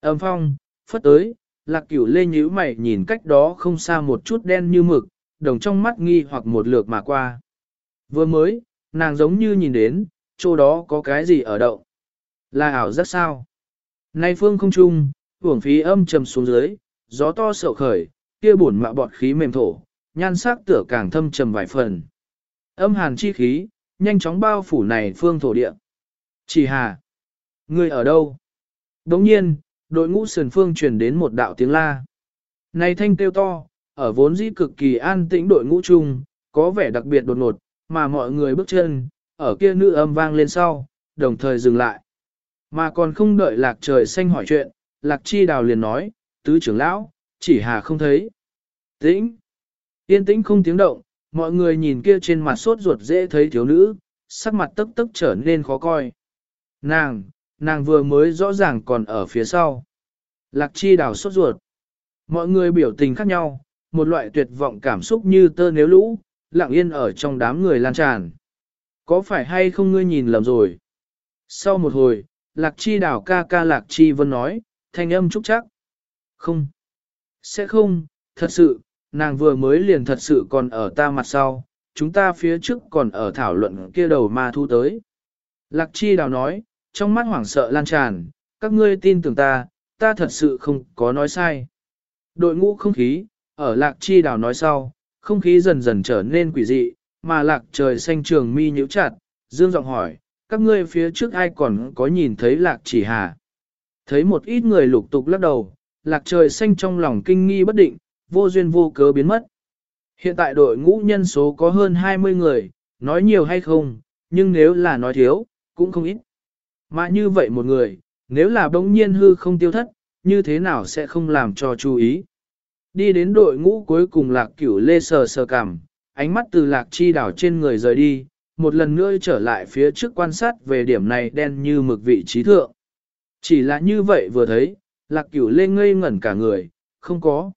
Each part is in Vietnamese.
Âm phong, phất tới, lạc cửu lê nhíu mày nhìn cách đó không xa một chút đen như mực, đồng trong mắt nghi hoặc một lượt mà qua. Vừa mới, nàng giống như nhìn đến, chỗ đó có cái gì ở đậu. Là ảo rất sao. Nay phương không trung, hưởng phí âm trầm xuống dưới, gió to sậu khởi, kia buồn mạ bọt khí mềm thổ, nhan sắc tựa càng thâm trầm vài phần. Âm hàn chi khí, nhanh chóng bao phủ này phương thổ địa. Chỉ hà, người ở đâu? đống nhiên, đội ngũ sườn phương truyền đến một đạo tiếng la. Này thanh kêu to, ở vốn dĩ cực kỳ an tĩnh đội ngũ chung, có vẻ đặc biệt đột ngột, mà mọi người bước chân, ở kia nữ âm vang lên sau, đồng thời dừng lại. Mà còn không đợi lạc trời xanh hỏi chuyện, lạc chi đào liền nói, tứ trưởng lão, chỉ hà không thấy. Tĩnh. Yên tĩnh không tiếng động, mọi người nhìn kia trên mặt sốt ruột dễ thấy thiếu nữ, sắc mặt tức tức trở nên khó coi. Nàng, nàng vừa mới rõ ràng còn ở phía sau. Lạc chi đào sốt ruột. Mọi người biểu tình khác nhau, một loại tuyệt vọng cảm xúc như tơ nếu lũ, lặng yên ở trong đám người lan tràn. Có phải hay không ngươi nhìn lầm rồi? Sau một hồi, lạc chi đào ca ca lạc chi vân nói, thanh âm trúc chắc. Không. Sẽ không, thật sự, nàng vừa mới liền thật sự còn ở ta mặt sau, chúng ta phía trước còn ở thảo luận kia đầu ma thu tới. Lạc chi đào nói, trong mắt hoảng sợ lan tràn, các ngươi tin tưởng ta, ta thật sự không có nói sai. Đội ngũ không khí, ở lạc chi đảo nói sau, không khí dần dần trở nên quỷ dị, mà lạc trời xanh trường mi nhíu chặt, dương giọng hỏi, các ngươi phía trước ai còn có nhìn thấy lạc chỉ hà. Thấy một ít người lục tục lắc đầu, lạc trời xanh trong lòng kinh nghi bất định, vô duyên vô cớ biến mất. Hiện tại đội ngũ nhân số có hơn 20 người, nói nhiều hay không, nhưng nếu là nói thiếu, cũng không ít. Mà như vậy một người, nếu là bỗng nhiên hư không tiêu thất, như thế nào sẽ không làm cho chú ý. Đi đến đội ngũ cuối cùng lạc cửu lê sờ sờ cảm, ánh mắt từ lạc chi đảo trên người rời đi, một lần nữa trở lại phía trước quan sát về điểm này đen như mực vị trí thượng. Chỉ là như vậy vừa thấy, lạc cửu lê ngây ngẩn cả người, không có.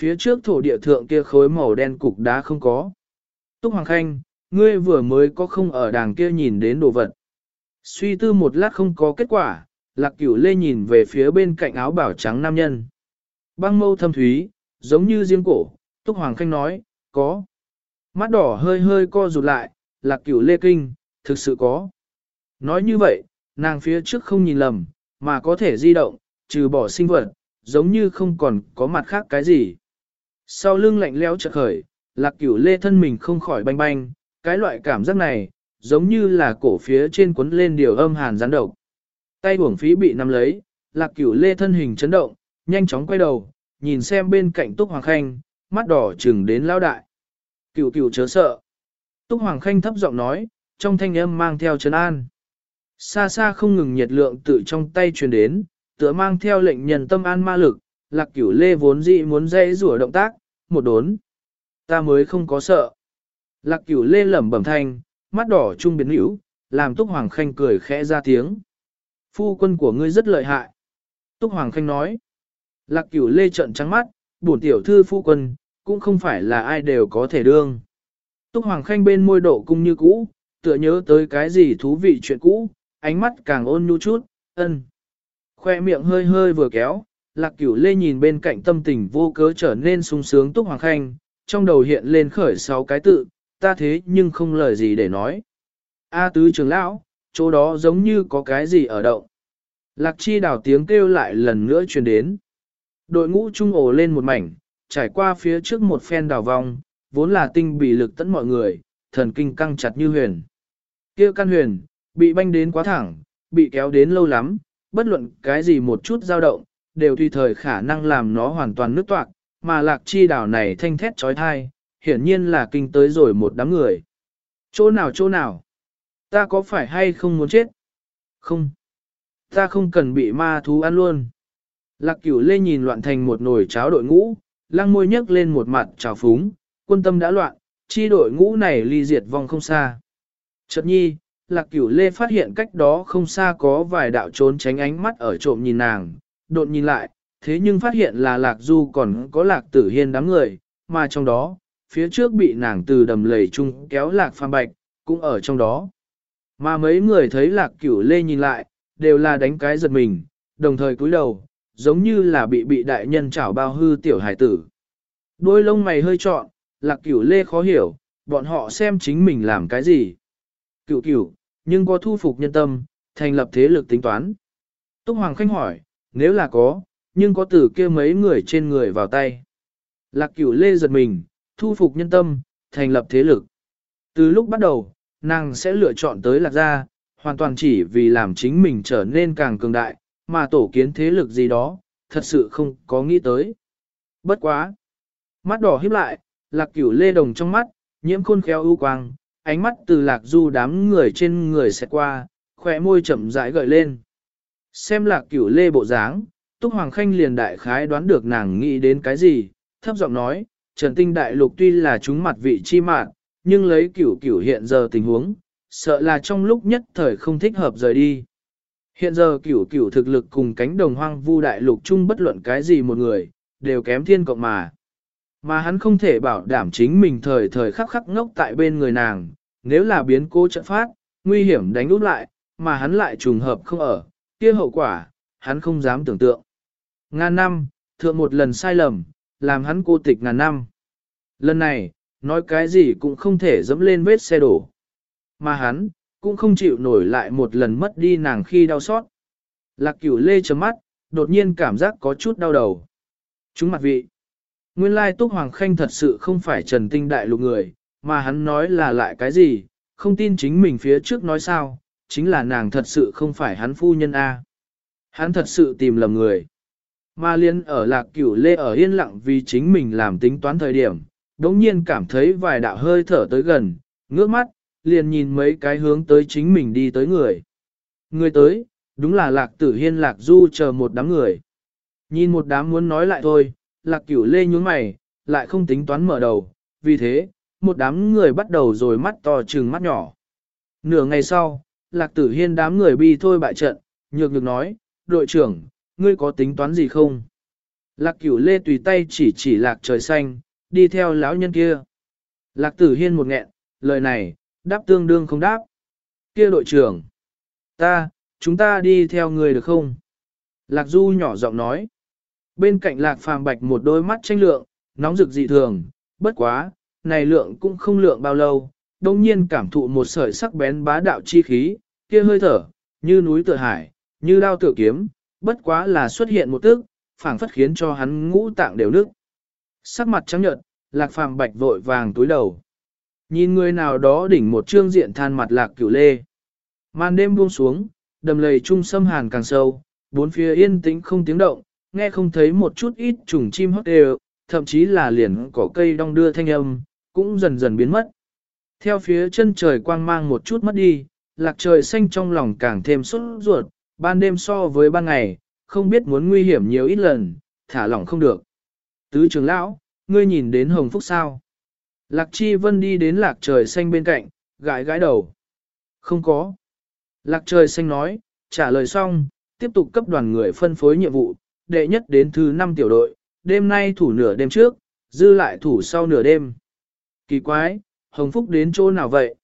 Phía trước thổ địa thượng kia khối màu đen cục đá không có. Túc Hoàng Khanh, ngươi vừa mới có không ở đàng kia nhìn đến đồ vật. Suy tư một lát không có kết quả, lạc cửu lê nhìn về phía bên cạnh áo bảo trắng nam nhân. Băng mâu thâm thúy, giống như riêng cổ, Túc Hoàng Khanh nói, có. Mắt đỏ hơi hơi co rụt lại, lạc cửu lê kinh, thực sự có. Nói như vậy, nàng phía trước không nhìn lầm, mà có thể di động, trừ bỏ sinh vật, giống như không còn có mặt khác cái gì. Sau lưng lạnh lẽo chợt khởi, lạc cửu lê thân mình không khỏi banh banh, cái loại cảm giác này, giống như là cổ phía trên cuốn lên điều âm hàn gián độc. Tay uổng phí bị nắm lấy, lạc cửu lê thân hình chấn động, nhanh chóng quay đầu, nhìn xem bên cạnh Túc Hoàng Khanh, mắt đỏ chừng đến lao đại. Cửu cửu chớ sợ. Túc Hoàng Khanh thấp giọng nói, trong thanh âm mang theo trấn an. Xa xa không ngừng nhiệt lượng tự trong tay truyền đến, tựa mang theo lệnh nhân tâm an ma lực, lạc cửu lê vốn dị muốn dễ rủa động tác, một đốn. Ta mới không có sợ. Lạc cửu lê lẩm bẩm thanh, mắt đỏ trung biến hữu, làm Túc Hoàng Khanh cười khẽ ra tiếng. Phu quân của ngươi rất lợi hại. Túc Hoàng Khanh nói. Lạc cửu lê trận trắng mắt, bổn tiểu thư phu quân, cũng không phải là ai đều có thể đương. Túc Hoàng Khanh bên môi độ cung như cũ, tựa nhớ tới cái gì thú vị chuyện cũ, ánh mắt càng ôn nhu chút, ân. Khoe miệng hơi hơi vừa kéo, lạc cửu lê nhìn bên cạnh tâm tình vô cớ trở nên sung sướng Túc Hoàng Khanh, trong đầu hiện lên khởi sáu cái tự, ta thế nhưng không lời gì để nói. A tứ trưởng lão, chỗ đó giống như có cái gì ở động. Lạc chi đảo tiếng kêu lại lần nữa truyền đến. Đội ngũ trung ổ lên một mảnh, trải qua phía trước một phen đào vong, vốn là tinh bị lực tấn mọi người, thần kinh căng chặt như huyền. kia căn huyền, bị banh đến quá thẳng, bị kéo đến lâu lắm, bất luận cái gì một chút dao động, đều tùy thời khả năng làm nó hoàn toàn nứt toạc, mà lạc chi đảo này thanh thét trói thai, hiển nhiên là kinh tới rồi một đám người. Chỗ nào chỗ nào? Ta có phải hay không muốn chết? Không. Ta không cần bị ma thú ăn luôn. Lạc cửu lê nhìn loạn thành một nồi cháo đội ngũ, lăng môi nhấc lên một mặt trào phúng, quân tâm đã loạn, chi đội ngũ này ly diệt vong không xa. Chợt nhi, lạc cửu lê phát hiện cách đó không xa có vài đạo trốn tránh ánh mắt ở trộm nhìn nàng, đột nhìn lại, thế nhưng phát hiện là lạc du còn có lạc tử hiên đám người, mà trong đó, phía trước bị nàng từ đầm lầy chung kéo lạc phàm bạch, cũng ở trong đó. Mà mấy người thấy lạc cửu lê nhìn lại, đều là đánh cái giật mình, đồng thời cúi đầu, giống như là bị bị đại nhân chảo bao hư tiểu hải tử. Đôi lông mày hơi trọn, lạc cửu lê khó hiểu, bọn họ xem chính mình làm cái gì. Cửu cửu, nhưng có thu phục nhân tâm, thành lập thế lực tính toán. Túc Hoàng Khanh hỏi, nếu là có, nhưng có từ kia mấy người trên người vào tay. Lạc cửu lê giật mình, thu phục nhân tâm, thành lập thế lực. Từ lúc bắt đầu, nàng sẽ lựa chọn tới lạc gia, hoàn toàn chỉ vì làm chính mình trở nên càng cường đại, mà tổ kiến thế lực gì đó, thật sự không có nghĩ tới. Bất quá. Mắt đỏ híp lại, lạc cửu lê đồng trong mắt, nhiễm khôn khéo ưu quang, ánh mắt từ lạc du đám người trên người sẽ qua, khỏe môi chậm rãi gợi lên. Xem lạc cửu lê bộ dáng, Túc Hoàng Khanh liền đại khái đoán được nàng nghĩ đến cái gì, thấp giọng nói, Trần Tinh Đại Lục tuy là chúng mặt vị chi mạng, nhưng lấy cửu cửu hiện giờ tình huống, sợ là trong lúc nhất thời không thích hợp rời đi. Hiện giờ cửu cửu thực lực cùng cánh đồng hoang vu đại lục chung bất luận cái gì một người, đều kém thiên cộng mà. Mà hắn không thể bảo đảm chính mình thời thời khắc khắc ngốc tại bên người nàng, nếu là biến cố trận phát, nguy hiểm đánh út lại, mà hắn lại trùng hợp không ở, kia hậu quả, hắn không dám tưởng tượng. Ngàn năm, thượng một lần sai lầm, làm hắn cô tịch ngàn năm. Lần này, nói cái gì cũng không thể dẫm lên vết xe đổ. Mà hắn, cũng không chịu nổi lại một lần mất đi nàng khi đau xót. Lạc cửu lê chấm mắt, đột nhiên cảm giác có chút đau đầu. Chúng mặt vị. Nguyên lai Túc Hoàng Khanh thật sự không phải trần tinh đại lục người, mà hắn nói là lại cái gì, không tin chính mình phía trước nói sao, chính là nàng thật sự không phải hắn phu nhân A. Hắn thật sự tìm lầm người. Mà liên ở lạc cửu lê ở yên lặng vì chính mình làm tính toán thời điểm, đống nhiên cảm thấy vài đạo hơi thở tới gần, ngước mắt, liền nhìn mấy cái hướng tới chính mình đi tới người. Người tới, đúng là lạc tử hiên lạc du chờ một đám người. Nhìn một đám muốn nói lại thôi, lạc cửu lê nhún mày, lại không tính toán mở đầu, vì thế, một đám người bắt đầu rồi mắt to trừng mắt nhỏ. Nửa ngày sau, lạc tử hiên đám người bi thôi bại trận, nhược nhược nói, đội trưởng, ngươi có tính toán gì không? Lạc cửu lê tùy tay chỉ chỉ lạc trời xanh, đi theo lão nhân kia. Lạc tử hiên một nghẹn, lời này, đáp tương đương không đáp. Kia đội trưởng, ta, chúng ta đi theo người được không? Lạc du nhỏ giọng nói. Bên cạnh lạc phàm bạch một đôi mắt tranh lượng, nóng rực dị thường, bất quá, này lượng cũng không lượng bao lâu, đông nhiên cảm thụ một sợi sắc bén bá đạo chi khí, kia hơi thở, như núi tựa hải, như đao tựa kiếm, bất quá là xuất hiện một tức, phảng phất khiến cho hắn ngũ tạng đều nước. Sắc mặt trắng nhợt, lạc phàm bạch vội vàng túi đầu. Nhìn người nào đó đỉnh một trương diện than mặt lạc cửu lê. Màn đêm buông xuống, đầm lầy trung sâm hàn càng sâu, bốn phía yên tĩnh không tiếng động, nghe không thấy một chút ít trùng chim hót đều, thậm chí là liền cỏ cây đong đưa thanh âm, cũng dần dần biến mất. Theo phía chân trời quang mang một chút mất đi, lạc trời xanh trong lòng càng thêm sốt ruột, ban đêm so với ban ngày, không biết muốn nguy hiểm nhiều ít lần, thả lỏng không được. Tứ trưởng lão, ngươi nhìn đến hồng phúc sao? Lạc chi vân đi đến lạc trời xanh bên cạnh, gãi gãi đầu. Không có. Lạc trời xanh nói, trả lời xong, tiếp tục cấp đoàn người phân phối nhiệm vụ, đệ nhất đến thứ 5 tiểu đội, đêm nay thủ nửa đêm trước, dư lại thủ sau nửa đêm. Kỳ quái, Hồng Phúc đến chỗ nào vậy?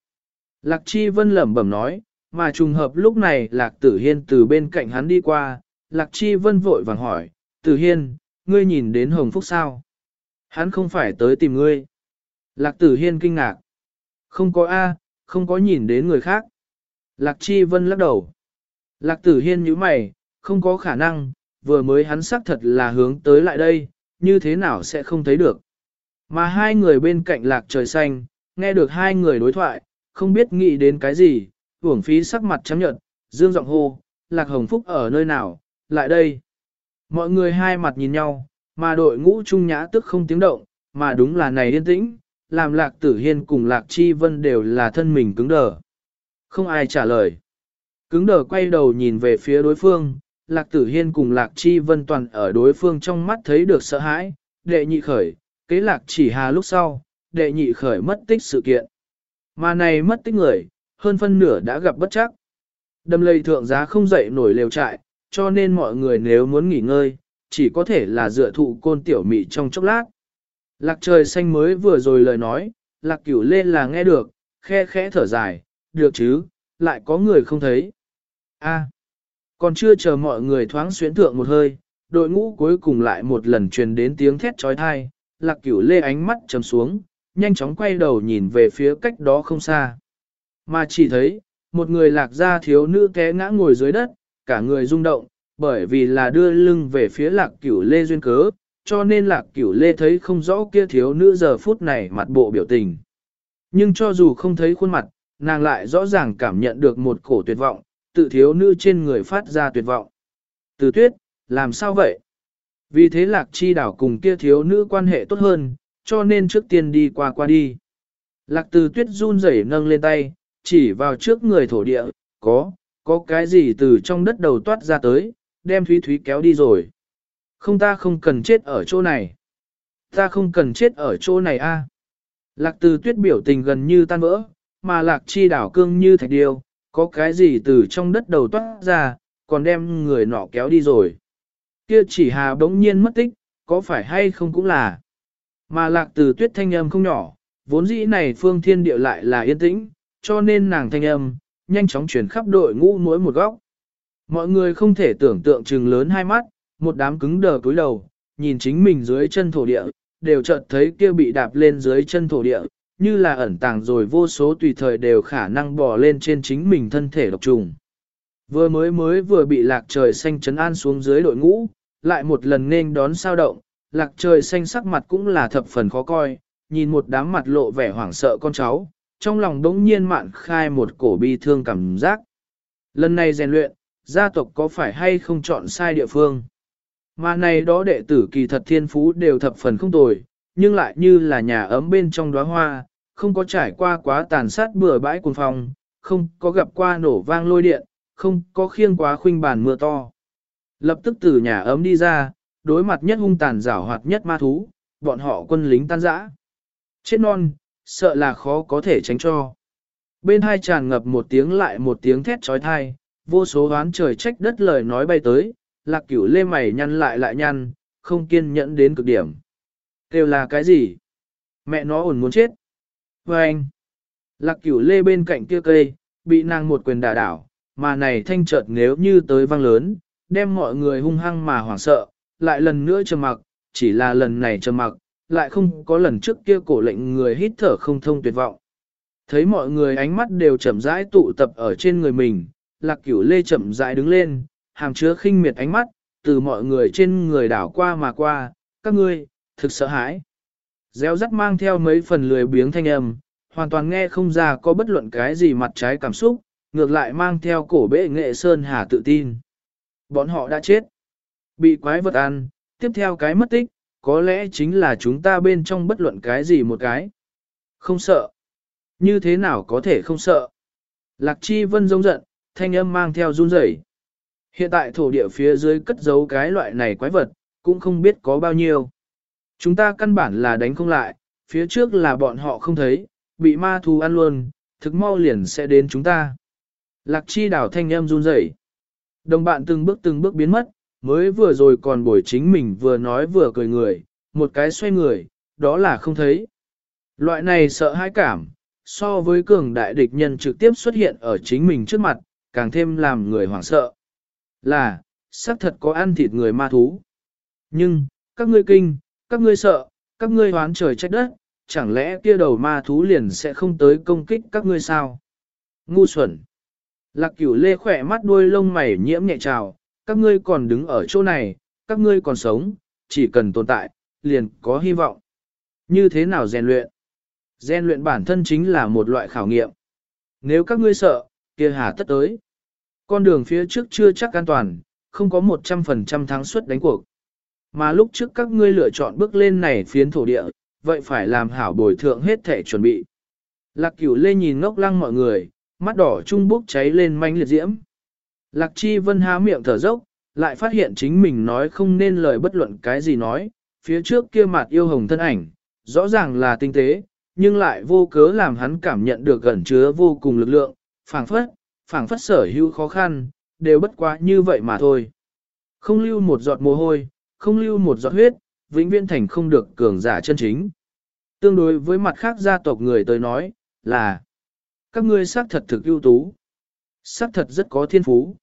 Lạc Chi Vân lẩm bẩm nói, mà trùng hợp lúc này Lạc Tử Hiên từ bên cạnh hắn đi qua, Lạc Chi Vân vội vàng hỏi, Tử Hiên, ngươi nhìn đến Hồng Phúc sao? Hắn không phải tới tìm ngươi. Lạc Tử Hiên kinh ngạc. Không có A, không có nhìn đến người khác. Lạc Chi Vân lắc đầu. Lạc Tử Hiên nhíu mày, không có khả năng, vừa mới hắn xác thật là hướng tới lại đây, như thế nào sẽ không thấy được. Mà hai người bên cạnh lạc trời xanh, nghe được hai người đối thoại, không biết nghĩ đến cái gì, uổng phí sắc mặt chấm nhận, dương giọng hô, lạc hồng phúc ở nơi nào, lại đây. Mọi người hai mặt nhìn nhau, mà đội ngũ trung nhã tức không tiếng động, mà đúng là này yên tĩnh, làm lạc tử hiên cùng lạc chi vân đều là thân mình cứng đờ. Không ai trả lời. Cứng đờ quay đầu nhìn về phía đối phương, lạc tử hiên cùng lạc chi vân toàn ở đối phương trong mắt thấy được sợ hãi, đệ nhị khởi, kế lạc chỉ hà lúc sau, đệ nhị khởi mất tích sự kiện. Mà này mất tích người, hơn phân nửa đã gặp bất chắc. Đầm lầy thượng giá không dậy nổi lều trại, cho nên mọi người nếu muốn nghỉ ngơi, chỉ có thể là dựa thụ côn tiểu mị trong chốc lát. Lạc trời xanh mới vừa rồi lời nói, lạc cửu lên là nghe được, khe khẽ thở dài, được chứ, lại có người không thấy. a còn chưa chờ mọi người thoáng xuyến thượng một hơi, đội ngũ cuối cùng lại một lần truyền đến tiếng thét trói thai, lạc cửu lê ánh mắt trầm xuống, nhanh chóng quay đầu nhìn về phía cách đó không xa. Mà chỉ thấy, một người lạc gia thiếu nữ té ngã ngồi dưới đất, cả người rung động, bởi vì là đưa lưng về phía lạc cửu lê duyên cớ, cho nên lạc cửu lê thấy không rõ kia thiếu nữ giờ phút này mặt bộ biểu tình. Nhưng cho dù không thấy khuôn mặt, nàng lại rõ ràng cảm nhận được một cổ tuyệt vọng, tự thiếu nữ trên người phát ra tuyệt vọng. Từ tuyết, làm sao vậy? Vì thế lạc chi đảo cùng kia thiếu nữ quan hệ tốt hơn, cho nên trước tiên đi qua qua đi. Lạc từ tuyết run rẩy nâng lên tay, chỉ vào trước người thổ địa, có, có cái gì từ trong đất đầu toát ra tới, đem Thúy Thúy kéo đi rồi. Không ta không cần chết ở chỗ này. Ta không cần chết ở chỗ này a. Lạc từ tuyết biểu tình gần như tan vỡ, mà lạc chi đảo cương như thạch điêu, có cái gì từ trong đất đầu toát ra, còn đem người nọ kéo đi rồi. Kia chỉ hà bỗng nhiên mất tích, có phải hay không cũng là. Mà lạc từ tuyết thanh âm không nhỏ, vốn dĩ này phương thiên địa lại là yên tĩnh, cho nên nàng thanh âm, nhanh chóng chuyển khắp đội ngũ mỗi một góc. Mọi người không thể tưởng tượng trừng lớn hai mắt, một đám cứng đờ cúi đầu, nhìn chính mình dưới chân thổ địa, đều chợt thấy kia bị đạp lên dưới chân thổ địa, như là ẩn tàng rồi vô số tùy thời đều khả năng bò lên trên chính mình thân thể độc trùng. Vừa mới mới vừa bị lạc trời xanh chấn an xuống dưới đội ngũ, lại một lần nên đón sao động, lạc trời xanh sắc mặt cũng là thập phần khó coi, nhìn một đám mặt lộ vẻ hoảng sợ con cháu, trong lòng đống nhiên mạn khai một cổ bi thương cảm giác. Lần này rèn luyện, gia tộc có phải hay không chọn sai địa phương? Mà này đó đệ tử kỳ thật thiên phú đều thập phần không tồi, nhưng lại như là nhà ấm bên trong đóa hoa, không có trải qua quá tàn sát bừa bãi cuồng phong, không có gặp qua nổ vang lôi điện, không có khiêng quá khuynh bàn mưa to. Lập tức từ nhà ấm đi ra, đối mặt nhất hung tàn rảo hoạt nhất ma thú, bọn họ quân lính tan rã. Chết non, sợ là khó có thể tránh cho. Bên hai tràn ngập một tiếng lại một tiếng thét trói thai, vô số oán trời trách đất lời nói bay tới, lạc cửu lê mày nhăn lại lại nhăn, không kiên nhẫn đến cực điểm. Kêu là cái gì? Mẹ nó ổn muốn chết. Và anh, lạc cửu lê bên cạnh kia cây, bị nàng một quyền đả đảo, mà này thanh chợt nếu như tới vang lớn, đem mọi người hung hăng mà hoảng sợ, lại lần nữa trầm mặc, chỉ là lần này trầm mặc, lại không có lần trước kia cổ lệnh người hít thở không thông tuyệt vọng. Thấy mọi người ánh mắt đều chậm rãi tụ tập ở trên người mình, lạc cửu lê chậm rãi đứng lên, hàm chứa khinh miệt ánh mắt, từ mọi người trên người đảo qua mà qua, các ngươi, thực sợ hãi. Gieo rắc mang theo mấy phần lười biếng thanh âm, hoàn toàn nghe không ra có bất luận cái gì mặt trái cảm xúc, ngược lại mang theo cổ bệ nghệ sơn hà tự tin. Bọn họ đã chết. Bị quái vật ăn, tiếp theo cái mất tích, có lẽ chính là chúng ta bên trong bất luận cái gì một cái. Không sợ. Như thế nào có thể không sợ? Lạc Chi Vân rông giận, thanh âm mang theo run rẩy. Hiện tại thổ địa phía dưới cất giấu cái loại này quái vật, cũng không biết có bao nhiêu. Chúng ta căn bản là đánh không lại, phía trước là bọn họ không thấy, bị ma thú ăn luôn, thực mau liền sẽ đến chúng ta. Lạc chi đảo thanh âm run rẩy. Đồng bạn từng bước từng bước biến mất, mới vừa rồi còn bồi chính mình vừa nói vừa cười người, một cái xoay người, đó là không thấy. Loại này sợ hãi cảm, so với cường đại địch nhân trực tiếp xuất hiện ở chính mình trước mặt, càng thêm làm người hoảng sợ. Là, xác thật có ăn thịt người ma thú. Nhưng, các ngươi kinh, các ngươi sợ, các ngươi hoán trời trách đất, chẳng lẽ kia đầu ma thú liền sẽ không tới công kích các ngươi sao? Ngu xuẩn. Lạc cửu lê khỏe mắt đuôi lông mày nhiễm nhẹ trào, các ngươi còn đứng ở chỗ này, các ngươi còn sống, chỉ cần tồn tại, liền có hy vọng. Như thế nào rèn luyện? Rèn luyện bản thân chính là một loại khảo nghiệm. Nếu các ngươi sợ, kia hà tất tới. Con đường phía trước chưa chắc an toàn, không có 100% thắng suất đánh cuộc. Mà lúc trước các ngươi lựa chọn bước lên này phiến thổ địa, vậy phải làm hảo bồi thượng hết thể chuẩn bị. Lạc cửu lê nhìn ngốc lăng mọi người, mắt đỏ trung bốc cháy lên manh liệt diễm. Lạc chi vân há miệng thở dốc, lại phát hiện chính mình nói không nên lời bất luận cái gì nói, phía trước kia mặt yêu hồng thân ảnh, rõ ràng là tinh tế, nhưng lại vô cớ làm hắn cảm nhận được gần chứa vô cùng lực lượng, phảng phất, phảng phất sở hữu khó khăn, đều bất quá như vậy mà thôi. Không lưu một giọt mồ hôi, không lưu một giọt huyết, vĩnh viễn thành không được cường giả chân chính. Tương đối với mặt khác gia tộc người tới nói, là các ngươi xác thật thực ưu tú, xác thật rất có thiên phú.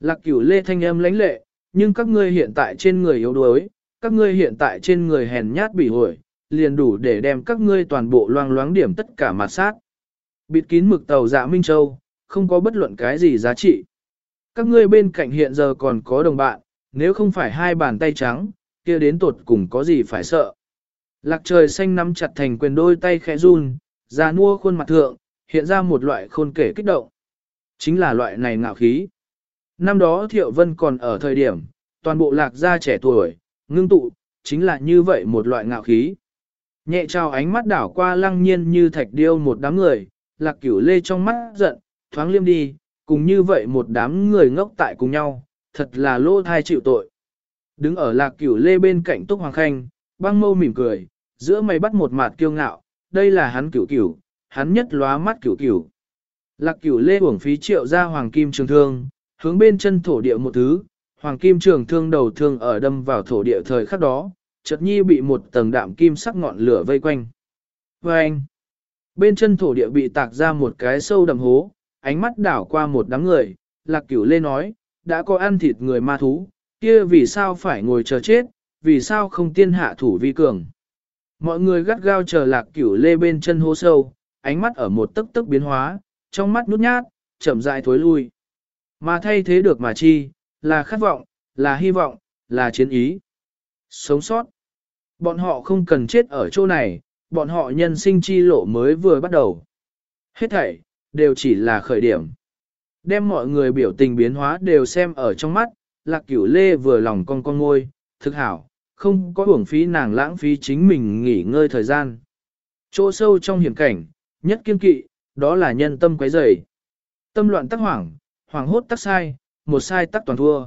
Lạc cửu lê thanh âm lãnh lệ, nhưng các ngươi hiện tại trên người yếu đuối, các ngươi hiện tại trên người hèn nhát bị hội, liền đủ để đem các ngươi toàn bộ loang loáng điểm tất cả mặt sát. Bịt kín mực tàu dạ Minh Châu, không có bất luận cái gì giá trị. Các ngươi bên cạnh hiện giờ còn có đồng bạn, nếu không phải hai bàn tay trắng, kia đến tột cùng có gì phải sợ. Lạc trời xanh nắm chặt thành quyền đôi tay khẽ run, ra nua khuôn mặt thượng, hiện ra một loại khôn kể kích động. Chính là loại này ngạo khí. Năm đó Thiệu Vân còn ở thời điểm, toàn bộ lạc gia trẻ tuổi, ngưng tụ, chính là như vậy một loại ngạo khí. Nhẹ trao ánh mắt đảo qua lăng nhiên như thạch điêu một đám người, lạc cửu lê trong mắt giận, thoáng liêm đi, cùng như vậy một đám người ngốc tại cùng nhau, thật là lô thai chịu tội. Đứng ở lạc cửu lê bên cạnh Túc Hoàng Khanh, băng mâu mỉm cười, giữa mày bắt một mặt kiêu ngạo, đây là hắn cửu cửu, hắn nhất lóa mắt cửu cửu. Lạc cửu lê uổng phí triệu ra hoàng kim trường thương, hướng bên chân thổ địa một thứ, hoàng kim trường thương đầu thương ở đâm vào thổ địa thời khắc đó, chợt nhi bị một tầng đạm kim sắc ngọn lửa vây quanh. Và anh, bên chân thổ địa bị tạc ra một cái sâu đầm hố, ánh mắt đảo qua một đám người, lạc cửu lê nói, đã có ăn thịt người ma thú, kia vì sao phải ngồi chờ chết, vì sao không tiên hạ thủ vi cường. Mọi người gắt gao chờ lạc cửu lê bên chân hố sâu, ánh mắt ở một tấc tấc biến hóa, trong mắt nút nhát, chậm rãi thối lui. Mà thay thế được mà chi, là khát vọng, là hy vọng, là chiến ý. Sống sót. Bọn họ không cần chết ở chỗ này, bọn họ nhân sinh chi lộ mới vừa bắt đầu. Hết thảy, đều chỉ là khởi điểm. Đem mọi người biểu tình biến hóa đều xem ở trong mắt, lạc cửu lê vừa lòng con con ngôi, thực hảo, không có uổng phí nàng lãng phí chính mình nghỉ ngơi thời gian. Chỗ sâu trong hiểm cảnh, nhất kiên kỵ, đó là nhân tâm quấy rầy. Tâm loạn tắc hoảng, hoảng hốt tắc sai, một sai tắc toàn thua.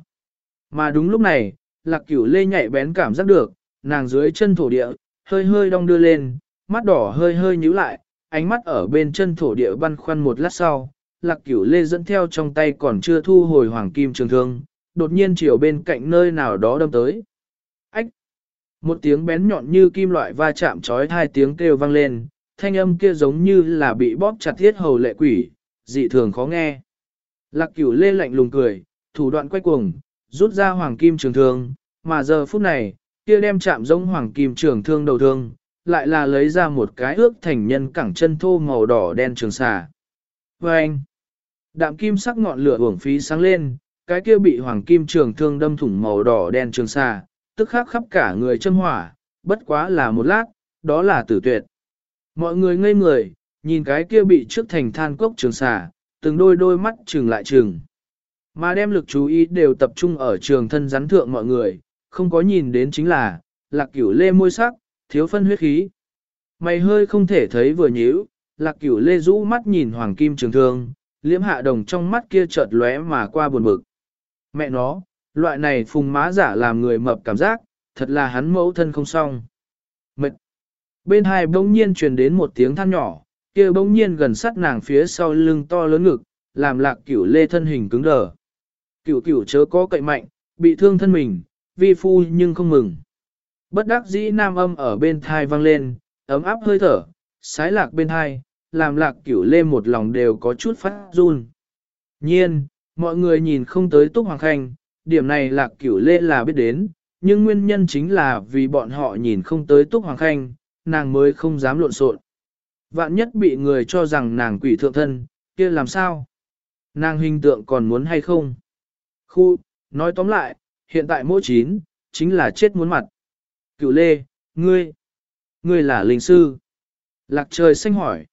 Mà đúng lúc này, lạc cửu lê nhạy bén cảm giác được, nàng dưới chân thổ địa, hơi hơi đong đưa lên, mắt đỏ hơi hơi nhíu lại, ánh mắt ở bên chân thổ địa băn khoăn một lát sau, lạc cửu lê dẫn theo trong tay còn chưa thu hồi hoàng kim trường thương, đột nhiên chiều bên cạnh nơi nào đó đâm tới. Ách! Một tiếng bén nhọn như kim loại va chạm trói hai tiếng kêu vang lên, thanh âm kia giống như là bị bóp chặt thiết hầu lệ quỷ, dị thường khó nghe. Lạc cửu lê lạnh lùng cười, thủ đoạn quay cuồng, rút ra hoàng kim trường thương, mà giờ phút này, kia đem chạm giống hoàng kim trường thương đầu thương, lại là lấy ra một cái ước thành nhân cẳng chân thô màu đỏ đen trường xà. Và anh, đạm kim sắc ngọn lửa uổng phí sáng lên, cái kia bị hoàng kim trường thương đâm thủng màu đỏ đen trường xà, tức khắc khắp cả người châm hỏa, bất quá là một lát, đó là tử tuyệt. Mọi người ngây người, nhìn cái kia bị trước thành than cốc trường xà, từng đôi đôi mắt trừng lại trừng. Mà đem lực chú ý đều tập trung ở trường thân rắn thượng mọi người, không có nhìn đến chính là, lạc cửu lê môi sắc, thiếu phân huyết khí. Mày hơi không thể thấy vừa nhíu, lạc cửu lê rũ mắt nhìn hoàng kim trường thương, liễm hạ đồng trong mắt kia chợt lóe mà qua buồn bực. Mẹ nó, loại này phùng má giả làm người mập cảm giác, thật là hắn mẫu thân không xong. Mệt. Bên hai bỗng nhiên truyền đến một tiếng than nhỏ, kia bỗng nhiên gần sát nàng phía sau lưng to lớn ngực, làm lạc cửu lê thân hình cứng đờ. Cửu cửu chớ có cậy mạnh, bị thương thân mình, vi phu nhưng không mừng. Bất đắc dĩ nam âm ở bên thai vang lên, ấm áp hơi thở, sái lạc bên thai, làm lạc cửu lê một lòng đều có chút phát run. Nhiên, mọi người nhìn không tới Túc Hoàng Khanh, điểm này lạc cửu lê là biết đến, nhưng nguyên nhân chính là vì bọn họ nhìn không tới Túc Hoàng Khanh, nàng mới không dám lộn xộn. Vạn nhất bị người cho rằng nàng quỷ thượng thân, kia làm sao? Nàng hình tượng còn muốn hay không? Khu, nói tóm lại, hiện tại mỗi chín, chính là chết muốn mặt. cựu lê, ngươi, ngươi là linh sư. Lạc trời xanh hỏi.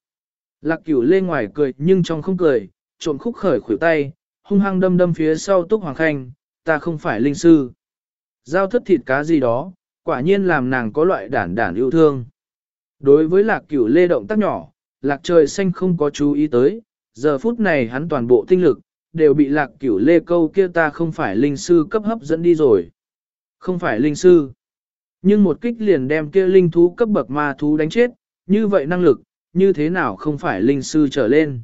Lạc cửu lê ngoài cười nhưng trong không cười, trộn khúc khởi khuỷu tay, hung hăng đâm đâm phía sau túc hoàng khanh, ta không phải linh sư. Giao thất thịt cá gì đó, quả nhiên làm nàng có loại đản đản yêu thương. Đối với lạc cửu lê động tác nhỏ, lạc trời xanh không có chú ý tới, giờ phút này hắn toàn bộ tinh lực, đều bị lạc cửu lê câu kia ta không phải linh sư cấp hấp dẫn đi rồi. Không phải linh sư. Nhưng một kích liền đem kia linh thú cấp bậc ma thú đánh chết, như vậy năng lực, như thế nào không phải linh sư trở lên.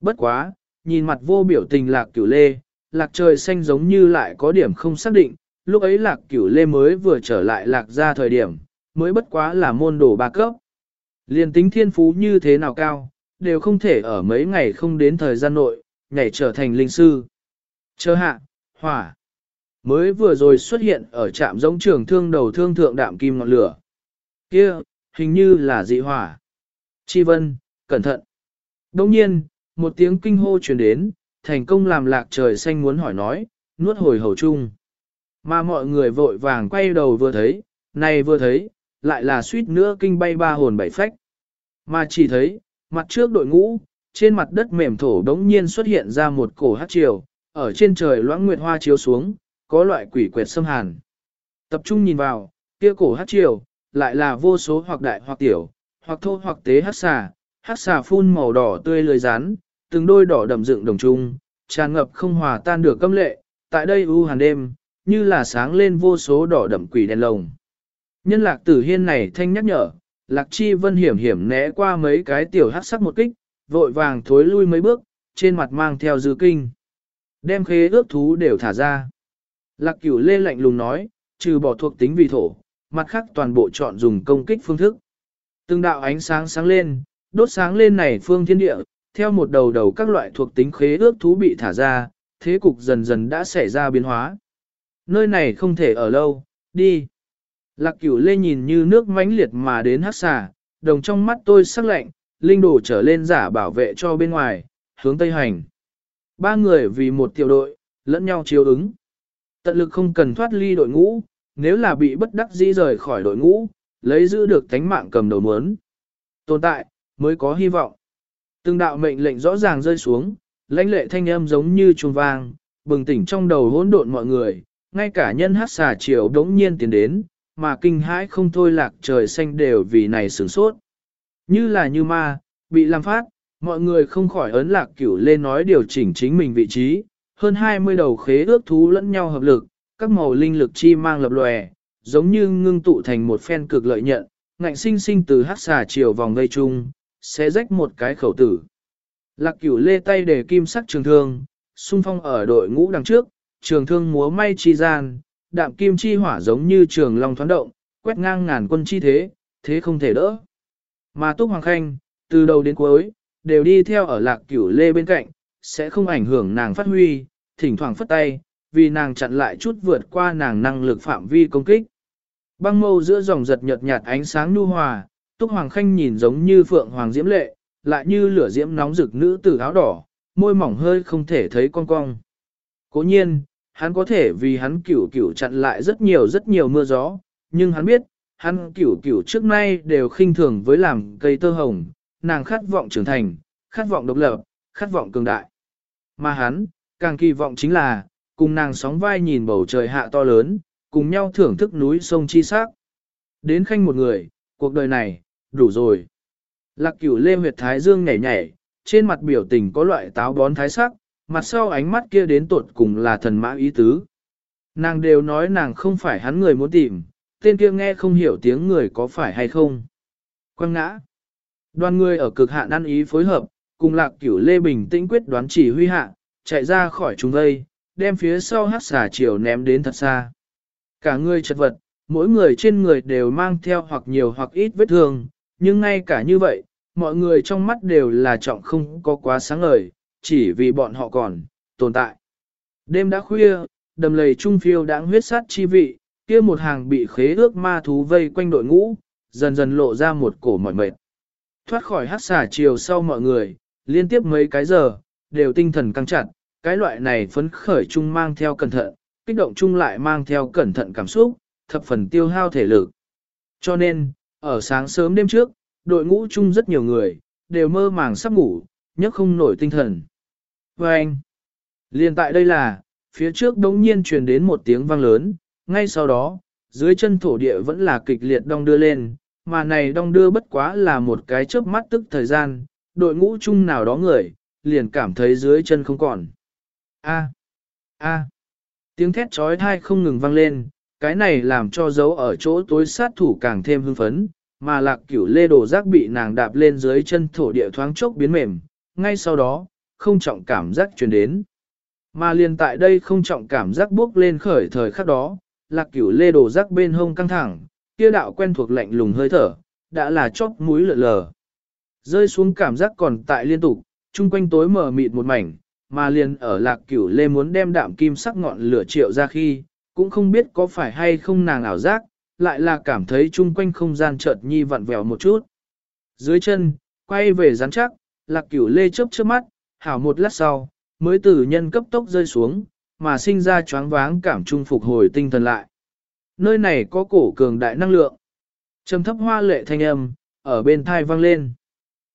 Bất quá, nhìn mặt vô biểu tình lạc cửu lê, lạc trời xanh giống như lại có điểm không xác định, lúc ấy lạc cửu lê mới vừa trở lại lạc ra thời điểm, mới bất quá là môn đồ ba cấp. Liền tính thiên phú như thế nào cao, đều không thể ở mấy ngày không đến thời gian nội, nhảy trở thành linh sư. Chờ hạ, hỏa. Mới vừa rồi xuất hiện ở trạm giống trường thương đầu thương thượng đạm kim ngọn lửa. Kia, hình như là dị hỏa. Chi vân, cẩn thận. Đông nhiên, một tiếng kinh hô truyền đến, thành công làm lạc trời xanh muốn hỏi nói, nuốt hồi hầu chung. Mà mọi người vội vàng quay đầu vừa thấy, này vừa thấy, lại là suýt nữa kinh bay ba hồn bảy phách. Mà chỉ thấy, mặt trước đội ngũ, trên mặt đất mềm thổ đống nhiên xuất hiện ra một cổ hát triều, ở trên trời loãng nguyệt hoa chiếu xuống, có loại quỷ quệt xâm hàn. Tập trung nhìn vào, kia cổ hát triều, lại là vô số hoặc đại hoặc tiểu, hoặc thô hoặc tế hát xà, hát xà phun màu đỏ tươi lười rán, từng đôi đỏ đậm dựng đồng trung, tràn ngập không hòa tan được câm lệ, tại đây u hàn đêm, như là sáng lên vô số đỏ đậm quỷ đèn lồng. Nhân lạc tử hiên này thanh nhắc nhở, lạc chi vân hiểm hiểm né qua mấy cái tiểu hát sắc một kích, vội vàng thối lui mấy bước, trên mặt mang theo dư kinh. Đem khế ước thú đều thả ra. Lạc cửu lê lạnh lùng nói, trừ bỏ thuộc tính vì thổ, mặt khác toàn bộ chọn dùng công kích phương thức. Từng đạo ánh sáng sáng lên, đốt sáng lên này phương thiên địa, theo một đầu đầu các loại thuộc tính khế ước thú bị thả ra, thế cục dần dần đã xảy ra biến hóa. Nơi này không thể ở lâu, đi. Lạc cửu lê nhìn như nước mãnh liệt mà đến hát xà, đồng trong mắt tôi sắc lạnh, linh đồ trở lên giả bảo vệ cho bên ngoài, hướng tây hành. Ba người vì một tiểu đội, lẫn nhau chiếu ứng. Tận lực không cần thoát ly đội ngũ, nếu là bị bất đắc dĩ rời khỏi đội ngũ, lấy giữ được tánh mạng cầm đầu muốn. Tồn tại, mới có hy vọng. Từng đạo mệnh lệnh rõ ràng rơi xuống, lãnh lệ thanh âm giống như chuông vang, bừng tỉnh trong đầu hỗn độn mọi người, ngay cả nhân hát xà chiều đống nhiên tiến đến, mà kinh hãi không thôi lạc trời xanh đều vì này sửng sốt. Như là như ma, bị làm phát, mọi người không khỏi ấn lạc cửu lên nói điều chỉnh chính mình vị trí, hơn 20 đầu khế ước thú lẫn nhau hợp lực, các màu linh lực chi mang lập lòe, giống như ngưng tụ thành một phen cực lợi nhận, ngạnh sinh sinh từ hát xà chiều vòng gây chung, sẽ rách một cái khẩu tử. Lạc cửu lê tay để kim sắc trường thương, xung phong ở đội ngũ đằng trước, trường thương múa may chi gian, đạm kim chi hỏa giống như trường long thoáng động, quét ngang ngàn quân chi thế, thế không thể đỡ. Mà Túc Hoàng Khanh, từ đầu đến cuối, đều đi theo ở lạc cửu lê bên cạnh, sẽ không ảnh hưởng nàng phát huy, thỉnh thoảng phất tay, vì nàng chặn lại chút vượt qua nàng năng lực phạm vi công kích. Băng mâu giữa dòng giật nhợt nhạt ánh sáng nhu hòa, Túc Hoàng Khanh nhìn giống như phượng hoàng diễm lệ, lại như lửa diễm nóng rực nữ tử áo đỏ, môi mỏng hơi không thể thấy con cong. Cố nhiên, hắn có thể vì hắn cửu cửu chặn lại rất nhiều rất nhiều mưa gió, nhưng hắn biết, hắn cửu cửu trước nay đều khinh thường với làm cây tơ hồng, nàng khát vọng trưởng thành, khát vọng độc lập, khát vọng cường đại. Mà hắn, càng kỳ vọng chính là, cùng nàng sóng vai nhìn bầu trời hạ to lớn, cùng nhau thưởng thức núi sông chi sắc. Đến khanh một người, cuộc đời này, đủ rồi. Lạc cửu lê huyệt thái dương nhảy nhảy, trên mặt biểu tình có loại táo bón thái sắc, mặt sau ánh mắt kia đến tột cùng là thần mã ý tứ. Nàng đều nói nàng không phải hắn người muốn tìm, tên kia nghe không hiểu tiếng người có phải hay không. Quang ngã. Đoàn người ở cực hạn ăn ý phối hợp, cùng lạc cửu lê bình tĩnh quyết đoán chỉ huy hạ, chạy ra khỏi chúng vây, đem phía sau hát xà chiều ném đến thật xa. Cả người chật vật, mỗi người trên người đều mang theo hoặc nhiều hoặc ít vết thương, nhưng ngay cả như vậy, mọi người trong mắt đều là trọng không có quá sáng ngời, chỉ vì bọn họ còn tồn tại. Đêm đã khuya, đầm lầy trung phiêu đáng huyết sát chi vị, kia một hàng bị khế ước ma thú vây quanh đội ngũ, dần dần lộ ra một cổ mỏi mệt. Thoát khỏi hát xả chiều sau mọi người, liên tiếp mấy cái giờ, đều tinh thần căng chặt, cái loại này phấn khởi chung mang theo cẩn thận, kích động chung lại mang theo cẩn thận cảm xúc, thập phần tiêu hao thể lực. Cho nên, ở sáng sớm đêm trước, đội ngũ chung rất nhiều người, đều mơ màng sắp ngủ, nhấc không nổi tinh thần. Và anh, liền tại đây là, phía trước đống nhiên truyền đến một tiếng vang lớn, ngay sau đó, dưới chân thổ địa vẫn là kịch liệt đong đưa lên, mà này đong đưa bất quá là một cái chớp mắt tức thời gian, đội ngũ chung nào đó người, liền cảm thấy dưới chân không còn. A. A. Tiếng thét trói thai không ngừng vang lên, cái này làm cho dấu ở chỗ tối sát thủ càng thêm hưng phấn, mà lạc cửu lê đồ giác bị nàng đạp lên dưới chân thổ địa thoáng chốc biến mềm, ngay sau đó, không trọng cảm giác truyền đến. Mà liền tại đây không trọng cảm giác bước lên khởi thời khắc đó, lạc cửu lê đồ giác bên hông căng thẳng, kia đạo quen thuộc lạnh lùng hơi thở, đã là chót mũi lợ lờ. Rơi xuống cảm giác còn tại liên tục, chung quanh tối mờ mịt một mảnh, mà liền ở lạc cửu lê muốn đem đạm kim sắc ngọn lửa triệu ra khi, cũng không biết có phải hay không nàng ảo giác, lại là cảm thấy chung quanh không gian chợt nhi vặn vẹo một chút. Dưới chân, quay về rắn chắc, lạc cửu lê chớp chớp mắt, hảo một lát sau, mới từ nhân cấp tốc rơi xuống, mà sinh ra choáng váng cảm trung phục hồi tinh thần lại. Nơi này có cổ cường đại năng lượng. Trầm thấp hoa lệ thanh âm, ở bên thai vang lên.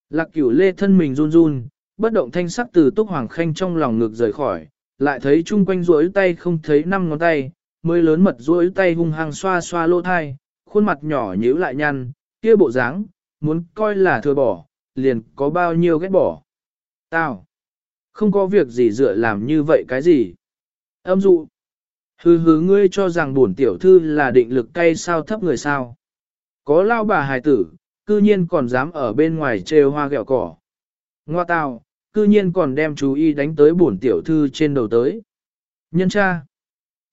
Lạc cửu lê thân mình run run, bất động thanh sắc từ túc hoàng khanh trong lòng ngực rời khỏi, lại thấy chung quanh rối tay không thấy năm ngón tay, mới lớn mật rối tay hung hăng xoa xoa lỗ thai, khuôn mặt nhỏ nhíu lại nhăn, kia bộ dáng, muốn coi là thừa bỏ, liền có bao nhiêu ghét bỏ. Tao, không có việc gì dựa làm như vậy cái gì. Âm dụ, hừ hừ ngươi cho rằng bổn tiểu thư là định lực cay sao thấp người sao. Có lao bà hài tử, cư nhiên còn dám ở bên ngoài trêu hoa gẹo cỏ. Ngoa tào, cư nhiên còn đem chú ý đánh tới bổn tiểu thư trên đầu tới. Nhân cha,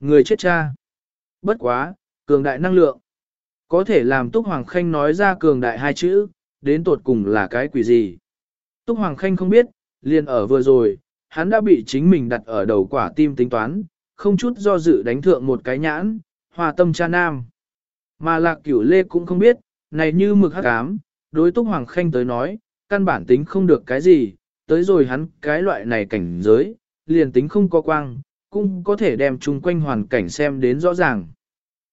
người chết cha. Bất quá, cường đại năng lượng. Có thể làm Túc Hoàng Khanh nói ra cường đại hai chữ, đến tột cùng là cái quỷ gì. Túc Hoàng Khanh không biết, liền ở vừa rồi, hắn đã bị chính mình đặt ở đầu quả tim tính toán, không chút do dự đánh thượng một cái nhãn, hòa tâm cha nam. Mà lạc cửu lê cũng không biết, này như mực hắc ám, đối Túc Hoàng Khanh tới nói, căn bản tính không được cái gì, tới rồi hắn cái loại này cảnh giới, liền tính không có quang, cũng có thể đem chung quanh hoàn cảnh xem đến rõ ràng.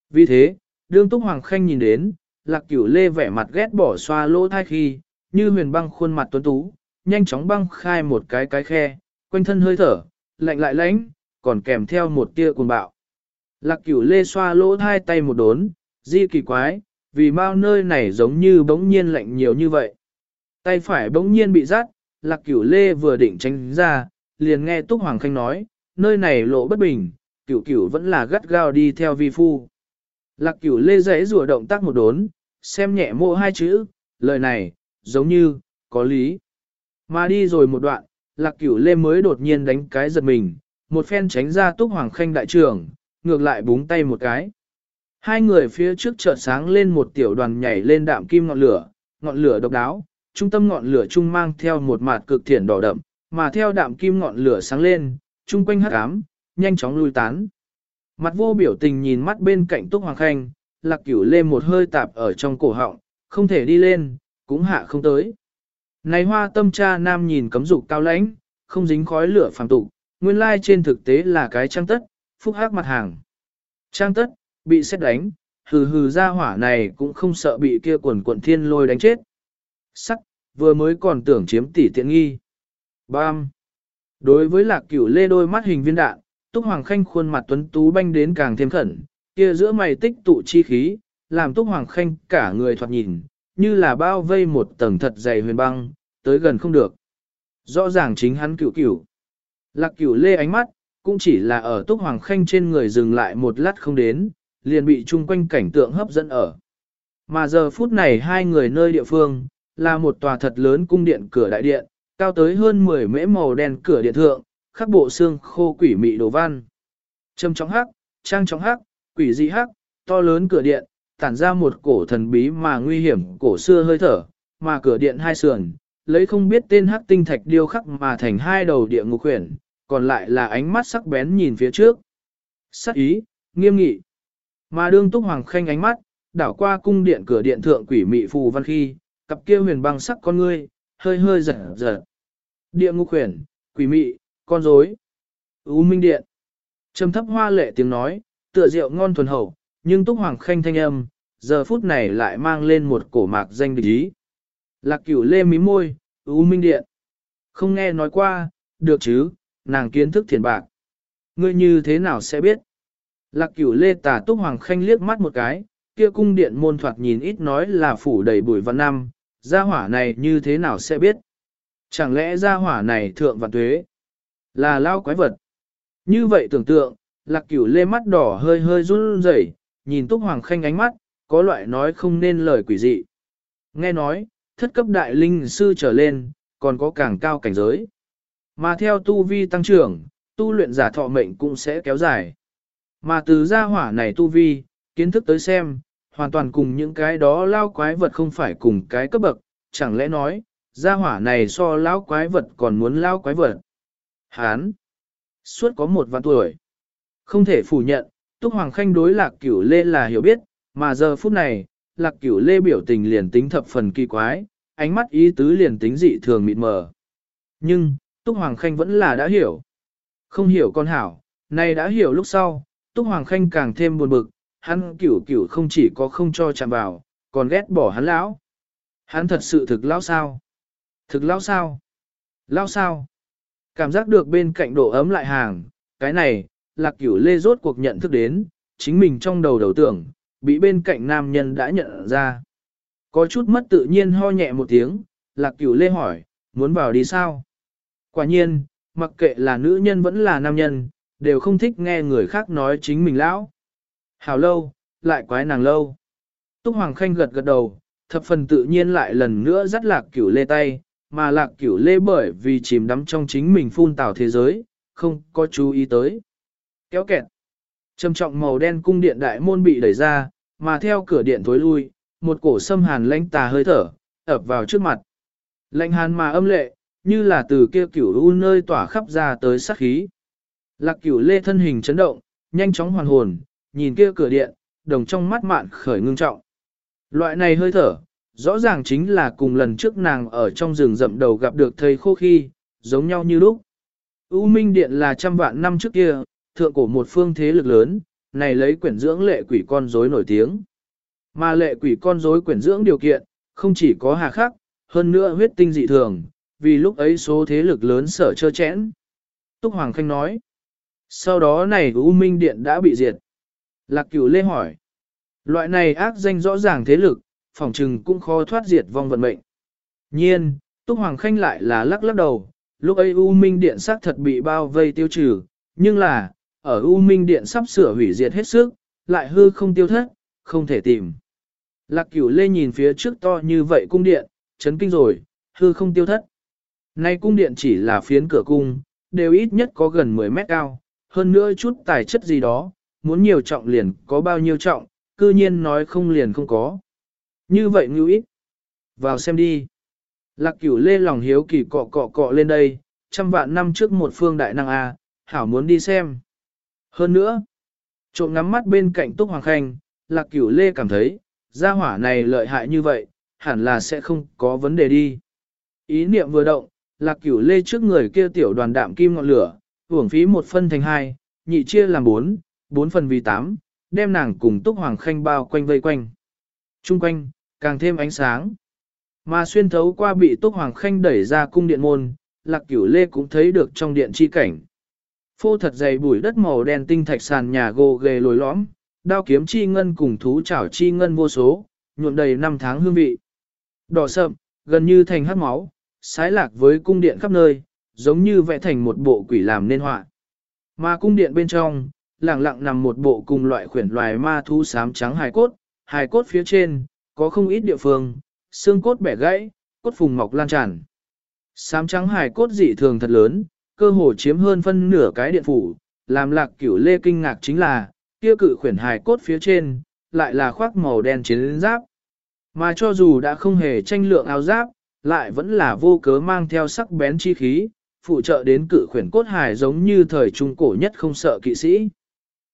Vì thế, đương Túc Hoàng Khanh nhìn đến, lạc cửu lê vẻ mặt ghét bỏ xoa lỗ thai khi, như huyền băng khuôn mặt tuấn tú, nhanh chóng băng khai một cái cái khe, quanh thân hơi thở, lạnh lại lãnh, còn kèm theo một tia cuồng bạo. Lạc cửu lê xoa lỗ hai tay một đốn, di kỳ quái, vì bao nơi này giống như bỗng nhiên lạnh nhiều như vậy. Tay phải bỗng nhiên bị rát, lạc cửu lê vừa định tránh ra, liền nghe Túc Hoàng Khanh nói, nơi này lộ bất bình, cửu cửu vẫn là gắt gao đi theo vi phu. Lạc cửu lê dãy rùa động tác một đốn, xem nhẹ mộ hai chữ, lời này, giống như, có lý. Mà đi rồi một đoạn, lạc cửu lê mới đột nhiên đánh cái giật mình, một phen tránh ra Túc Hoàng Khanh đại trưởng, ngược lại búng tay một cái. Hai người phía trước chợt sáng lên một tiểu đoàn nhảy lên đạm kim ngọn lửa, ngọn lửa độc đáo, trung tâm ngọn lửa trung mang theo một mạt cực thiển đỏ đậm, mà theo đạm kim ngọn lửa sáng lên, trung quanh hắc ám, nhanh chóng lui tán. Mặt vô biểu tình nhìn mắt bên cạnh Túc Hoàng Khanh, lạc cửu lê một hơi tạp ở trong cổ họng, không thể đi lên, cũng hạ không tới. Này hoa tâm cha nam nhìn cấm dục cao lãnh, không dính khói lửa phàm tục, nguyên lai trên thực tế là cái trang tất, phúc hắc mặt hàng. Trang tất, bị xét đánh, hừ hừ ra hỏa này cũng không sợ bị kia quần quận thiên lôi đánh chết. Sắc, vừa mới còn tưởng chiếm tỷ tiện nghi. Bam! Đối với lạc cửu lê đôi mắt hình viên đạn, Túc Hoàng Khanh khuôn mặt tuấn tú banh đến càng thêm khẩn, kia giữa mày tích tụ chi khí, làm Túc Hoàng Khanh cả người thoạt nhìn, như là bao vây một tầng thật dày huyền băng, tới gần không được. Rõ ràng chính hắn cửu cửu. Lạc cửu lê ánh mắt, cũng chỉ là ở Túc Hoàng Khanh trên người dừng lại một lát không đến, liền bị chung quanh cảnh tượng hấp dẫn ở. Mà giờ phút này hai người nơi địa phương, là một tòa thật lớn cung điện cửa đại điện, cao tới hơn 10 mễ màu đen cửa điện thượng, khắc bộ xương khô quỷ mị đồ văn. Trầm trọng hắc, trang trọng hắc, quỷ dị hắc, to lớn cửa điện, tản ra một cổ thần bí mà nguy hiểm cổ xưa hơi thở, mà cửa điện hai sườn, lấy không biết tên hắc tinh thạch điêu khắc mà thành hai đầu địa ngục quyển, còn lại là ánh mắt sắc bén nhìn phía trước. Sắc ý, nghiêm nghị. Mà đương túc hoàng khanh ánh mắt, đảo qua cung điện cửa điện thượng quỷ mị phù văn khi, cặp kia huyền băng sắc con ngươi, hơi hơi giật giật. Địa ngục quyển, quỷ mị, con rối. U minh điện. Trầm thấp hoa lệ tiếng nói, tựa rượu ngon thuần hậu, nhưng túc hoàng khanh thanh âm, giờ phút này lại mang lên một cổ mạc danh địch ý. Lạc cửu lê mí môi, U minh điện. Không nghe nói qua, được chứ, nàng kiến thức thiền bạc. Ngươi như thế nào sẽ biết? Lạc cửu lê tà túc hoàng khanh liếc mắt một cái, kia cung điện môn thoạt nhìn ít nói là phủ đầy bụi văn năm, gia hỏa này như thế nào sẽ biết? Chẳng lẽ gia hỏa này thượng vạn tuế? Là lao quái vật. Như vậy tưởng tượng, lạc cửu lê mắt đỏ hơi hơi run rẩy, nhìn túc hoàng khanh ánh mắt, có loại nói không nên lời quỷ dị. Nghe nói, thất cấp đại linh sư trở lên, còn có càng cao cảnh giới. Mà theo tu vi tăng trưởng, tu luyện giả thọ mệnh cũng sẽ kéo dài. Mà từ gia hỏa này tu vi, kiến thức tới xem, hoàn toàn cùng những cái đó lao quái vật không phải cùng cái cấp bậc, chẳng lẽ nói, gia hỏa này so lao quái vật còn muốn lao quái vật. Hán, suốt có một vạn tuổi. Không thể phủ nhận, Túc Hoàng Khanh đối lạc cửu lê là hiểu biết, mà giờ phút này, lạc cửu lê biểu tình liền tính thập phần kỳ quái, ánh mắt ý tứ liền tính dị thường mịt mờ. Nhưng, Túc Hoàng Khanh vẫn là đã hiểu. Không hiểu con hảo, nay đã hiểu lúc sau, Túc Hoàng Khanh càng thêm buồn bực, hắn cửu cửu không chỉ có không cho chạm vào, còn ghét bỏ hắn lão. Hắn thật sự thực lão sao? Thực lão sao? Lão sao? Cảm giác được bên cạnh độ ấm lại hàng, cái này, lạc cửu lê rốt cuộc nhận thức đến, chính mình trong đầu đầu tưởng, bị bên cạnh nam nhân đã nhận ra. Có chút mất tự nhiên ho nhẹ một tiếng, lạc cửu lê hỏi, muốn vào đi sao? Quả nhiên, mặc kệ là nữ nhân vẫn là nam nhân, đều không thích nghe người khác nói chính mình lão. Hào lâu, lại quái nàng lâu. Túc Hoàng Khanh gật gật đầu, thập phần tự nhiên lại lần nữa dắt lạc cửu lê tay, mà lạc cửu lê bởi vì chìm đắm trong chính mình phun tào thế giới, không có chú ý tới. Kéo kẹt. Trầm trọng màu đen cung điện đại môn bị đẩy ra, mà theo cửa điện tối lui, một cổ sâm hàn lãnh tà hơi thở, ập vào trước mặt. Lạnh hàn mà âm lệ, như là từ kia cửu u nơi tỏa khắp ra tới sát khí. Lạc cửu lê thân hình chấn động, nhanh chóng hoàn hồn, nhìn kia cửa điện, đồng trong mắt mạn khởi ngưng trọng. Loại này hơi thở, rõ ràng chính là cùng lần trước nàng ở trong rừng rậm đầu gặp được thầy khô khi, giống nhau như lúc. U Minh Điện là trăm vạn năm trước kia, thượng cổ một phương thế lực lớn, này lấy quyển dưỡng lệ quỷ con rối nổi tiếng. Mà lệ quỷ con rối quyển dưỡng điều kiện, không chỉ có hà khắc, hơn nữa huyết tinh dị thường, vì lúc ấy số thế lực lớn sở chơ chẽn. Túc Hoàng Khanh nói, sau đó này U Minh Điện đã bị diệt. Lạc cửu lê hỏi, loại này ác danh rõ ràng thế lực, phỏng trừng cũng khó thoát diệt vong vận mệnh. Nhiên, Túc Hoàng Khanh lại là lắc lắc đầu, lúc ấy U Minh Điện xác thật bị bao vây tiêu trừ, nhưng là, ở U Minh Điện sắp sửa hủy diệt hết sức, lại hư không tiêu thất, không thể tìm. Lạc cửu lê nhìn phía trước to như vậy cung điện, chấn kinh rồi, hư không tiêu thất. Nay cung điện chỉ là phiến cửa cung, đều ít nhất có gần 10 mét cao, hơn nữa chút tài chất gì đó, muốn nhiều trọng liền có bao nhiêu trọng, cư nhiên nói không liền không có. Như vậy ngưu ít. Vào xem đi. Lạc cửu lê lòng hiếu kỳ cọ cọ cọ lên đây, trăm vạn năm trước một phương đại năng A, hảo muốn đi xem. Hơn nữa, trộm ngắm mắt bên cạnh Túc Hoàng Khanh, Lạc Cửu Lê cảm thấy, gia hỏa này lợi hại như vậy, hẳn là sẽ không có vấn đề đi. Ý niệm vừa động, Lạc Cửu Lê trước người kia tiểu đoàn đạm kim ngọn lửa, hưởng phí một phân thành hai, nhị chia làm bốn, bốn phần vì tám, đem nàng cùng Túc Hoàng Khanh bao quanh vây quanh. Trung quanh, càng thêm ánh sáng. Mà xuyên thấu qua bị Túc Hoàng Khanh đẩy ra cung điện môn, Lạc Cửu Lê cũng thấy được trong điện chi cảnh. Phô thật dày bụi đất màu đen tinh thạch sàn nhà gồ ghề lồi lõm, đao kiếm chi ngân cùng thú chảo chi ngân vô số, nhuộm đầy năm tháng hương vị. Đỏ sậm, gần như thành hát máu, sái lạc với cung điện khắp nơi, giống như vẽ thành một bộ quỷ làm nên họa. Mà cung điện bên trong, lặng lặng nằm một bộ cùng loại khuyển loài ma thú xám trắng hài cốt, hài cốt phía trên, có không ít địa phương, xương cốt bẻ gãy, cốt phùng mọc lan tràn. Xám trắng hài cốt dị thường thật lớn, cơ hồ chiếm hơn phân nửa cái điện phủ, làm lạc cửu lê kinh ngạc chính là, kia cự khuyển hài cốt phía trên, lại là khoác màu đen chiến giáp. Mà cho dù đã không hề tranh lượng áo giáp, lại vẫn là vô cớ mang theo sắc bén chi khí, phụ trợ đến cự khuyển cốt hài giống như thời trung cổ nhất không sợ kỵ sĩ.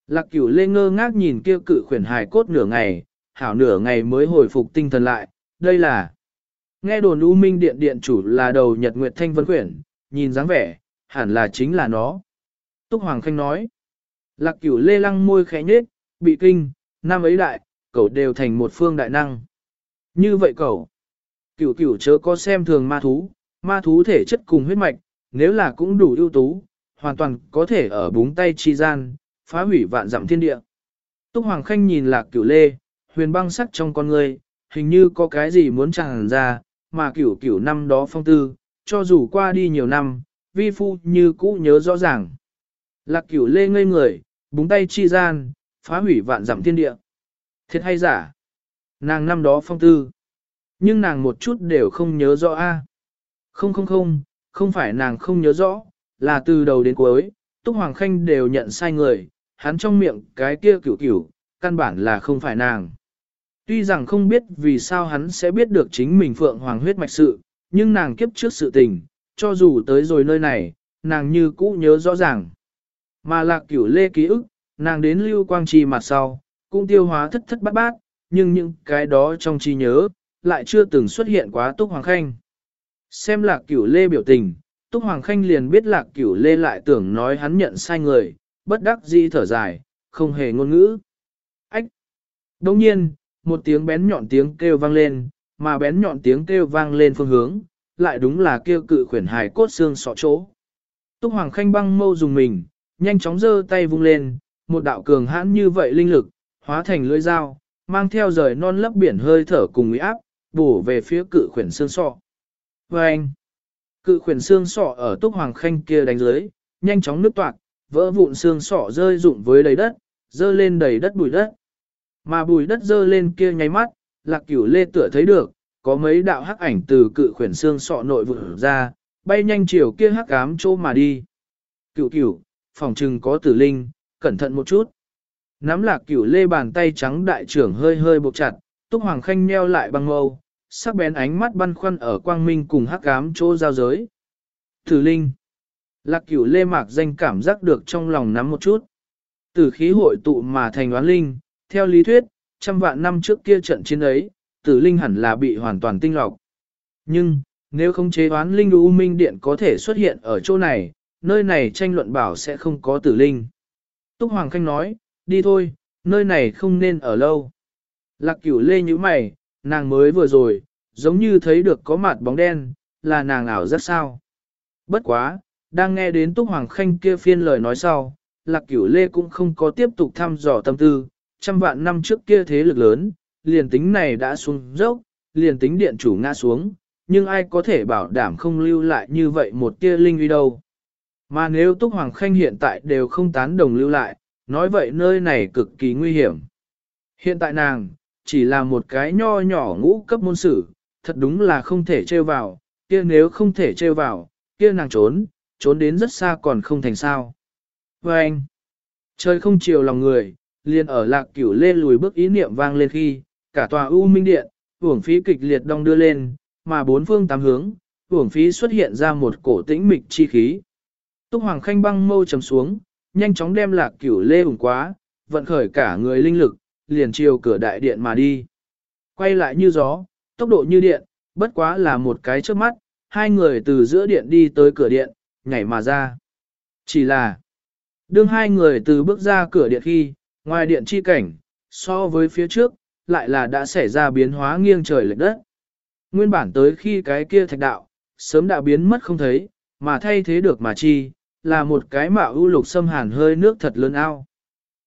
Lạc cửu lê ngơ ngác nhìn kia cự khuyển hài cốt nửa ngày, hảo nửa ngày mới hồi phục tinh thần lại, đây là... Nghe đồn U Minh Điện Điện chủ là đầu Nhật Nguyệt Thanh Vân Khuyển, nhìn dáng vẻ, hẳn là chính là nó. Túc Hoàng Khanh nói. Lạc cửu lê lăng môi khẽ nhết, bị kinh, năm ấy đại, cậu đều thành một phương đại năng. Như vậy cậu, cửu cửu chớ có xem thường ma thú, ma thú thể chất cùng huyết mạch, nếu là cũng đủ ưu tú, hoàn toàn có thể ở búng tay chi gian, phá hủy vạn dặm thiên địa. Túc Hoàng Khanh nhìn lạc cửu lê, huyền băng sắc trong con người, hình như có cái gì muốn tràn ra, mà cửu cửu năm đó phong tư, cho dù qua đi nhiều năm, vi phu như cũ nhớ rõ ràng. Lạc cửu lê ngây người, búng tay chi gian, phá hủy vạn dặm thiên địa. Thiệt hay giả? Nàng năm đó phong tư. Nhưng nàng một chút đều không nhớ rõ a. Không không không, không phải nàng không nhớ rõ, là từ đầu đến cuối, Túc Hoàng Khanh đều nhận sai người, hắn trong miệng cái kia cửu cửu, căn bản là không phải nàng. Tuy rằng không biết vì sao hắn sẽ biết được chính mình Phượng Hoàng huyết mạch sự, nhưng nàng kiếp trước sự tình, cho dù tới rồi nơi này, nàng như cũ nhớ rõ ràng. Mà lạc cửu lê ký ức, nàng đến lưu quang trì mặt sau, cũng tiêu hóa thất thất bát bát, nhưng những cái đó trong trí nhớ, lại chưa từng xuất hiện quá Túc Hoàng Khanh. Xem lạc cửu lê biểu tình, Túc Hoàng Khanh liền biết lạc cửu lê lại tưởng nói hắn nhận sai người, bất đắc dĩ thở dài, không hề ngôn ngữ. Ách! Đồng nhiên, một tiếng bén nhọn tiếng kêu vang lên, mà bén nhọn tiếng kêu vang lên phương hướng, lại đúng là kêu cự khuyển hài cốt xương sọ chỗ. Túc Hoàng Khanh băng mâu dùng mình, nhanh chóng giơ tay vung lên, một đạo cường hãn như vậy linh lực, hóa thành lưỡi dao, mang theo rời non lấp biển hơi thở cùng uy áp, bổ về phía cự khuyển xương sọ. Và anh, cự khuyển xương sọ ở Túc Hoàng Khanh kia đánh dưới, nhanh chóng nứt toạc, vỡ vụn xương sọ rơi rụng với đầy đất, dơ lên đầy đất bụi đất. Mà bụi đất dơ lên kia nháy mắt, lạc cửu lê tựa thấy được, có mấy đạo hắc ảnh từ cự khuyển xương sọ nội vụt ra, bay nhanh chiều kia hắc ám chỗ mà đi. Cựu cựu, phòng trừng có tử linh, cẩn thận một chút. Nắm lạc cửu lê bàn tay trắng đại trưởng hơi hơi buộc chặt, túc hoàng khanh nheo lại băng mâu, sắc bén ánh mắt băn khoăn ở quang minh cùng hắc ám chỗ giao giới. Tử linh. Lạc cửu lê mạc danh cảm giác được trong lòng nắm một chút. Tử khí hội tụ mà thành oán linh, theo lý thuyết, trăm vạn năm trước kia trận chiến ấy, tử linh hẳn là bị hoàn toàn tinh lọc. Nhưng, nếu không chế đoán linh U Minh Điện có thể xuất hiện ở chỗ này, nơi này tranh luận bảo sẽ không có tử linh. Túc Hoàng Khanh nói, đi thôi, nơi này không nên ở lâu. Lạc cửu lê như mày, nàng mới vừa rồi, giống như thấy được có mặt bóng đen, là nàng ảo rất sao. Bất quá, đang nghe đến Túc Hoàng Khanh kia phiên lời nói sau, Lạc cửu lê cũng không có tiếp tục thăm dò tâm tư, trăm vạn năm trước kia thế lực lớn, liền tính này đã xuống dốc, liền tính điện chủ ngã xuống, nhưng ai có thể bảo đảm không lưu lại như vậy một tia linh uy đâu. Mà nếu Túc Hoàng Khanh hiện tại đều không tán đồng lưu lại, nói vậy nơi này cực kỳ nguy hiểm. Hiện tại nàng, chỉ là một cái nho nhỏ ngũ cấp môn sử, thật đúng là không thể trêu vào, kia nếu không thể trêu vào, kia nàng trốn, trốn đến rất xa còn không thành sao. Và anh, trời không chiều lòng người, liền ở lạc cửu lê lùi bước ý niệm vang lên khi, cả tòa U Minh Điện, uổng phí kịch liệt đong đưa lên, mà bốn phương tám hướng, uổng phí xuất hiện ra một cổ tĩnh mịch chi khí. Túc Hoàng Khanh băng mâu trầm xuống, nhanh chóng đem lạc cửu lê ủng quá, vận khởi cả người linh lực, liền chiều cửa đại điện mà đi. Quay lại như gió, tốc độ như điện, bất quá là một cái trước mắt, hai người từ giữa điện đi tới cửa điện, nhảy mà ra. Chỉ là, đương hai người từ bước ra cửa điện khi, ngoài điện chi cảnh, so với phía trước, lại là đã xảy ra biến hóa nghiêng trời lệch đất. Nguyên bản tới khi cái kia thạch đạo, sớm đã biến mất không thấy, mà thay thế được mà chi, là một cái mạo ưu lục xâm hàn hơi nước thật lớn ao.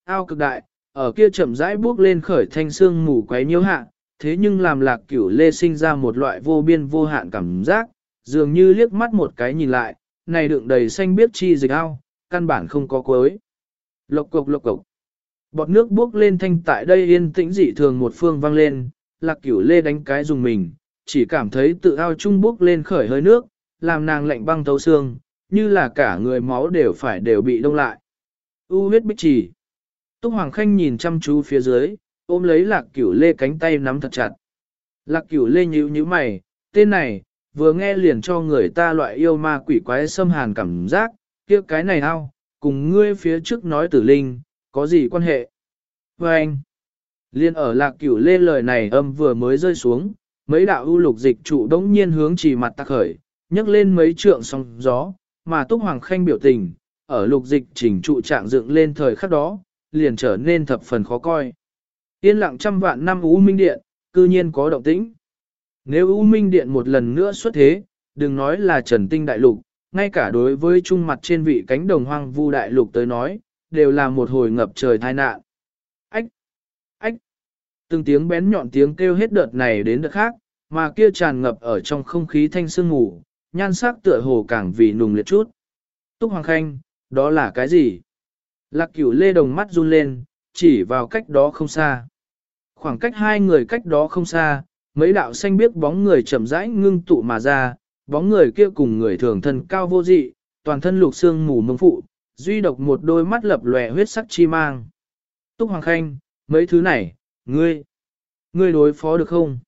Ao cực đại, ở kia chậm rãi bước lên khởi thanh xương mù quấy nhiễu hạ, thế nhưng làm lạc cửu lê sinh ra một loại vô biên vô hạn cảm giác, dường như liếc mắt một cái nhìn lại, này đựng đầy xanh biết chi dịch ao, căn bản không có cuối. Lộc cục lộc cục. Bọt nước bước lên thanh tại đây yên tĩnh dị thường một phương vang lên, lạc cửu lê đánh cái dùng mình, chỉ cảm thấy tự ao trung bước lên khởi hơi nước, làm nàng lạnh băng thấu xương, như là cả người máu đều phải đều bị đông lại. U huyết bích chỉ. Túc Hoàng Khanh nhìn chăm chú phía dưới, ôm lấy lạc cửu lê cánh tay nắm thật chặt. Lạc cửu lê nhíu nhíu mày, tên này, vừa nghe liền cho người ta loại yêu ma quỷ quái xâm hàn cảm giác, kia cái này ao, cùng ngươi phía trước nói tử linh, có gì quan hệ? Và anh, liên ở lạc cửu lê lời này âm vừa mới rơi xuống, mấy đạo ưu lục dịch trụ đống nhiên hướng chỉ mặt tạc khởi, nhấc lên mấy trượng sóng gió, mà Túc Hoàng Khanh biểu tình, ở lục dịch chỉnh trụ trạng dựng lên thời khắc đó, liền trở nên thập phần khó coi. Yên lặng trăm vạn năm U Minh Điện, cư nhiên có động tĩnh. Nếu U Minh Điện một lần nữa xuất thế, đừng nói là trần tinh đại lục, ngay cả đối với trung mặt trên vị cánh đồng hoang vu đại lục tới nói, đều là một hồi ngập trời tai nạn. Ách! Ách! Từng tiếng bén nhọn tiếng kêu hết đợt này đến đợt khác, mà kia tràn ngập ở trong không khí thanh sương ngủ, nhan sắc tựa hồ càng vì nùng liệt chút. Túc Hoàng Khanh, đó là cái gì? Lạc cửu lê đồng mắt run lên, chỉ vào cách đó không xa. Khoảng cách hai người cách đó không xa, mấy đạo xanh biếc bóng người chậm rãi ngưng tụ mà ra, bóng người kia cùng người thường thân cao vô dị, toàn thân lục xương mù mông phụ, duy độc một đôi mắt lập lòe huyết sắc chi mang. Túc Hoàng Khanh, mấy thứ này, ngươi, ngươi đối phó được không?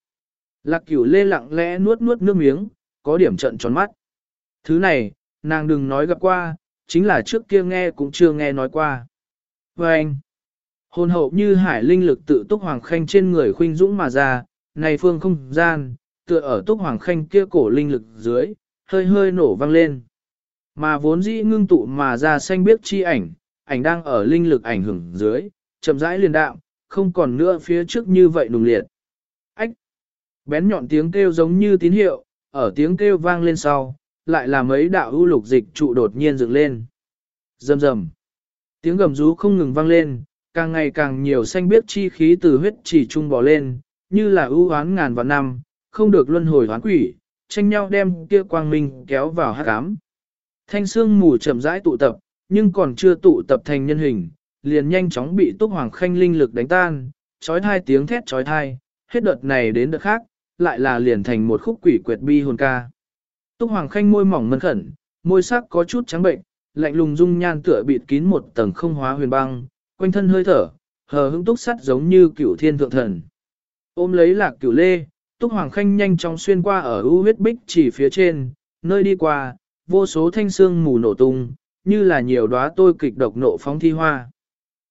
Lạc cửu lê lặng lẽ nuốt nuốt nước miếng, có điểm trận tròn mắt. Thứ này, nàng đừng nói gặp qua, chính là trước kia nghe cũng chưa nghe nói qua. Và anh, hồn hậu như hải linh lực tự túc hoàng khanh trên người khuynh dũng mà ra, này phương không gian, tựa ở túc hoàng khanh kia cổ linh lực dưới, hơi hơi nổ vang lên. Mà vốn dĩ ngưng tụ mà ra xanh biết chi ảnh, ảnh đang ở linh lực ảnh hưởng dưới, chậm rãi liền đạo, không còn nữa phía trước như vậy nùng liệt. Ách! Bén nhọn tiếng kêu giống như tín hiệu, ở tiếng kêu vang lên sau, lại là mấy đạo ưu lục dịch trụ đột nhiên dựng lên. Rầm rầm. Tiếng gầm rú không ngừng vang lên, càng ngày càng nhiều xanh biết chi khí từ huyết chỉ trung bò lên, như là ưu hoán ngàn vạn năm, không được luân hồi hoán quỷ, tranh nhau đem kia quang minh kéo vào hát cám. Thanh xương mù chậm rãi tụ tập, nhưng còn chưa tụ tập thành nhân hình, liền nhanh chóng bị túc hoàng khanh linh lực đánh tan, trói thai tiếng thét trói thai, hết đợt này đến đợt khác, lại là liền thành một khúc quỷ quyệt bi hồn ca. Túc hoàng khanh môi mỏng mân khẩn, môi sắc có chút trắng bệnh, lạnh lùng dung nhan tựa bịt kín một tầng không hóa huyền băng, quanh thân hơi thở, hờ hững túc sắt giống như cửu thiên thượng thần. Ôm lấy lạc cửu lê, túc hoàng khanh nhanh chóng xuyên qua ở ưu huyết bích chỉ phía trên, nơi đi qua, vô số thanh xương mù nổ tung, như là nhiều đóa tôi kịch độc nộ phóng thi hoa.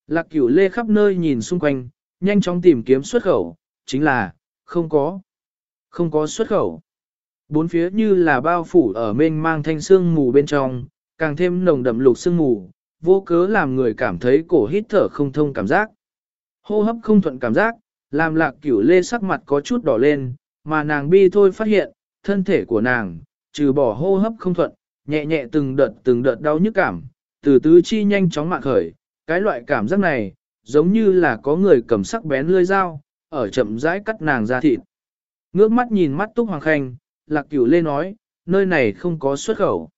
Lạc cửu lê khắp nơi nhìn xung quanh, nhanh chóng tìm kiếm xuất khẩu, chính là, không có. Không có xuất khẩu. Bốn phía như là bao phủ ở mênh mang thanh xương mù bên trong, càng thêm nồng đậm lục xương mù, vô cớ làm người cảm thấy cổ hít thở không thông cảm giác. Hô hấp không thuận cảm giác, làm lạc cửu lê sắc mặt có chút đỏ lên, mà nàng bi thôi phát hiện, thân thể của nàng, trừ bỏ hô hấp không thuận, nhẹ nhẹ từng đợt từng đợt đau nhức cảm, từ tứ chi nhanh chóng mạng khởi, cái loại cảm giác này, giống như là có người cầm sắc bén lưỡi dao, ở chậm rãi cắt nàng ra thịt. Ngước mắt nhìn mắt Túc Hoàng Khanh, Lạc Cửu Lê nói, nơi này không có xuất khẩu.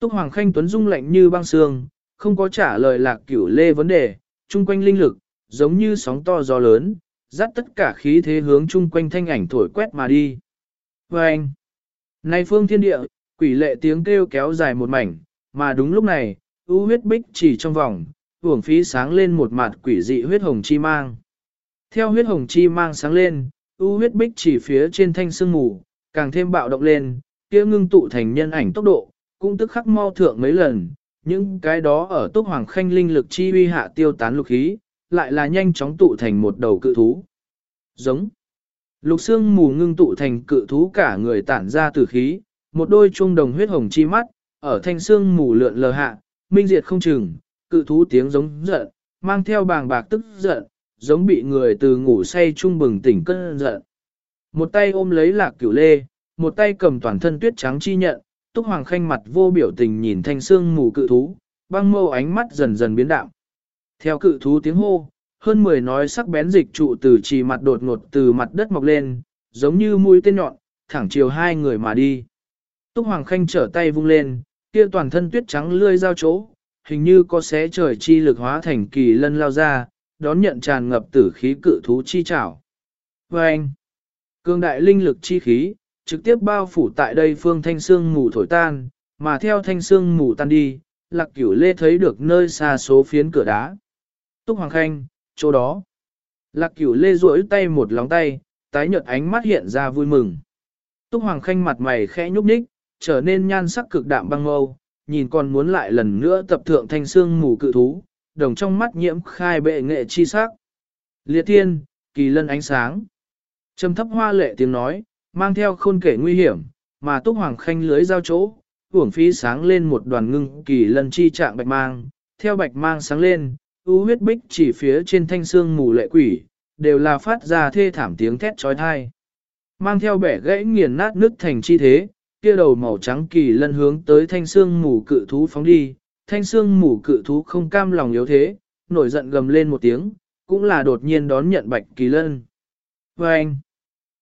Túc Hoàng Khanh Tuấn Dung lạnh như băng sương, không có trả lời Lạc Cửu Lê vấn đề, chung quanh linh lực, giống như sóng to gió lớn, dắt tất cả khí thế hướng chung quanh thanh ảnh thổi quét mà đi. Vâng! Và anh, nay phương thiên địa, quỷ lệ tiếng kêu kéo dài một mảnh, mà đúng lúc này, u huyết bích chỉ trong vòng, uổng phí sáng lên một mặt quỷ dị huyết hồng chi mang. Theo huyết hồng chi mang sáng lên, u huyết bích chỉ phía trên thanh sương mù, càng thêm bạo động lên, kia ngưng tụ thành nhân ảnh tốc độ, cũng tức khắc mau thượng mấy lần, những cái đó ở túc hoàng khanh linh lực chi uy hạ tiêu tán lục khí, lại là nhanh chóng tụ thành một đầu cự thú. Giống. Lục xương mù ngưng tụ thành cự thú cả người tản ra tử khí, một đôi chuông đồng huyết hồng chi mắt, ở thanh xương mù lượn lờ hạ, minh diệt không chừng, cự thú tiếng giống giận, mang theo bàng bạc tức giận, giống bị người từ ngủ say trung bừng tỉnh cơn giận. Một tay ôm lấy lạc cửu lê, một tay cầm toàn thân tuyết trắng chi nhận, túc hoàng khanh mặt vô biểu tình nhìn thanh xương mù cự thú, băng mâu ánh mắt dần dần biến đạo. Theo cự thú tiếng hô, hơn 10 nói sắc bén dịch trụ từ trì mặt đột ngột từ mặt đất mọc lên, giống như mũi tên nhọn, thẳng chiều hai người mà đi. Túc Hoàng Khanh trở tay vung lên, kia toàn thân tuyết trắng lươi giao chỗ, hình như có xé trời chi lực hóa thành kỳ lân lao ra, đón nhận tràn ngập tử khí cự thú chi chảo. Và anh, cương đại linh lực chi khí, trực tiếp bao phủ tại đây phương thanh xương mù thổi tan, mà theo thanh xương mù tan đi, lạc cửu lê thấy được nơi xa số phiến cửa đá. Túc Hoàng Khanh, chỗ đó. Lạc cửu lê duỗi tay một lóng tay, tái nhợt ánh mắt hiện ra vui mừng. Túc Hoàng Khanh mặt mày khẽ nhúc nhích, trở nên nhan sắc cực đạm băng mâu, nhìn còn muốn lại lần nữa tập thượng thanh xương mù cự thú, đồng trong mắt nhiễm khai bệ nghệ chi sắc. Liệt thiên, kỳ lân ánh sáng. Trầm thấp hoa lệ tiếng nói, mang theo khôn kể nguy hiểm, mà túc hoàng khanh lưới giao chỗ, uổng phí sáng lên một đoàn ngưng kỳ lân chi trạng bạch mang, theo bạch mang sáng lên, u huyết bích chỉ phía trên thanh xương mù lệ quỷ, đều là phát ra thê thảm tiếng thét trói thai. Mang theo bẻ gãy nghiền nát nước thành chi thế, kia đầu màu trắng kỳ lân hướng tới thanh xương mù cự thú phóng đi, thanh xương mù cự thú không cam lòng yếu thế, nổi giận gầm lên một tiếng, cũng là đột nhiên đón nhận bạch kỳ lân. Và anh,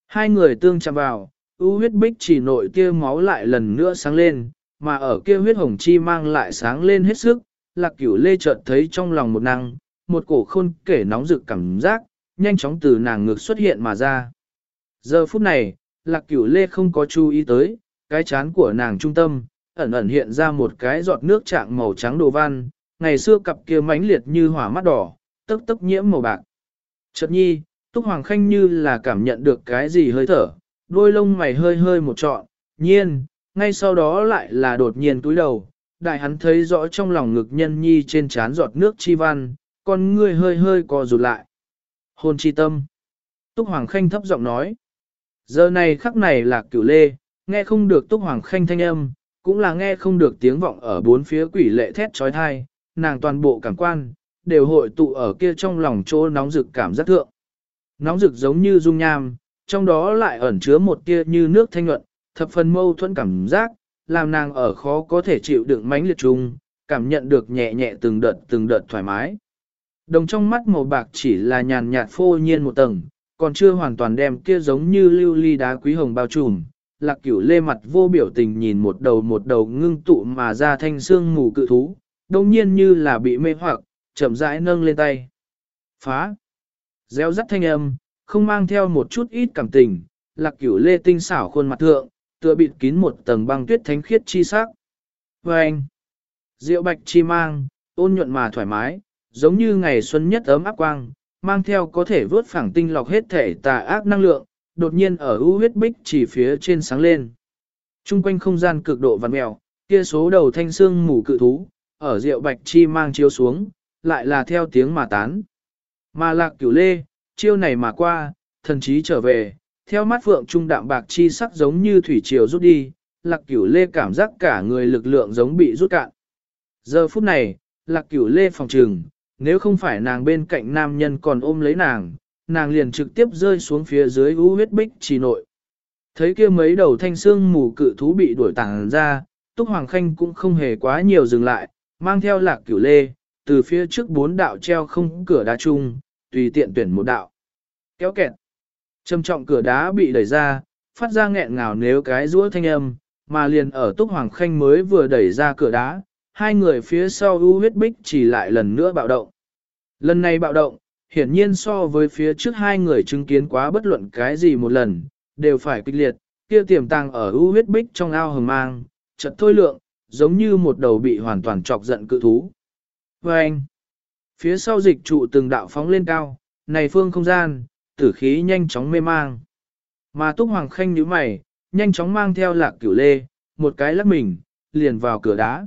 hai người tương chạm vào, ưu huyết bích chỉ nội kia máu lại lần nữa sáng lên, mà ở kia huyết hồng chi mang lại sáng lên hết sức, lạc cửu lê chợt thấy trong lòng một năng, một cổ khôn kể nóng rực cảm giác, nhanh chóng từ nàng ngược xuất hiện mà ra. Giờ phút này, lạc cửu lê không có chú ý tới, cái chán của nàng trung tâm, ẩn ẩn hiện ra một cái giọt nước trạng màu trắng đồ văn, ngày xưa cặp kia mãnh liệt như hỏa mắt đỏ, tức tức nhiễm màu bạc. Chợt nhi, Túc Hoàng Khanh như là cảm nhận được cái gì hơi thở, đôi lông mày hơi hơi một trọn, nhiên, ngay sau đó lại là đột nhiên túi đầu, đại hắn thấy rõ trong lòng ngực nhân nhi trên trán giọt nước chi văn, con ngươi hơi hơi co rụt lại. Hôn chi tâm. Túc Hoàng Khanh thấp giọng nói. Giờ này khắc này là cửu lê, nghe không được Túc Hoàng Khanh thanh âm, cũng là nghe không được tiếng vọng ở bốn phía quỷ lệ thét trói thai, nàng toàn bộ cảm quan, đều hội tụ ở kia trong lòng chỗ nóng rực cảm giác thượng. Nóng rực giống như dung nham, trong đó lại ẩn chứa một tia như nước thanh nhuận, thập phần mâu thuẫn cảm giác, làm nàng ở khó có thể chịu đựng mãnh liệt chung, cảm nhận được nhẹ nhẹ từng đợt từng đợt thoải mái. Đồng trong mắt màu bạc chỉ là nhàn nhạt phô nhiên một tầng, còn chưa hoàn toàn đem kia giống như lưu ly đá quý hồng bao trùm. Lạc cửu lê mặt vô biểu tình nhìn một đầu một đầu ngưng tụ mà ra thanh xương mù cự thú, đồng nhiên như là bị mê hoặc, chậm rãi nâng lên tay. Phá! Gieo rắt thanh âm, không mang theo một chút ít cảm tình, lạc cửu lê tinh xảo khuôn mặt thượng, tựa bịt kín một tầng băng tuyết thánh khiết chi sắc. Và anh, diệu bạch chi mang, ôn nhuận mà thoải mái, giống như ngày xuân nhất ấm áp quang, mang theo có thể vớt phẳng tinh lọc hết thể tà ác năng lượng, đột nhiên ở ưu huyết bích chỉ phía trên sáng lên. Trung quanh không gian cực độ vằn mèo, kia số đầu thanh xương mù cự thú, ở rượu bạch chi mang chiếu xuống, lại là theo tiếng mà tán. Mà lạc cửu lê, chiêu này mà qua, thần trí trở về, theo mắt phượng trung đạm bạc chi sắc giống như thủy triều rút đi, lạc cửu lê cảm giác cả người lực lượng giống bị rút cạn. Giờ phút này, lạc cửu lê phòng trừng, nếu không phải nàng bên cạnh nam nhân còn ôm lấy nàng, nàng liền trực tiếp rơi xuống phía dưới u huyết bích trì nội. Thấy kia mấy đầu thanh xương mù cự thú bị đuổi tàng ra, Túc Hoàng Khanh cũng không hề quá nhiều dừng lại, mang theo lạc cửu lê, từ phía trước bốn đạo treo không cửa đá chung, tùy tiện tuyển một đạo. Kéo kẹt. Trầm trọng cửa đá bị đẩy ra, phát ra nghẹn ngào nếu cái rũa thanh âm, mà liền ở Túc Hoàng Khanh mới vừa đẩy ra cửa đá, hai người phía sau u huyết bích chỉ lại lần nữa bạo động. Lần này bạo động, hiển nhiên so với phía trước hai người chứng kiến quá bất luận cái gì một lần, đều phải kịch liệt, kia tiềm tàng ở ưu huyết bích trong ao hầm mang, chật thôi lượng, giống như một đầu bị hoàn toàn chọc giận cự thú. Và anh, phía sau dịch trụ từng đạo phóng lên cao, này phương không gian, tử khí nhanh chóng mê mang. Mà Túc Hoàng Khanh nhíu mày, nhanh chóng mang theo lạc cửu lê, một cái lắc mình, liền vào cửa đá.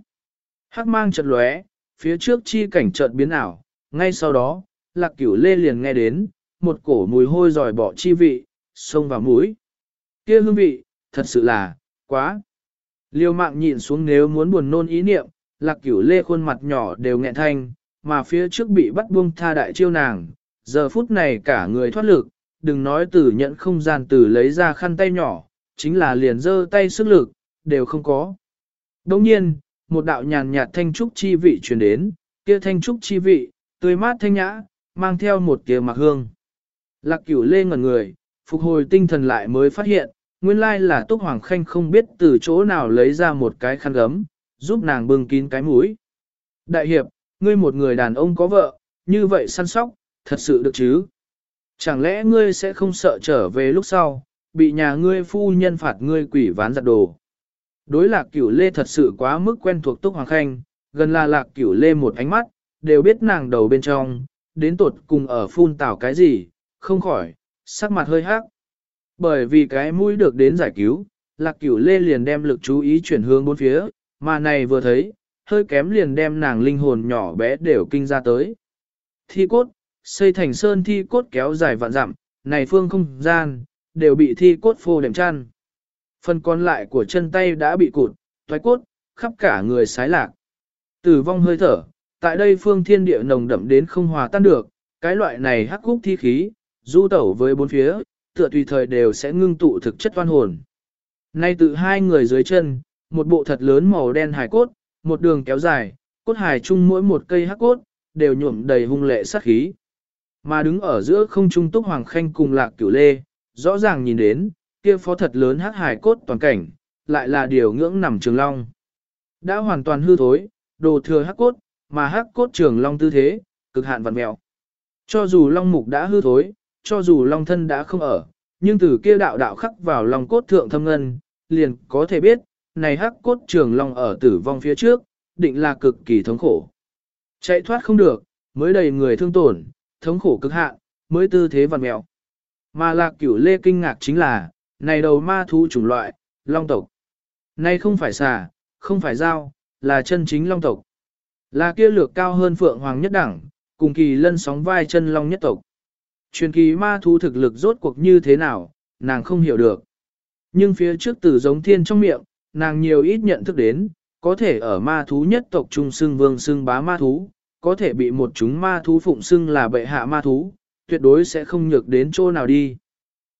Hắc mang chợt lóe, phía trước chi cảnh chợt biến ảo, ngay sau đó, lạc cửu lê liền nghe đến, một cổ mùi hôi dòi bỏ chi vị, xông vào mũi. kia hương vị, thật sự là, quá. Liêu mạng nhịn xuống nếu muốn buồn nôn ý niệm, lạc cửu lê khuôn mặt nhỏ đều nghẹn thanh, mà phía trước bị bắt buông tha đại chiêu nàng, giờ phút này cả người thoát lực, đừng nói từ nhận không gian từ lấy ra khăn tay nhỏ, chính là liền giơ tay sức lực, đều không có. Đồng nhiên, một đạo nhàn nhạt thanh trúc chi vị truyền đến, kia thanh trúc chi vị, tươi mát thanh nhã, mang theo một tia mạc hương. Lạc cửu lê ngẩn người, phục hồi tinh thần lại mới phát hiện, nguyên lai là Túc Hoàng Khanh không biết từ chỗ nào lấy ra một cái khăn gấm, giúp nàng bưng kín cái mũi. Đại hiệp, ngươi một người đàn ông có vợ, như vậy săn sóc, thật sự được chứ? Chẳng lẽ ngươi sẽ không sợ trở về lúc sau, bị nhà ngươi phu nhân phạt ngươi quỷ ván giặt đồ? Đối lạc cửu lê thật sự quá mức quen thuộc Túc Hoàng Khanh, gần là lạc cửu lê một ánh mắt, đều biết nàng đầu bên trong, đến tột cùng ở phun tảo cái gì, không khỏi, sắc mặt hơi hắc. Bởi vì cái mũi được đến giải cứu, lạc cửu lê liền đem lực chú ý chuyển hướng bốn phía, mà này vừa thấy, hơi kém liền đem nàng linh hồn nhỏ bé đều kinh ra tới. Thi cốt, xây thành sơn thi cốt kéo dài vạn dặm, này phương không gian, đều bị thi cốt phô đệm chăn. Phần còn lại của chân tay đã bị cụt, toái cốt, khắp cả người sái lạc. Tử vong hơi thở, tại đây phương thiên địa nồng đậm đến không hòa tan được, cái loại này hắc cúc thi khí, du tẩu với bốn phía, tựa tùy thời đều sẽ ngưng tụ thực chất oan hồn. Nay tự hai người dưới chân, một bộ thật lớn màu đen hải cốt, một đường kéo dài, cốt hải chung mỗi một cây hắc cốt, đều nhuộm đầy hung lệ sát khí. Mà đứng ở giữa không trung túc hoàng khanh cùng lạc cửu lê, rõ ràng nhìn đến, kia phó thật lớn hắc hải cốt toàn cảnh, lại là điều ngưỡng nằm trường long. Đã hoàn toàn hư thối, đồ thừa hắc cốt, mà hắc cốt trường long tư thế, cực hạn vặn mèo. Cho dù long mục đã hư thối, cho dù long thân đã không ở, nhưng từ kia đạo đạo khắc vào long cốt thượng thâm ngân, liền có thể biết, này hắc cốt trường long ở tử vong phía trước, định là cực kỳ thống khổ. Chạy thoát không được, mới đầy người thương tổn, thống khổ cực hạn, mới tư thế vặn mèo. Mà lạc cửu lê kinh ngạc chính là, này đầu ma thú chủng loại, long tộc. Nay không phải xà, không phải dao, là chân chính long tộc. Là kia lược cao hơn phượng hoàng nhất đẳng, cùng kỳ lân sóng vai chân long nhất tộc. Truyền kỳ ma thú thực lực rốt cuộc như thế nào, nàng không hiểu được. Nhưng phía trước từ giống thiên trong miệng, nàng nhiều ít nhận thức đến, có thể ở ma thú nhất tộc trung xưng vương xưng bá ma thú, có thể bị một chúng ma thú phụng xưng là bệ hạ ma thú, tuyệt đối sẽ không nhược đến chỗ nào đi.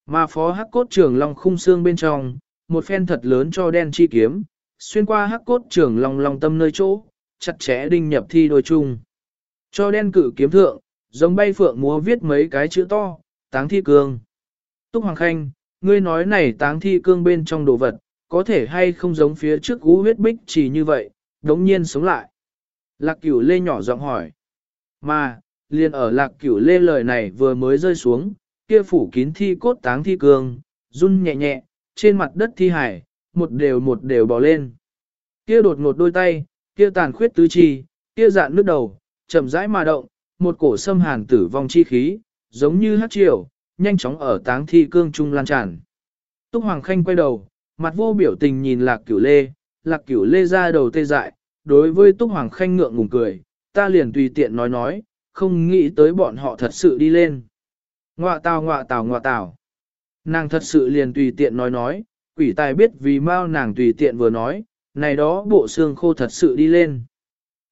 Ma phó hắc cốt trường long khung xương bên trong, một phen thật lớn cho đen chi kiếm, xuyên qua hắc cốt trường long long tâm nơi chỗ, chặt chẽ đinh nhập thi đôi chung. Cho đen cử kiếm thượng, giống bay phượng múa viết mấy cái chữ to, táng thi cương. Túc Hoàng Khanh, ngươi nói này táng thi cương bên trong đồ vật, có thể hay không giống phía trước gú huyết bích chỉ như vậy, đống nhiên sống lại. Lạc cửu lê nhỏ giọng hỏi. Mà, liền ở lạc cửu lê lời này vừa mới rơi xuống, kia phủ kín thi cốt táng thi cương, run nhẹ nhẹ, trên mặt đất thi hải, một đều một đều bò lên. Kia đột ngột đôi tay, kia tàn khuyết tứ chi, kia dạn nước đầu, chậm rãi mà động, một cổ xâm hàn tử vong chi khí, giống như hát triều, nhanh chóng ở táng thi cương trung lan tràn. Túc Hoàng Khanh quay đầu, mặt vô biểu tình nhìn lạc cửu lê, lạc cửu lê ra đầu tê dại, đối với Túc Hoàng Khanh ngượng ngùng cười, ta liền tùy tiện nói nói, không nghĩ tới bọn họ thật sự đi lên. Ngoạ tào ngoạ tào ngoạ tào. Nàng thật sự liền tùy tiện nói nói, quỷ tài biết vì mau nàng tùy tiện vừa nói, này đó bộ xương khô thật sự đi lên.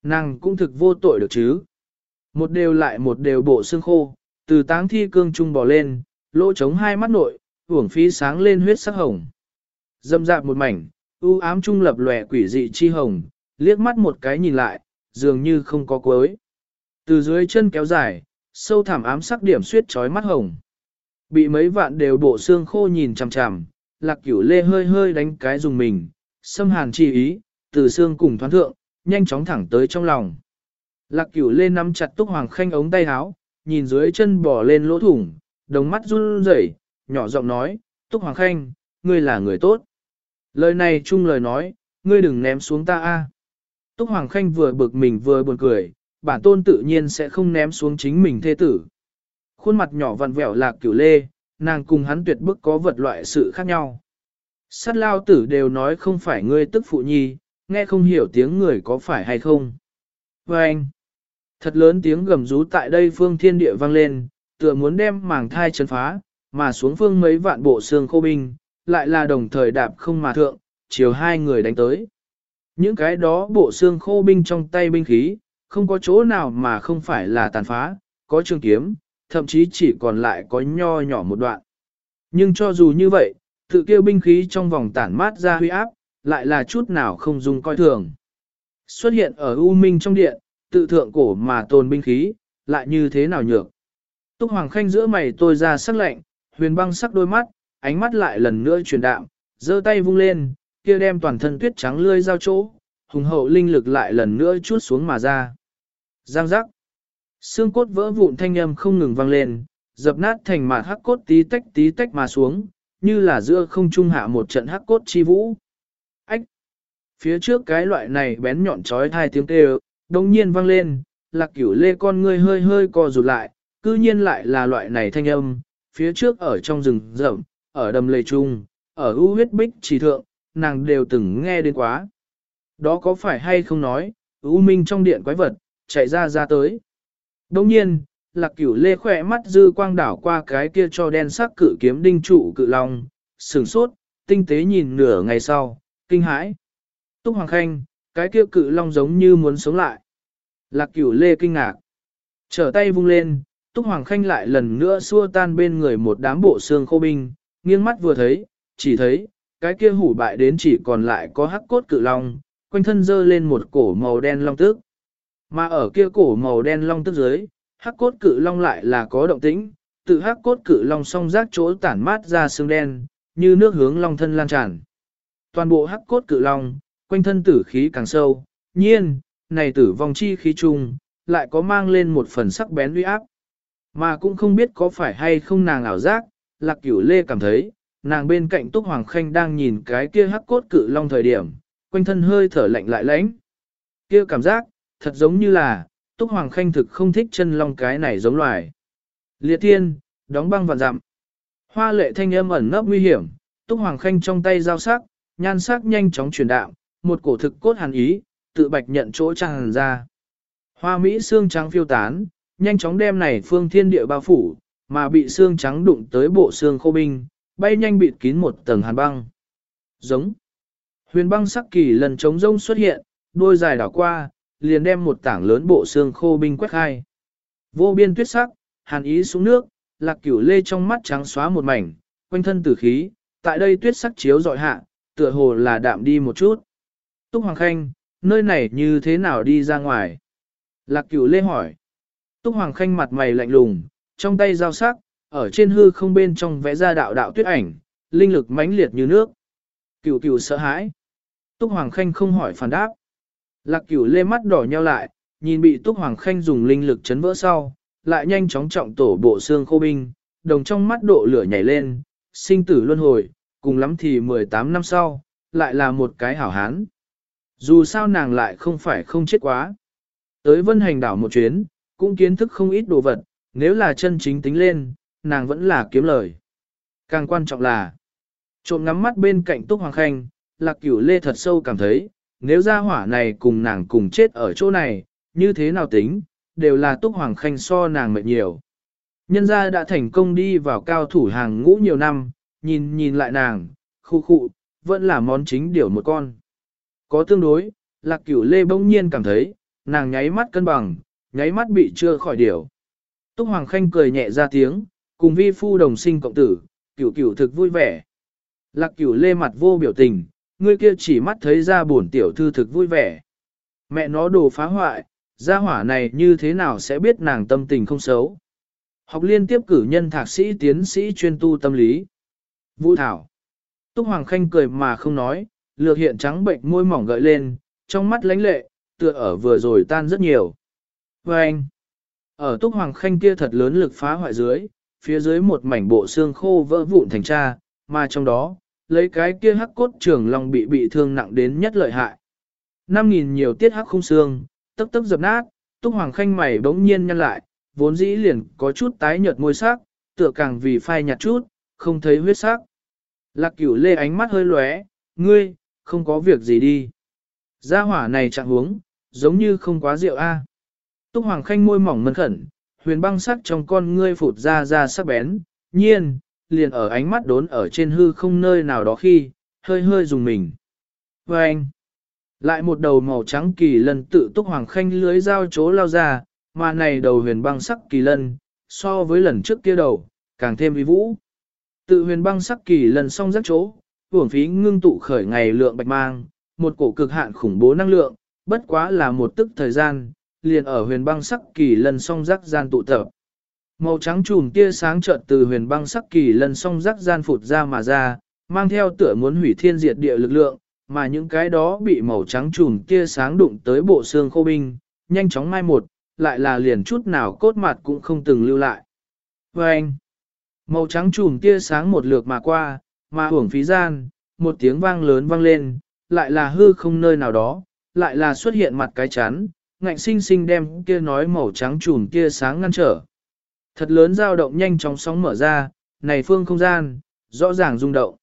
Nàng cũng thực vô tội được chứ. Một đều lại một đều bộ xương khô, từ táng thi cương trung bò lên, lỗ trống hai mắt nội, uổng phí sáng lên huyết sắc hồng. Dâm dạp một mảnh, u ám trung lập lòe quỷ dị chi hồng, liếc mắt một cái nhìn lại, dường như không có cuối. Từ dưới chân kéo dài, sâu thẳm ám sắc điểm suyết trói mắt hồng. Bị mấy vạn đều bộ xương khô nhìn chằm chằm, lạc cửu lê hơi hơi đánh cái dùng mình, xâm hàn chi ý, từ xương cùng thoán thượng, nhanh chóng thẳng tới trong lòng. Lạc cửu lê nắm chặt túc hoàng khanh ống tay áo, nhìn dưới chân bỏ lên lỗ thủng, đồng mắt run rẩy, nhỏ giọng nói, túc hoàng khanh, ngươi là người tốt. Lời này chung lời nói, ngươi đừng ném xuống ta a. Túc Hoàng Khanh vừa bực mình vừa buồn cười, bản tôn tự nhiên sẽ không ném xuống chính mình thê tử. Khuôn mặt nhỏ vặn vẹo lạc cửu lê, nàng cùng hắn tuyệt bức có vật loại sự khác nhau. Sát lao tử đều nói không phải ngươi tức phụ nhi, nghe không hiểu tiếng người có phải hay không. Và anh, thật lớn tiếng gầm rú tại đây phương thiên địa vang lên, tựa muốn đem màng thai chấn phá, mà xuống phương mấy vạn bộ xương khô binh, lại là đồng thời đạp không mà thượng, chiều hai người đánh tới. Những cái đó bộ xương khô binh trong tay binh khí, không có chỗ nào mà không phải là tàn phá, có trường kiếm, thậm chí chỉ còn lại có nho nhỏ một đoạn. Nhưng cho dù như vậy, tự kêu binh khí trong vòng tản mát ra huy áp, lại là chút nào không dùng coi thường. Xuất hiện ở U Minh trong điện, tự thượng cổ mà tồn binh khí, lại như thế nào nhược. Túc Hoàng Khanh giữa mày tôi ra sắc lạnh, huyền băng sắc đôi mắt, ánh mắt lại lần nữa truyền đạm, giơ tay vung lên, kia đem toàn thân tuyết trắng lươi giao chỗ, hùng hậu linh lực lại lần nữa chút xuống mà ra. Giang giác. Xương cốt vỡ vụn thanh âm không ngừng vang lên, dập nát thành mạt hắc cốt tí tách tí tách mà xuống, như là giữa không trung hạ một trận hắc cốt chi vũ. Ách! Phía trước cái loại này bén nhọn trói thai tiếng kêu, đồng nhiên vang lên, lạc cửu lê con ngươi hơi hơi co rụt lại, cư nhiên lại là loại này thanh âm, phía trước ở trong rừng rậm, ở đầm lầy trung, ở ưu huyết bích trì thượng, nàng đều từng nghe đến quá. Đó có phải hay không nói, ưu minh trong điện quái vật, chạy ra ra tới. Đồng nhiên, lạc cửu lê khỏe mắt dư quang đảo qua cái kia cho đen sắc cự kiếm đinh trụ cự long, sửng sốt, tinh tế nhìn nửa ngày sau, kinh hãi. Túc Hoàng Khanh, cái kia cự long giống như muốn sống lại. Lạc cửu lê kinh ngạc. Trở tay vung lên, Túc Hoàng Khanh lại lần nữa xua tan bên người một đám bộ xương khô binh, nghiêng mắt vừa thấy, chỉ thấy, cái kia hủ bại đến chỉ còn lại có hắc cốt cự long, quanh thân dơ lên một cổ màu đen long tức. Mà ở kia cổ màu đen long tức dưới, hắc cốt cự long lại là có động tĩnh, tự hắc cốt cự long song rác chỗ tản mát ra xương đen, như nước hướng long thân lan tràn. Toàn bộ hắc cốt cự long, quanh thân tử khí càng sâu, nhiên, này tử vong chi khí chung, lại có mang lên một phần sắc bén uy áp. Mà cũng không biết có phải hay không nàng ảo giác, lạc cửu lê cảm thấy, nàng bên cạnh Túc Hoàng Khanh đang nhìn cái kia hắc cốt cự long thời điểm, quanh thân hơi thở lạnh lại lãnh. Kia cảm giác, thật giống như là, Túc Hoàng Khanh thực không thích chân long cái này giống loài. Liệt thiên, đóng băng và dặm. Hoa lệ thanh âm ẩn nấp nguy hiểm, Túc Hoàng Khanh trong tay giao sắc, nhan sắc nhanh chóng truyền đạo, một cổ thực cốt hàn ý, tự bạch nhận chỗ tràn ra. Hoa Mỹ xương trắng phiêu tán, nhanh chóng đem này phương thiên địa bao phủ, mà bị xương trắng đụng tới bộ xương khô binh, bay nhanh bịt kín một tầng hàn băng. Giống. Huyền băng sắc kỳ lần trống rông xuất hiện, đôi dài đảo qua, liền đem một tảng lớn bộ xương khô binh quét khai. Vô biên tuyết sắc, hàn ý xuống nước, lạc cửu lê trong mắt trắng xóa một mảnh, quanh thân tử khí, tại đây tuyết sắc chiếu dọi hạ, tựa hồ là đạm đi một chút. Túc Hoàng Khanh, nơi này như thế nào đi ra ngoài? Lạc cửu lê hỏi. Túc Hoàng Khanh mặt mày lạnh lùng, trong tay dao sắc, ở trên hư không bên trong vẽ ra đạo đạo tuyết ảnh, linh lực mãnh liệt như nước. Cửu cửu sợ hãi. Túc Hoàng Khanh không hỏi phản đáp. Lạc cửu lê mắt đỏ nheo lại, nhìn bị Túc Hoàng Khanh dùng linh lực chấn vỡ sau, lại nhanh chóng trọng tổ bộ xương khô binh, đồng trong mắt độ lửa nhảy lên, sinh tử luân hồi, cùng lắm thì 18 năm sau, lại là một cái hảo hán. Dù sao nàng lại không phải không chết quá. Tới vân hành đảo một chuyến, cũng kiến thức không ít đồ vật, nếu là chân chính tính lên, nàng vẫn là kiếm lời. Càng quan trọng là, trộm ngắm mắt bên cạnh Túc Hoàng Khanh, Lạc Cửu Lê thật sâu cảm thấy, nếu ra hỏa này cùng nàng cùng chết ở chỗ này, như thế nào tính, đều là Túc Hoàng Khanh so nàng mệt nhiều. Nhân gia đã thành công đi vào cao thủ hàng ngũ nhiều năm, nhìn nhìn lại nàng, khu khu, vẫn là món chính điều một con. Có tương đối, Lạc Cửu Lê bỗng nhiên cảm thấy, nàng nháy mắt cân bằng, nháy mắt bị chưa khỏi điều. Túc Hoàng Khanh cười nhẹ ra tiếng, cùng vi phu đồng sinh cộng tử, cửu cửu thực vui vẻ. Lạc cửu lê mặt vô biểu tình, Ngươi kia chỉ mắt thấy ra buồn tiểu thư thực vui vẻ. Mẹ nó đồ phá hoại, gia hỏa này như thế nào sẽ biết nàng tâm tình không xấu. Học liên tiếp cử nhân thạc sĩ tiến sĩ chuyên tu tâm lý. Vũ Thảo. Túc Hoàng Khanh cười mà không nói, lược hiện trắng bệnh môi mỏng gợi lên, trong mắt lánh lệ, tựa ở vừa rồi tan rất nhiều. Và anh, ở Túc Hoàng Khanh kia thật lớn lực phá hoại dưới, phía dưới một mảnh bộ xương khô vỡ vụn thành cha, mà trong đó, lấy cái kia hắc cốt trường long bị bị thương nặng đến nhất lợi hại. Năm nghìn nhiều tiết hắc không xương, tức tức dập nát, Túc Hoàng Khanh mày bỗng nhiên nhăn lại, vốn dĩ liền có chút tái nhợt môi sắc, tựa càng vì phai nhạt chút, không thấy huyết sắc. Lạc cửu lê ánh mắt hơi lóe, ngươi, không có việc gì đi. Gia hỏa này trạng huống, giống như không quá rượu a. Túc Hoàng Khanh môi mỏng mân khẩn, huyền băng sắc trong con ngươi phụt ra ra sắc bén, nhiên, liền ở ánh mắt đốn ở trên hư không nơi nào đó khi, hơi hơi dùng mình. Và anh, lại một đầu màu trắng kỳ lân tự Túc Hoàng Khanh lưới dao chố lao ra, mà này đầu huyền băng sắc kỳ lân, so với lần trước kia đầu, càng thêm vi vũ. Tự huyền băng sắc kỳ lân song rắc chỗ, hưởng phí ngưng tụ khởi ngày lượng bạch mang, một cổ cực hạn khủng bố năng lượng, bất quá là một tức thời gian, liền ở huyền băng sắc kỳ lân song rắc gian tụ tập. Màu trắng trùm tia sáng chợt từ huyền băng sắc kỳ lần song rắc gian phụt ra mà ra, mang theo tựa muốn hủy thiên diệt địa lực lượng, mà những cái đó bị màu trắng trùm tia sáng đụng tới bộ xương khô binh, nhanh chóng mai một, lại là liền chút nào cốt mặt cũng không từng lưu lại. Và anh, màu trắng trùm tia sáng một lượt mà qua, mà hưởng phí gian, một tiếng vang lớn vang lên, lại là hư không nơi nào đó, lại là xuất hiện mặt cái chắn, ngạnh sinh sinh đem kia nói màu trắng trùm kia sáng ngăn trở. Thật lớn dao động nhanh chóng sóng mở ra, này phương không gian, rõ ràng rung động.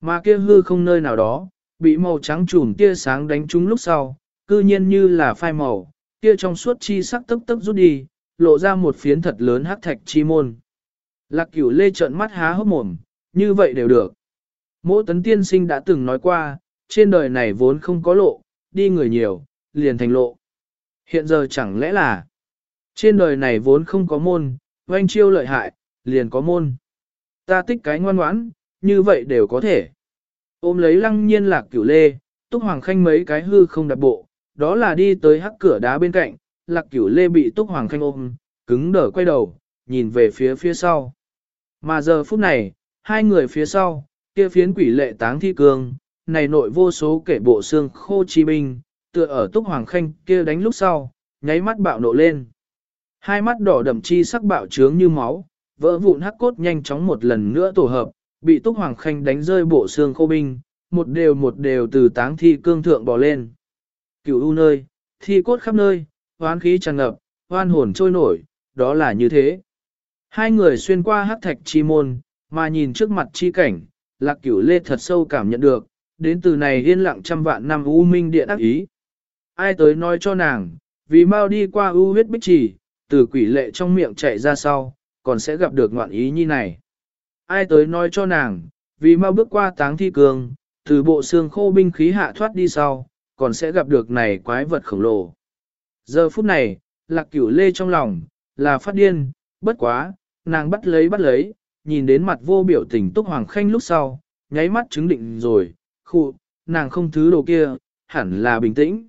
Mà kia hư không nơi nào đó, bị màu trắng trùm tia sáng đánh trúng lúc sau, cư nhiên như là phai màu, kia trong suốt chi sắc tức tức rút đi, lộ ra một phiến thật lớn hắc thạch chi môn. Lạc cửu lê trợn mắt há hốc mồm, như vậy đều được. Mỗ tấn tiên sinh đã từng nói qua, trên đời này vốn không có lộ, đi người nhiều, liền thành lộ. Hiện giờ chẳng lẽ là, trên đời này vốn không có môn, oanh chiêu lợi hại, liền có môn. Ta tích cái ngoan ngoãn, như vậy đều có thể. Ôm lấy lăng nhiên lạc cửu lê, túc hoàng khanh mấy cái hư không đặt bộ, đó là đi tới hắc cửa đá bên cạnh, lạc cửu lê bị túc hoàng khanh ôm, cứng đờ quay đầu, nhìn về phía phía sau. Mà giờ phút này, hai người phía sau, kia phiến quỷ lệ táng thi cương, này nội vô số kể bộ xương khô chi binh, tựa ở túc hoàng khanh kia đánh lúc sau, nháy mắt bạo nộ lên. Hai mắt đỏ đậm chi sắc bạo trướng như máu, vỡ vụn hắc cốt nhanh chóng một lần nữa tổ hợp, bị túc hoàng khanh đánh rơi bộ xương khô binh, một đều một đều từ táng thi cương thượng bò lên. Cửu u nơi, thi cốt khắp nơi, hoán khí tràn ngập, hoan hồn trôi nổi, đó là như thế. Hai người xuyên qua hắc thạch chi môn, mà nhìn trước mặt chi cảnh, lạc cửu lê thật sâu cảm nhận được, đến từ này yên lặng trăm vạn năm U Minh Điện ác ý. Ai tới nói cho nàng, vì mau đi qua U huyết bích trì, từ quỷ lệ trong miệng chạy ra sau, còn sẽ gặp được ngoạn ý như này. Ai tới nói cho nàng, vì mau bước qua táng thi cường, từ bộ xương khô binh khí hạ thoát đi sau, còn sẽ gặp được này quái vật khổng lồ. Giờ phút này, lạc cửu lê trong lòng, là phát điên, bất quá, nàng bắt lấy bắt lấy, nhìn đến mặt vô biểu tình túc hoàng khanh lúc sau, nháy mắt chứng định rồi, khụ, nàng không thứ đồ kia, hẳn là bình tĩnh.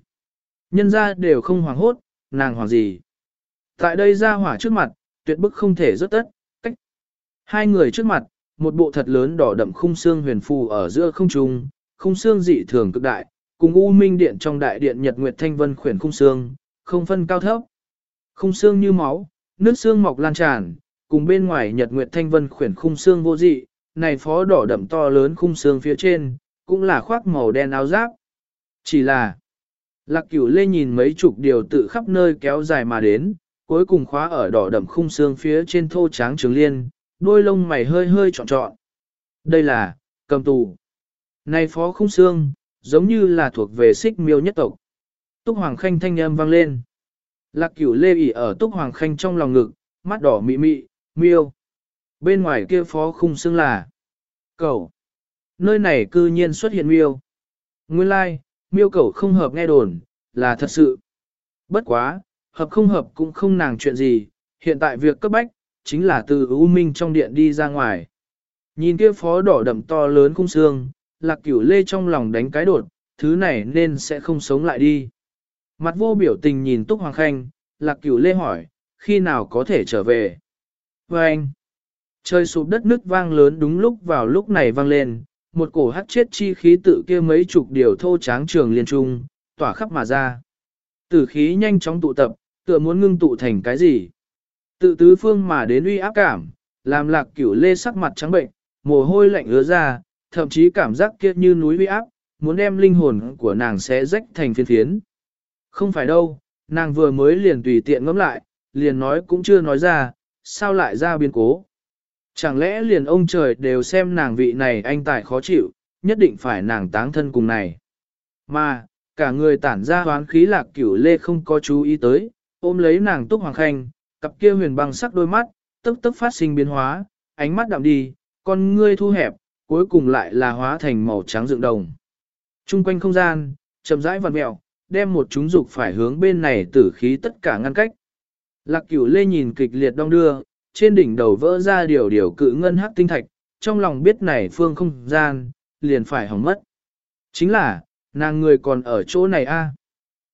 Nhân ra đều không hoàng hốt, nàng hoàng gì. Tại đây ra hỏa trước mặt, tuyệt bức không thể rớt tất, cách. Hai người trước mặt, một bộ thật lớn đỏ đậm khung xương huyền phù ở giữa không trung, khung xương dị thường cực đại, cùng U Minh Điện trong đại điện Nhật Nguyệt Thanh Vân khuyển khung xương, không phân cao thấp. Khung xương như máu, nước xương mọc lan tràn, cùng bên ngoài Nhật Nguyệt Thanh Vân khuyển khung xương vô dị, này phó đỏ đậm to lớn khung xương phía trên, cũng là khoác màu đen áo giáp. Chỉ là, lạc cửu lê nhìn mấy chục điều tự khắp nơi kéo dài mà đến, cuối cùng khóa ở đỏ đậm khung xương phía trên thô tráng trường liên, đôi lông mày hơi hơi trọn trọn. Đây là, cầm tù. Này phó khung xương, giống như là thuộc về xích miêu nhất tộc. Túc Hoàng Khanh thanh âm vang lên. Lạc cửu lê ỉ ở Túc Hoàng Khanh trong lòng ngực, mắt đỏ mị mị, miêu. Bên ngoài kia phó khung xương là cẩu. Nơi này cư nhiên xuất hiện miêu. Nguyên lai, like, miêu cẩu không hợp nghe đồn, là thật sự. Bất quá, hợp không hợp cũng không nàng chuyện gì, hiện tại việc cấp bách, chính là từ U Minh trong điện đi ra ngoài. Nhìn kia phó đỏ đậm to lớn khung xương, lạc cửu lê trong lòng đánh cái đột, thứ này nên sẽ không sống lại đi. Mặt vô biểu tình nhìn Túc Hoàng Khanh, lạc cửu lê hỏi, khi nào có thể trở về? Và anh, trời sụp đất nước vang lớn đúng lúc vào lúc này vang lên, một cổ hắt chết chi khí tự kia mấy chục điều thô tráng trường liên trung, tỏa khắp mà ra. Tử khí nhanh chóng tụ tập, tựa muốn ngưng tụ thành cái gì. Tự tứ phương mà đến uy áp cảm, làm lạc cửu lê sắc mặt trắng bệnh, mồ hôi lạnh ứa ra, thậm chí cảm giác kia như núi uy áp, muốn đem linh hồn của nàng sẽ rách thành phiến phiến. Không phải đâu, nàng vừa mới liền tùy tiện ngẫm lại, liền nói cũng chưa nói ra, sao lại ra biến cố. Chẳng lẽ liền ông trời đều xem nàng vị này anh tài khó chịu, nhất định phải nàng táng thân cùng này. Mà, cả người tản ra hoán khí lạc cửu lê không có chú ý tới, ôm lấy nàng túc hoàng khanh, cặp kia huyền băng sắc đôi mắt, tức tức phát sinh biến hóa, ánh mắt đậm đi, con ngươi thu hẹp, cuối cùng lại là hóa thành màu trắng dựng đồng. Trung quanh không gian, chậm rãi vặn mẹo, đem một chúng dục phải hướng bên này tử khí tất cả ngăn cách. Lạc cửu lê nhìn kịch liệt đong đưa, trên đỉnh đầu vỡ ra điều điều cự ngân hắc tinh thạch, trong lòng biết này phương không gian, liền phải hỏng mất. Chính là, nàng người còn ở chỗ này a.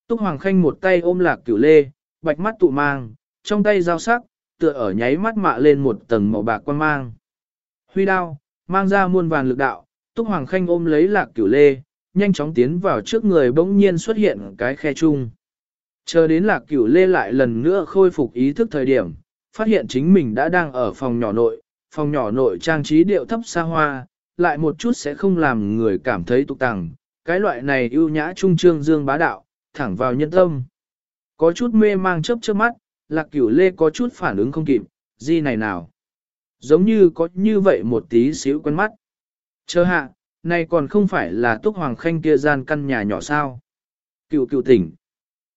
Túc Hoàng Khanh một tay ôm lạc cửu lê, bạch mắt tụ mang, trong tay dao sắc, tựa ở nháy mắt mạ lên một tầng màu bạc quan mang. Huy đao, mang ra muôn vàn lực đạo, Túc Hoàng Khanh ôm lấy lạc cửu lê, nhanh chóng tiến vào trước người bỗng nhiên xuất hiện cái khe chung. Chờ đến lạc cửu lê lại lần nữa khôi phục ý thức thời điểm, phát hiện chính mình đã đang ở phòng nhỏ nội, phòng nhỏ nội trang trí điệu thấp xa hoa, lại một chút sẽ không làm người cảm thấy tục tằng, cái loại này ưu nhã trung trương dương bá đạo, thẳng vào nhân tâm. Có chút mê mang chớp chớp mắt, lạc cửu lê có chút phản ứng không kịp, gì này nào. Giống như có như vậy một tí xíu quen mắt. Chờ hạ, này còn không phải là túc hoàng khanh kia gian căn nhà nhỏ sao. Cựu cựu tỉnh.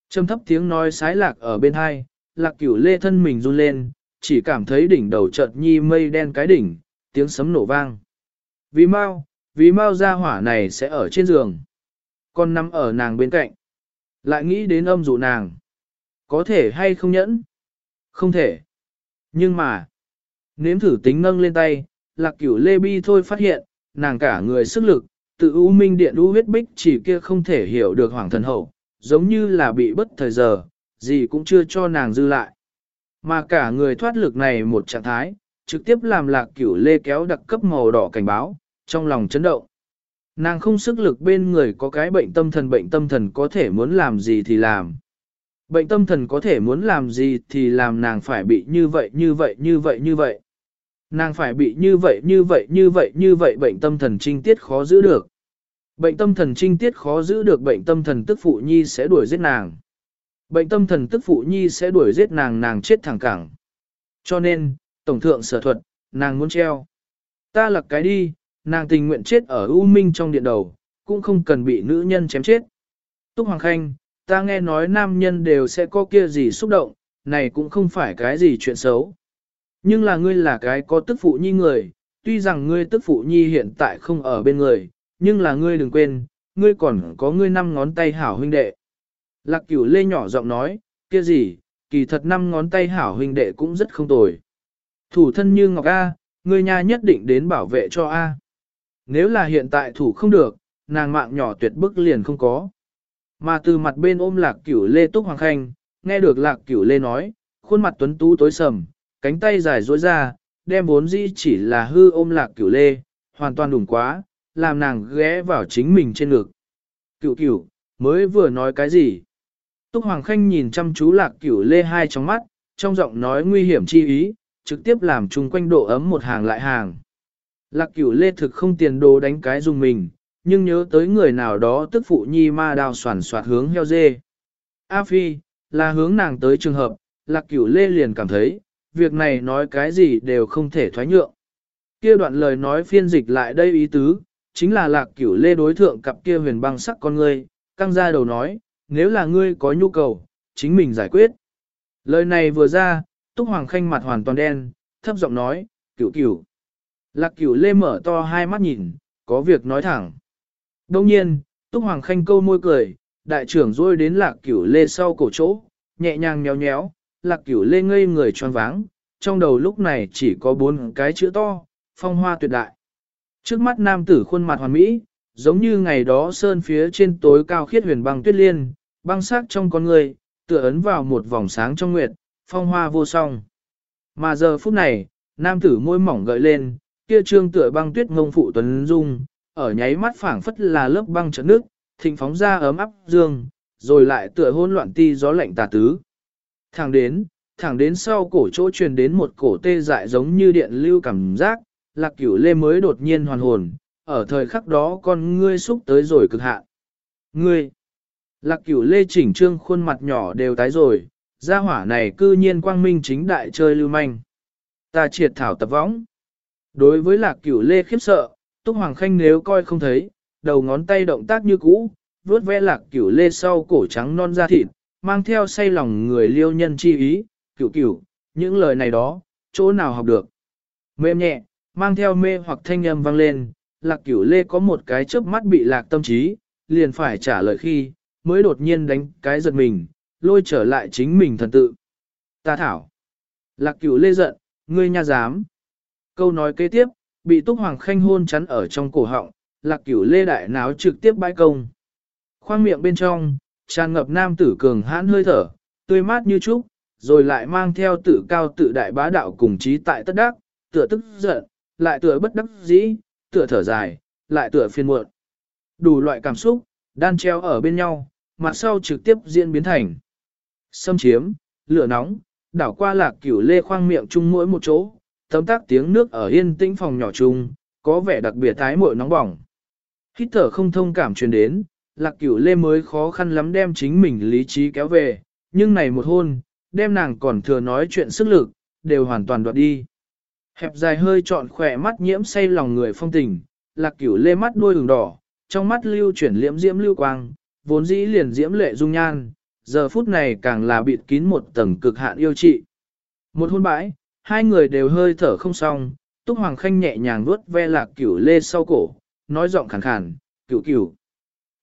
Trầm thấp tiếng nói sái lạc ở bên hai, lạc cửu lê thân mình run lên, chỉ cảm thấy đỉnh đầu chợt nhi mây đen cái đỉnh, tiếng sấm nổ vang. Vì mau, vì mau ra hỏa này sẽ ở trên giường. Con nằm ở nàng bên cạnh. Lại nghĩ đến âm dụ nàng. Có thể hay không nhẫn? Không thể. Nhưng mà, nếm thử tính nâng lên tay, lạc cửu lê bi thôi phát hiện, nàng cả người sức lực, tự u minh điện u huyết bích chỉ kia không thể hiểu được hoàng thần hậu, giống như là bị bất thời giờ, gì cũng chưa cho nàng dư lại. Mà cả người thoát lực này một trạng thái, trực tiếp làm lạc cửu lê kéo đặc cấp màu đỏ cảnh báo, trong lòng chấn động. Nàng không sức lực bên người có cái bệnh tâm thần bệnh tâm thần có thể muốn làm gì thì làm. Bệnh tâm thần có thể muốn làm gì thì làm nàng phải bị như vậy như vậy như vậy như vậy. Nàng phải bị như vậy như vậy như vậy như vậy bệnh tâm thần trinh tiết khó giữ được. Bệnh tâm thần trinh tiết khó giữ được bệnh tâm thần tức phụ nhi sẽ đuổi giết nàng. Bệnh tâm thần tức phụ nhi sẽ đuổi giết nàng nàng chết thẳng cẳng. Cho nên, tổng thượng sở thuật, nàng muốn treo. Ta lặc cái đi, nàng tình nguyện chết ở U Minh trong điện đầu, cũng không cần bị nữ nhân chém chết. Túc Hoàng Khanh, ta nghe nói nam nhân đều sẽ có kia gì xúc động, này cũng không phải cái gì chuyện xấu. Nhưng là ngươi là cái có tức phụ nhi người, tuy rằng ngươi tức phụ nhi hiện tại không ở bên người, nhưng là ngươi đừng quên, ngươi còn có ngươi năm ngón tay hảo huynh đệ. Lạc cửu lê nhỏ giọng nói, kia gì, kỳ thật năm ngón tay hảo huynh đệ cũng rất không tồi. Thủ thân như Ngọc A, ngươi nha nhất định đến bảo vệ cho A. Nếu là hiện tại thủ không được, nàng mạng nhỏ tuyệt bức liền không có. Mà từ mặt bên ôm lạc cửu lê túc hoàng khanh, nghe được lạc cửu lê nói, khuôn mặt tuấn tú tối sầm, cánh tay dài duỗi ra, đem vốn dĩ chỉ là hư ôm lạc cửu lê, hoàn toàn đủng quá, làm nàng ghé vào chính mình trên ngực. Cửu cửu, mới vừa nói cái gì? Túc Hoàng Khanh nhìn chăm chú lạc cửu lê hai trong mắt, trong giọng nói nguy hiểm chi ý, trực tiếp làm chung quanh độ ấm một hàng lại hàng. Lạc cửu lê thực không tiền đồ đánh cái dùng mình, nhưng nhớ tới người nào đó tức phụ nhi ma đào soàn soạt hướng heo dê. A Phi, là hướng nàng tới trường hợp, lạc cửu lê liền cảm thấy, việc này nói cái gì đều không thể thoái nhượng. Kia đoạn lời nói phiên dịch lại đây ý tứ, chính là lạc cửu lê đối thượng cặp kia huyền băng sắc con ngươi, căng ra đầu nói, nếu là ngươi có nhu cầu, chính mình giải quyết. Lời này vừa ra, Túc Hoàng Khanh mặt hoàn toàn đen, thấp giọng nói, cửu cửu. Lạc cửu lê mở to hai mắt nhìn, có việc nói thẳng. Đông nhiên, Túc Hoàng Khanh câu môi cười, đại trưởng rôi đến lạc cửu lê sau cổ chỗ, nhẹ nhàng nhéo nhéo, lạc cửu lê ngây người tròn váng, trong đầu lúc này chỉ có bốn cái chữ to, phong hoa tuyệt đại. Trước mắt nam tử khuôn mặt hoàn mỹ, giống như ngày đó sơn phía trên tối cao khiết huyền băng tuyết liên, băng sắc trong con người, tựa ấn vào một vòng sáng trong nguyệt, phong hoa vô song. Mà giờ phút này, nam tử môi mỏng gợi lên, kia trương tựa băng tuyết ngông phụ tuấn dung, ở nháy mắt phảng phất là lớp băng trận nước, thịnh phóng ra ấm áp dương, rồi lại tựa hôn loạn ti gió lạnh tà tứ. Thẳng đến, thẳng đến sau cổ chỗ truyền đến một cổ tê dại giống như điện lưu cảm giác, lạc cửu lê mới đột nhiên hoàn hồn, ở thời khắc đó con ngươi xúc tới rồi cực hạn. Ngươi! Lạc cửu lê chỉnh trương khuôn mặt nhỏ đều tái rồi, gia hỏa này cư nhiên quang minh chính đại chơi lưu manh. Ta triệt thảo tập võng. Đối với lạc cửu lê khiếp sợ, Túc Hoàng Khanh nếu coi không thấy, đầu ngón tay động tác như cũ, vuốt ve lạc cửu lê sau cổ trắng non da thịt, mang theo say lòng người liêu nhân chi ý, cửu cửu, những lời này đó, chỗ nào học được. Mềm nhẹ, mang theo mê hoặc thanh âm vang lên, lạc cửu lê có một cái chớp mắt bị lạc tâm trí, liền phải trả lời khi, mới đột nhiên đánh cái giật mình, lôi trở lại chính mình thần tự. Ta thảo. Lạc cửu lê giận, ngươi nha dám. Câu nói kế tiếp, bị túc hoàng khanh hôn chắn ở trong cổ họng, lạc cửu lê đại náo trực tiếp bãi công. Khoang miệng bên trong, tràn ngập nam tử cường hãn hơi thở, tươi mát như trúc, rồi lại mang theo tự cao tự đại bá đạo cùng trí tại tất đắc, tựa tức giận, lại tựa bất đắc dĩ, tựa thở dài, lại tựa phiên muộn. Đủ loại cảm xúc, đan treo ở bên nhau, mặt sau trực tiếp diễn biến thành. Xâm chiếm, lửa nóng, đảo qua lạc cửu lê khoang miệng chung mỗi một chỗ, tấm tác tiếng nước ở yên tĩnh phòng nhỏ chung, có vẻ đặc biệt thái muội nóng bỏng. Hít thở không thông cảm truyền đến, lạc cửu lê mới khó khăn lắm đem chính mình lý trí kéo về, nhưng này một hôn, đem nàng còn thừa nói chuyện sức lực, đều hoàn toàn đoạt đi. Hẹp dài hơi trọn khỏe mắt nhiễm say lòng người phong tình, lạc cửu lê mắt đuôi đường đỏ, trong mắt lưu chuyển liễm diễm lưu quang, vốn dĩ liền diễm lệ dung nhan, giờ phút này càng là bịt kín một tầng cực hạn yêu trị. Một hôn bãi, hai người đều hơi thở không xong, Túc Hoàng Khanh nhẹ nhàng vuốt ve lạc cửu lê sau cổ, nói giọng khàn khàn, cửu cửu.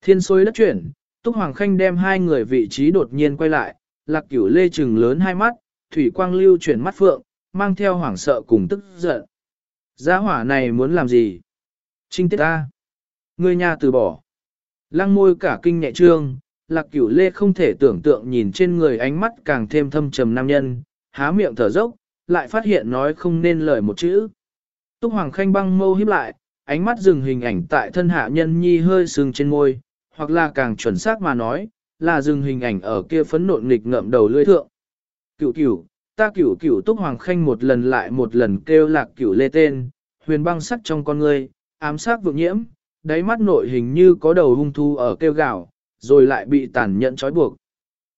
Thiên xôi đất chuyển, Túc Hoàng Khanh đem hai người vị trí đột nhiên quay lại, lạc cửu lê trừng lớn hai mắt, thủy quang lưu chuyển mắt phượng, mang theo hoảng sợ cùng tức giận. Gia hỏa này muốn làm gì? Trinh tiết ta. Người nhà từ bỏ. Lăng môi cả kinh nhẹ trương, lạc cửu lê không thể tưởng tượng nhìn trên người ánh mắt càng thêm thâm trầm nam nhân, há miệng thở dốc, lại phát hiện nói không nên lời một chữ. Túc Hoàng Khanh băng mâu híp lại, ánh mắt dừng hình ảnh tại thân hạ nhân nhi hơi sưng trên môi, hoặc là càng chuẩn xác mà nói, là dừng hình ảnh ở kia phấn nộn nghịch ngậm đầu lưỡi thượng. Cửu cửu, ta cửu cửu Túc Hoàng Khanh một lần lại một lần kêu lạc cửu lê tên, huyền băng sắc trong con ngươi, ám sát vượng nhiễm, đáy mắt nội hình như có đầu hung thu ở kêu gạo, rồi lại bị tàn nhẫn trói buộc.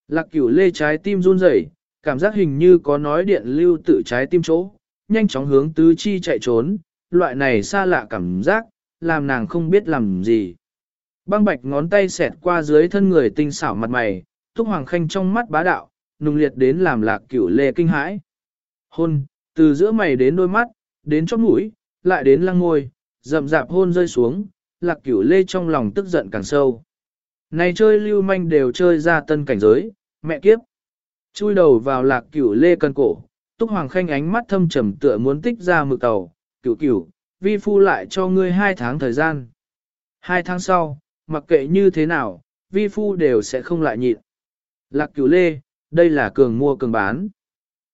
Lạc cửu lê trái tim run rẩy, cảm giác hình như có nói điện lưu tự trái tim chỗ, nhanh chóng hướng tứ chi chạy trốn, loại này xa lạ cảm giác, làm nàng không biết làm gì. Băng bạch ngón tay xẹt qua dưới thân người tinh xảo mặt mày, Túc Hoàng Khanh trong mắt bá đạo, nung liệt đến làm lạc cửu lê kinh hãi. Hôn, từ giữa mày đến đôi mắt, đến chóp mũi, lại đến lăng ngôi, rậm rạp hôn rơi xuống, lạc cửu lê trong lòng tức giận càng sâu. Này chơi lưu manh đều chơi ra tân cảnh giới, mẹ kiếp. Chui đầu vào lạc cửu lê cân cổ, túc hoàng khanh ánh mắt thâm trầm tựa muốn tích ra mực tàu, cửu cửu, vi phu lại cho ngươi hai tháng thời gian. Hai tháng sau, mặc kệ như thế nào, vi phu đều sẽ không lại nhịn. Lạc cửu lê, đây là cường mua cường bán.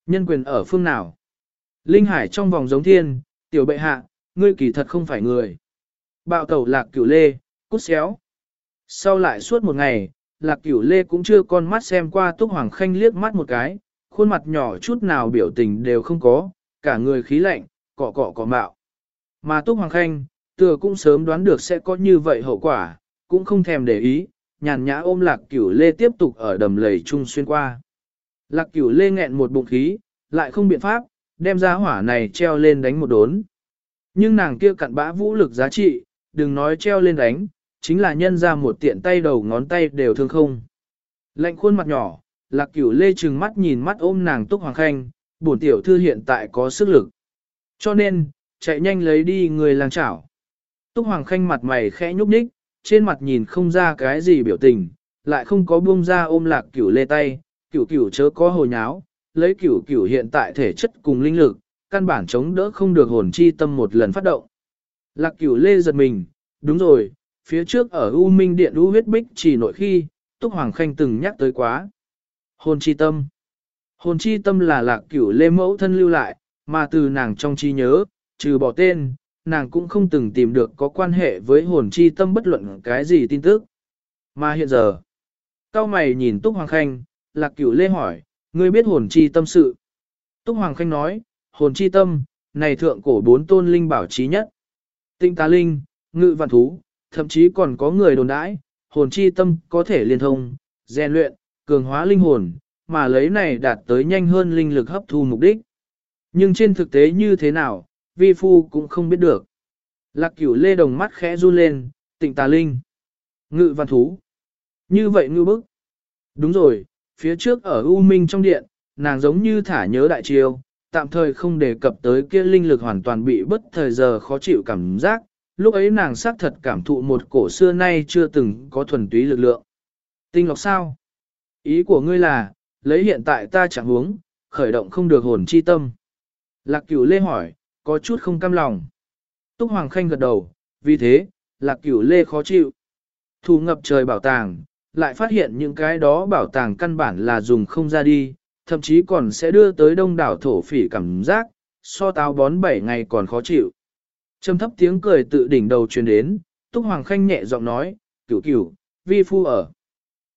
Nhân quyền ở phương nào? Linh hải trong vòng giống thiên, tiểu bệ hạ, ngươi kỳ thật không phải người. Bạo tẩu lạc cửu lê, cút xéo. Sau lại suốt một ngày, lạc cửu lê cũng chưa con mắt xem qua túc hoàng khanh liếc mắt một cái, khuôn mặt nhỏ chút nào biểu tình đều không có, cả người khí lạnh, cọ cọ cọ mạo. Mà túc hoàng khanh, tựa cũng sớm đoán được sẽ có như vậy hậu quả, cũng không thèm để ý, nhàn nhã ôm lạc cửu lê tiếp tục ở đầm lầy trung xuyên qua. Lạc cửu lê nghẹn một bụng khí, lại không biện pháp, đem ra hỏa này treo lên đánh một đốn. Nhưng nàng kia cặn bã vũ lực giá trị, đừng nói treo lên đánh, chính là nhân ra một tiện tay đầu ngón tay đều thương không. Lạnh khuôn mặt nhỏ, lạc cửu lê trừng mắt nhìn mắt ôm nàng túc hoàng khanh, bổn tiểu thư hiện tại có sức lực. Cho nên, chạy nhanh lấy đi người làng chảo. Túc hoàng khanh mặt mày khẽ nhúc nhích, trên mặt nhìn không ra cái gì biểu tình, lại không có buông ra ôm lạc cửu lê tay, cửu cửu chớ có hồi nháo, lấy cửu cửu hiện tại thể chất cùng linh lực, căn bản chống đỡ không được hồn chi tâm một lần phát động. Lạc cửu lê giật mình, đúng rồi, phía trước ở U Minh Điện U huyết bích chỉ nội khi, Túc Hoàng Khanh từng nhắc tới quá. Hồn chi tâm. Hồn chi tâm là lạc cửu lê mẫu thân lưu lại, mà từ nàng trong trí nhớ, trừ bỏ tên, nàng cũng không từng tìm được có quan hệ với hồn chi tâm bất luận cái gì tin tức. Mà hiện giờ, cao mày nhìn Túc Hoàng Khanh, lạc cửu lê hỏi, ngươi biết hồn chi tâm sự. Túc Hoàng Khanh nói, hồn chi tâm, này thượng cổ bốn tôn linh bảo trí nhất. Tinh tá linh, ngự vạn thú, thậm chí còn có người đồn đãi, hồn chi tâm có thể liên thông, rèn luyện, cường hóa linh hồn, mà lấy này đạt tới nhanh hơn linh lực hấp thu mục đích. Nhưng trên thực tế như thế nào, vi phu cũng không biết được. Lạc cửu lê đồng mắt khẽ run lên, tịnh tà linh. Ngự văn thú. Như vậy ngư bức. Đúng rồi, phía trước ở U Minh trong điện, nàng giống như thả nhớ đại chiêu, tạm thời không đề cập tới kia linh lực hoàn toàn bị bất thời giờ khó chịu cảm giác, lúc ấy nàng xác thật cảm thụ một cổ xưa nay chưa từng có thuần túy lực lượng. Tinh lọc sao? Ý của ngươi là, lấy hiện tại ta chẳng huống, khởi động không được hồn chi tâm. Lạc cửu lê hỏi, có chút không cam lòng. Túc Hoàng Khanh gật đầu, vì thế, lạc cửu lê khó chịu. Thu ngập trời bảo tàng, lại phát hiện những cái đó bảo tàng căn bản là dùng không ra đi, thậm chí còn sẽ đưa tới đông đảo thổ phỉ cảm giác, so táo bón 7 ngày còn khó chịu. Trầm thấp tiếng cười tự đỉnh đầu truyền đến, Túc Hoàng Khanh nhẹ giọng nói, cửu cửu, vi phu ở.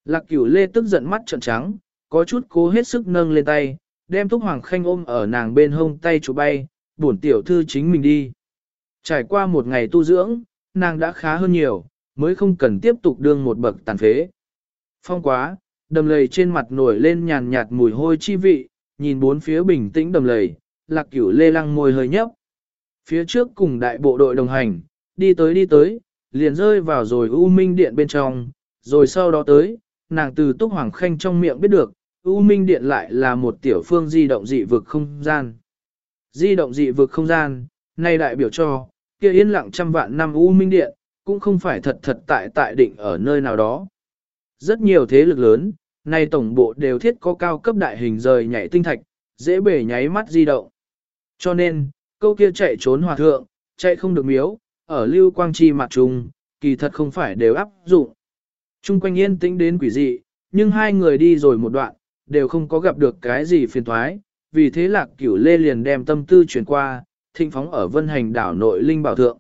Lạc cửu lê tức giận mắt trợn trắng, có chút cố hết sức nâng lên tay, đem Túc Hoàng Khanh ôm ở nàng bên hông tay chủ bay, bổn tiểu thư chính mình đi. Trải qua một ngày tu dưỡng, nàng đã khá hơn nhiều, mới không cần tiếp tục đương một bậc tàn phế. Phong quá, đầm lầy trên mặt nổi lên nhàn nhạt mùi hôi chi vị, nhìn bốn phía bình tĩnh đầm lầy, lạc cửu lê lăng môi hơi nhấp. Phía trước cùng đại bộ đội đồng hành, đi tới đi tới, liền rơi vào rồi U Minh Điện bên trong, rồi sau đó tới, nàng từ Túc Hoàng Khanh trong miệng biết được, U Minh Điện lại là một tiểu phương di động dị vực không gian. Di động dị vực không gian, nay đại biểu cho, kia yên lặng trăm vạn năm U Minh Điện, cũng không phải thật thật tại tại định ở nơi nào đó. Rất nhiều thế lực lớn, nay tổng bộ đều thiết có cao cấp đại hình rời nhảy tinh thạch, dễ bể nháy mắt di động. Cho nên, câu kia chạy trốn hòa thượng, chạy không được miếu, ở lưu quang chi mặt trùng, kỳ thật không phải đều áp dụng. Trung quanh yên tĩnh đến quỷ dị, nhưng hai người đi rồi một đoạn, đều không có gặp được cái gì phiền thoái, vì thế lạc cửu lê liền đem tâm tư chuyển qua, thịnh phóng ở vân hành đảo nội linh bảo thượng.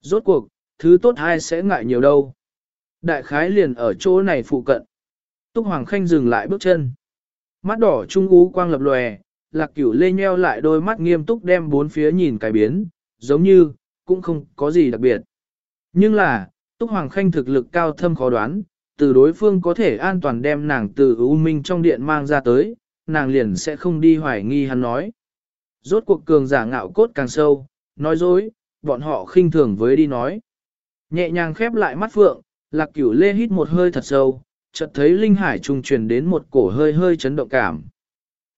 Rốt cuộc, thứ tốt hai sẽ ngại nhiều đâu. Đại khái liền ở chỗ này phụ cận. Túc Hoàng Khanh dừng lại bước chân. Mắt đỏ trung ú quang lập lòe, lạc cửu lê nheo lại đôi mắt nghiêm túc đem bốn phía nhìn cái biến, giống như, cũng không có gì đặc biệt. Nhưng là, Túc Hoàng Khanh thực lực cao thâm khó đoán, từ đối phương có thể an toàn đem nàng từ U Minh trong điện mang ra tới, nàng liền sẽ không đi hoài nghi hắn nói. Rốt cuộc cường giả ngạo cốt càng sâu, nói dối, bọn họ khinh thường với đi nói. Nhẹ nhàng khép lại mắt phượng, lạc cửu lê hít một hơi thật sâu, chợt thấy linh hải trung truyền đến một cổ hơi hơi chấn động cảm.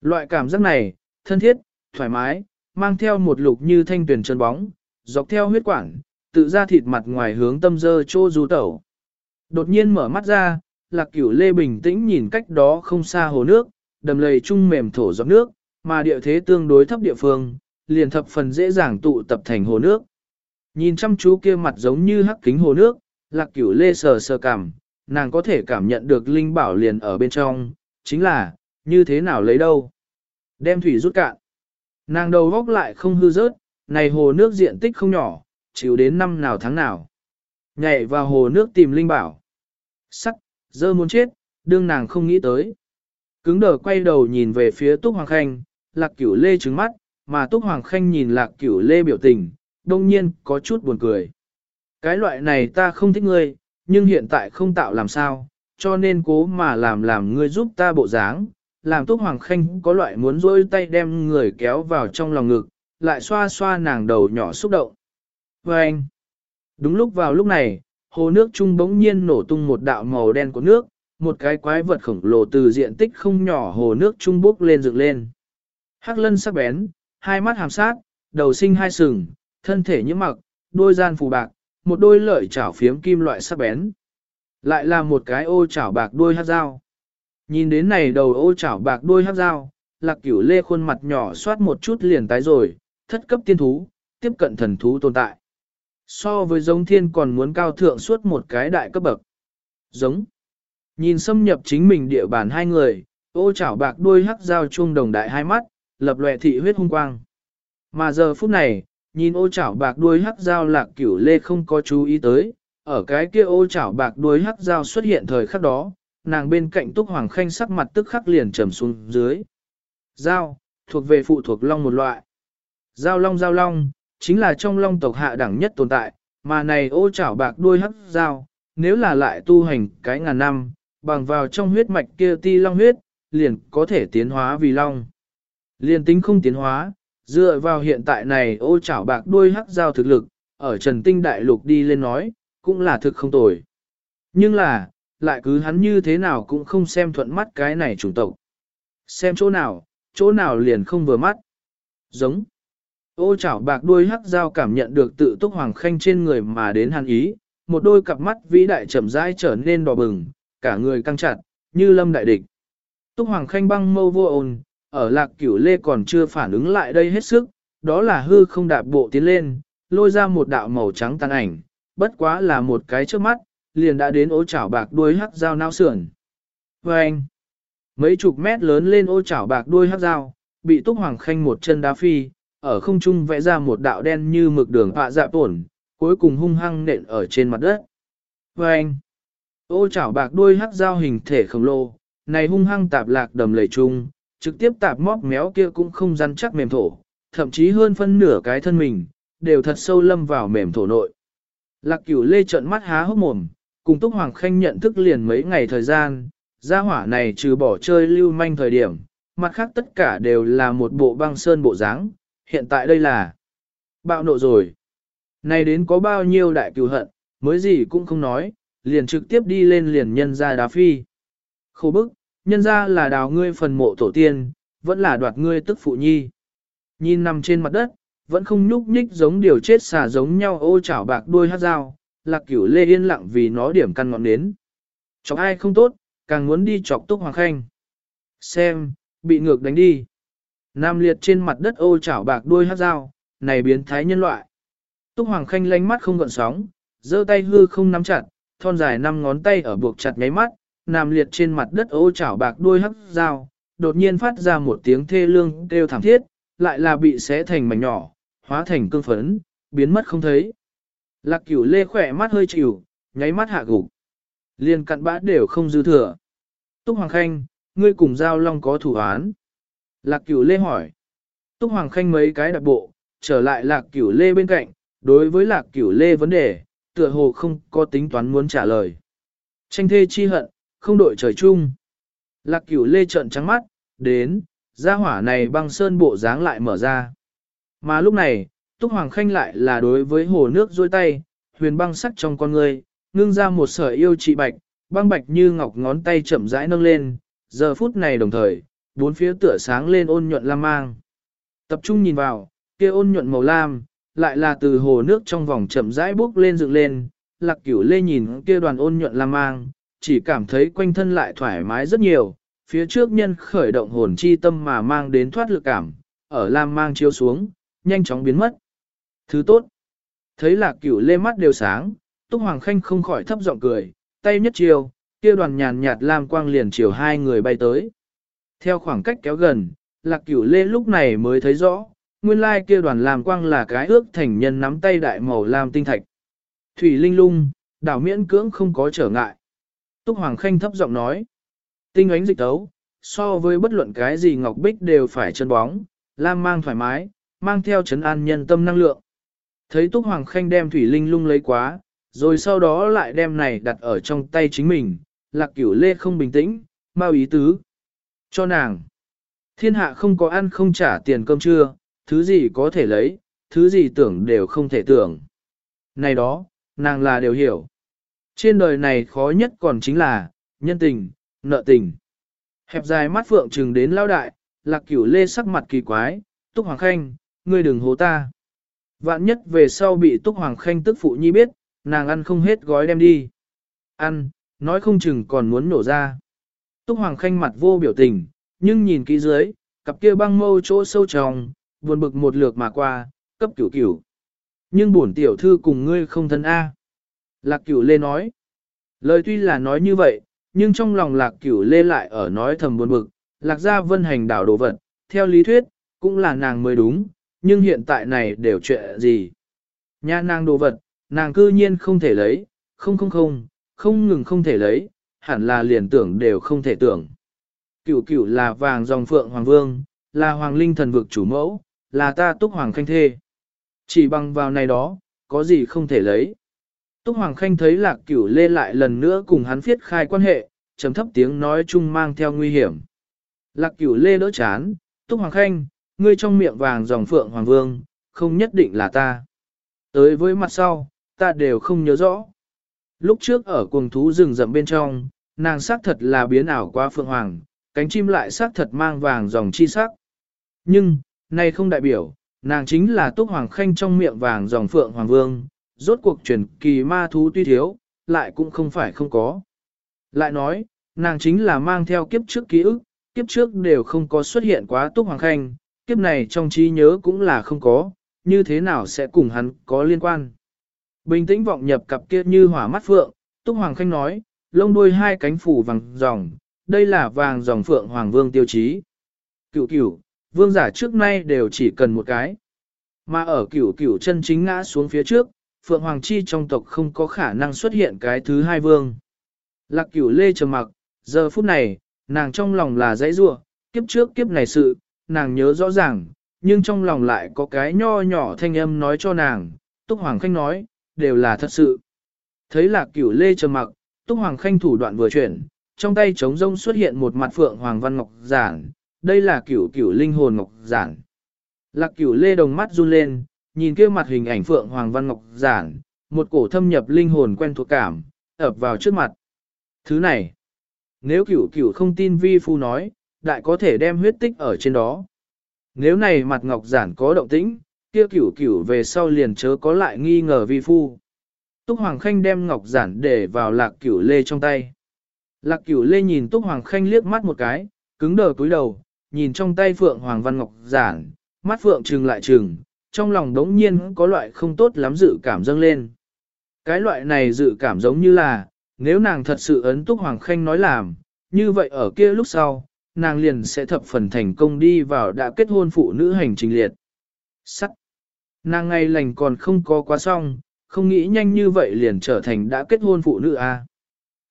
Loại cảm giác này, thân thiết, thoải mái, mang theo một lục như thanh tuyển chân bóng, dọc theo huyết quản, tự ra thịt mặt ngoài hướng tâm dơ chô du tẩu. Đột nhiên mở mắt ra, lạc cửu lê bình tĩnh nhìn cách đó không xa hồ nước, đầm lầy trung mềm thổ giọt nước, mà địa thế tương đối thấp địa phương, liền thập phần dễ dàng tụ tập thành hồ nước. Nhìn chăm chú kia mặt giống như hắc kính hồ nước, lạc cửu lê sờ sờ cảm, nàng có thể cảm nhận được linh bảo liền ở bên trong, chính là, như thế nào lấy đâu. Đem thủy rút cạn. Nàng đầu góc lại không hư rớt, này hồ nước diện tích không nhỏ, chịu đến năm nào tháng nào. Nhảy vào hồ nước tìm linh bảo. Sắc, dơ muốn chết, đương nàng không nghĩ tới. Cứng đờ quay đầu nhìn về phía Túc Hoàng Khanh, lạc cửu lê trứng mắt, mà Túc Hoàng Khanh nhìn lạc cửu lê biểu tình, đông nhiên có chút buồn cười. Cái loại này ta không thích ngươi, nhưng hiện tại không tạo làm sao, cho nên cố mà làm làm ngươi giúp ta bộ dáng, làm Túc Hoàng Khanh có loại muốn rôi tay đem người kéo vào trong lòng ngực, lại xoa xoa nàng đầu nhỏ xúc động. Và anh, đúng lúc vào lúc này, hồ nước trung bỗng nhiên nổ tung một đạo màu đen của nước, một cái quái vật khổng lồ từ diện tích không nhỏ hồ nước trung bốc lên dựng lên. Hắc lân sắc bén, hai mắt hàm sát, đầu sinh hai sừng, thân thể như mặc, đôi gian phù bạc, một đôi lợi chảo phiếm kim loại sắc bén. Lại là một cái ô chảo bạc đôi hát dao. Nhìn đến này đầu ô chảo bạc đôi hát dao, lạc cửu lê khuôn mặt nhỏ soát một chút liền tái rồi, thất cấp tiên thú, tiếp cận thần thú tồn tại. So với giống thiên còn muốn cao thượng suốt một cái đại cấp bậc. Giống. Nhìn xâm nhập chính mình địa bàn hai người, ô chảo bạc đuôi hắc dao chuông đồng đại hai mắt, lập lệ thị huyết hung quang. Mà giờ phút này, nhìn ô chảo bạc đuôi hắc dao lạc cửu lê không có chú ý tới, ở cái kia ô chảo bạc đuôi hắc dao xuất hiện thời khắc đó, nàng bên cạnh túc hoàng khanh sắc mặt tức khắc liền trầm xuống dưới. Dao, thuộc về phụ thuộc long một loại. Dao long dao long, chính là trong long tộc hạ đẳng nhất tồn tại, mà này ô chảo bạc đuôi hắc dao, nếu là lại tu hành cái ngàn năm, bằng vào trong huyết mạch kia ti long huyết, liền có thể tiến hóa vì long. Liền tính không tiến hóa, dựa vào hiện tại này ô chảo bạc đuôi hắc giao thực lực, ở trần tinh đại lục đi lên nói, cũng là thực không tồi. Nhưng là, lại cứ hắn như thế nào cũng không xem thuận mắt cái này chủng tộc. Xem chỗ nào, chỗ nào liền không vừa mắt. Giống. Ô chảo bạc đuôi hắc giao cảm nhận được tự túc hoàng khanh trên người mà đến hắn ý, một đôi cặp mắt vĩ đại chậm rãi trở nên đỏ bừng, cả người căng chặt, như lâm đại địch. Túc Hoàng Khanh băng mâu vô ồn, ở lạc cửu lê còn chưa phản ứng lại đây hết sức, đó là hư không đạp bộ tiến lên, lôi ra một đạo màu trắng tăng ảnh, bất quá là một cái trước mắt, liền đã đến ô chảo bạc đuôi hắc dao nao sườn. Và anh, mấy chục mét lớn lên ô chảo bạc đuôi hắc dao, bị Túc Hoàng Khanh một chân đá phi, ở không trung vẽ ra một đạo đen như mực đường họa dạ tổn, cuối cùng hung hăng nện ở trên mặt đất. Và anh, Ô chảo bạc đuôi hắc dao hình thể khổng lồ, này hung hăng tạp lạc đầm lầy chung, trực tiếp tạp móc méo kia cũng không rắn chắc mềm thổ, thậm chí hơn phân nửa cái thân mình, đều thật sâu lâm vào mềm thổ nội. Lạc cửu lê trợn mắt há hốc mồm, cùng Túc Hoàng Khanh nhận thức liền mấy ngày thời gian, gia hỏa này trừ bỏ chơi lưu manh thời điểm, mặt khác tất cả đều là một bộ băng sơn bộ dáng. hiện tại đây là bạo nộ rồi. Này đến có bao nhiêu đại cừu hận, mới gì cũng không nói, liền trực tiếp đi lên liền nhân ra đá phi. Khổ bức, nhân ra là đào ngươi phần mộ tổ tiên, vẫn là đoạt ngươi tức phụ nhi. Nhìn nằm trên mặt đất, vẫn không nhúc nhích giống điều chết xả giống nhau ô chảo bạc đuôi hát dao, lạc cửu lê yên lặng vì nó điểm căn ngọn nến. Chọc ai không tốt, càng muốn đi chọc túc hoàng khanh. Xem, bị ngược đánh đi. Nam liệt trên mặt đất ô chảo bạc đuôi hát dao, này biến thái nhân loại. Túc hoàng khanh lánh mắt không gợn sóng, giơ tay hư không nắm chặt, thon dài năm ngón tay ở buộc chặt nháy mắt, Nam liệt trên mặt đất ô chảo bạc đuôi hắc dao, đột nhiên phát ra một tiếng thê lương kêu thảm thiết, lại là bị xé thành mảnh nhỏ, hóa thành cương phấn, biến mất không thấy. Lạc cửu lê khỏe mắt hơi chịu, nháy mắt hạ gục. liền cặn bã đều không dư thừa. Túc Hoàng Khanh, ngươi cùng Giao Long có thủ án. Lạc cửu lê hỏi. Túc Hoàng Khanh mấy cái đặc bộ, trở lại lạc cửu lê bên cạnh, đối với lạc cửu lê vấn đề, tựa hồ không có tính toán muốn trả lời. Tranh thê chi hận, không đội trời chung. Lạc cửu lê trợn trắng mắt, đến, gia hỏa này băng sơn bộ dáng lại mở ra. Mà lúc này, Túc Hoàng Khanh lại là đối với hồ nước dôi tay, huyền băng sắc trong con người, ngưng ra một sợi yêu trị bạch, băng bạch như ngọc ngón tay chậm rãi nâng lên, giờ phút này đồng thời, bốn phía tựa sáng lên ôn nhuận lam mang. Tập trung nhìn vào, kia ôn nhuận màu lam, lại là từ hồ nước trong vòng chậm rãi bước lên dựng lên, lạc cửu lê nhìn kia đoàn ôn nhuận lam mang, chỉ cảm thấy quanh thân lại thoải mái rất nhiều, phía trước nhân khởi động hồn chi tâm mà mang đến thoát lực cảm, ở lam mang chiếu xuống, nhanh chóng biến mất. Thứ tốt, thấy lạc cửu lê mắt đều sáng, Túc Hoàng Khanh không khỏi thấp giọng cười, tay nhất chiều, kia đoàn nhàn nhạt lam quang liền chiều hai người bay tới. Theo khoảng cách kéo gần, lạc cửu lê lúc này mới thấy rõ, nguyên lai kia đoàn lam quang là cái ước thành nhân nắm tay đại màu lam tinh thạch. Thủy linh lung, đảo miễn cưỡng không có trở ngại. Túc Hoàng Khanh thấp giọng nói, tinh ánh dịch tấu, so với bất luận cái gì ngọc bích đều phải chân bóng, lam mang thoải mái, mang theo chấn an nhân tâm năng lượng. Thấy Túc Hoàng Khanh đem thủy linh lung lấy quá, rồi sau đó lại đem này đặt ở trong tay chính mình, lạc cửu lê không bình tĩnh, mau ý tứ. Cho nàng. Thiên hạ không có ăn không trả tiền cơm trưa, thứ gì có thể lấy, thứ gì tưởng đều không thể tưởng. Này đó, nàng là đều hiểu. Trên đời này khó nhất còn chính là, nhân tình, nợ tình. Hẹp dài mắt phượng trừng đến lao đại, lạc cửu lê sắc mặt kỳ quái, túc hoàng khanh, ngươi đừng hố ta. Vạn nhất về sau bị túc hoàng khanh tức phụ nhi biết, nàng ăn không hết gói đem đi. Ăn, nói không chừng còn muốn nổ ra. Túc Hoàng Khanh mặt vô biểu tình, nhưng nhìn kỹ dưới, cặp kia băng mâu chỗ sâu tròng, buồn bực một lượt mà qua, cấp cửu cửu. Nhưng bổn tiểu thư cùng ngươi không thân A. Lạc cửu lê nói. Lời tuy là nói như vậy, nhưng trong lòng lạc cửu lê lại ở nói thầm buồn bực, lạc gia vân hành đảo đồ vật, theo lý thuyết, cũng là nàng mới đúng, nhưng hiện tại này đều chuyện gì. Nha nàng đồ vật, nàng cư nhiên không thể lấy, không không không, không ngừng không thể lấy, hẳn là liền tưởng đều không thể tưởng. Cửu cửu là vàng dòng phượng hoàng vương, là hoàng linh thần vực chủ mẫu, là ta túc hoàng khanh thê. Chỉ bằng vào này đó, có gì không thể lấy. Túc hoàng khanh thấy lạc cửu lê lại lần nữa cùng hắn phiết khai quan hệ, trầm thấp tiếng nói chung mang theo nguy hiểm. Lạc cửu lê đỡ chán, túc hoàng khanh, ngươi trong miệng vàng dòng phượng hoàng vương, không nhất định là ta. Tới với mặt sau, ta đều không nhớ rõ. Lúc trước ở cuồng thú rừng rậm bên trong, nàng xác thật là biến ảo qua phượng hoàng, cánh chim lại xác thật mang vàng dòng chi sắc. Nhưng, nay không đại biểu, nàng chính là túc hoàng khanh trong miệng vàng dòng phượng hoàng vương, rốt cuộc truyền kỳ ma thú tuy thiếu, lại cũng không phải không có. Lại nói, nàng chính là mang theo kiếp trước ký ức, kiếp trước đều không có xuất hiện quá túc hoàng khanh, kiếp này trong trí nhớ cũng là không có, như thế nào sẽ cùng hắn có liên quan. Bình tĩnh vọng nhập cặp kia như hỏa mắt phượng, Túc Hoàng Khanh nói, lông đuôi hai cánh phủ vàng dòng, đây là vàng dòng phượng Hoàng Vương tiêu chí. Cửu cửu, vương giả trước nay đều chỉ cần một cái. Mà ở cửu cửu chân chính ngã xuống phía trước, Phượng Hoàng Chi trong tộc không có khả năng xuất hiện cái thứ hai vương. Lạc cửu lê trầm mặc, giờ phút này, nàng trong lòng là dãy rua, kiếp trước kiếp này sự, nàng nhớ rõ ràng, nhưng trong lòng lại có cái nho nhỏ thanh âm nói cho nàng, Túc Hoàng Khanh nói, đều là thật sự. Thấy là cửu lê trầm mặc, Túc Hoàng Khanh thủ đoạn vừa chuyển, trong tay trống rông xuất hiện một mặt phượng Hoàng Văn Ngọc Giản, đây là cửu cửu linh hồn Ngọc Giản. Lạc cửu lê đồng mắt run lên, nhìn kia mặt hình ảnh phượng Hoàng Văn Ngọc Giản, một cổ thâm nhập linh hồn quen thuộc cảm, ập vào trước mặt. Thứ này, nếu cửu cửu không tin vi phu nói, đại có thể đem huyết tích ở trên đó. Nếu này mặt Ngọc Giản có động tĩnh, kia cửu cửu về sau liền chớ có lại nghi ngờ vi phu. Túc Hoàng Khanh đem ngọc giản để vào lạc cửu lê trong tay. Lạc cửu lê nhìn Túc Hoàng Khanh liếc mắt một cái, cứng đờ cúi đầu, nhìn trong tay Phượng Hoàng Văn Ngọc giản, mắt Phượng trừng lại trừng, trong lòng đống nhiên có loại không tốt lắm dự cảm dâng lên. Cái loại này dự cảm giống như là, nếu nàng thật sự ấn Túc Hoàng Khanh nói làm, như vậy ở kia lúc sau, nàng liền sẽ thập phần thành công đi vào đã kết hôn phụ nữ hành trình liệt. Sắt. Nàng ngay lành còn không có quá xong, không nghĩ nhanh như vậy liền trở thành đã kết hôn phụ nữ a. À.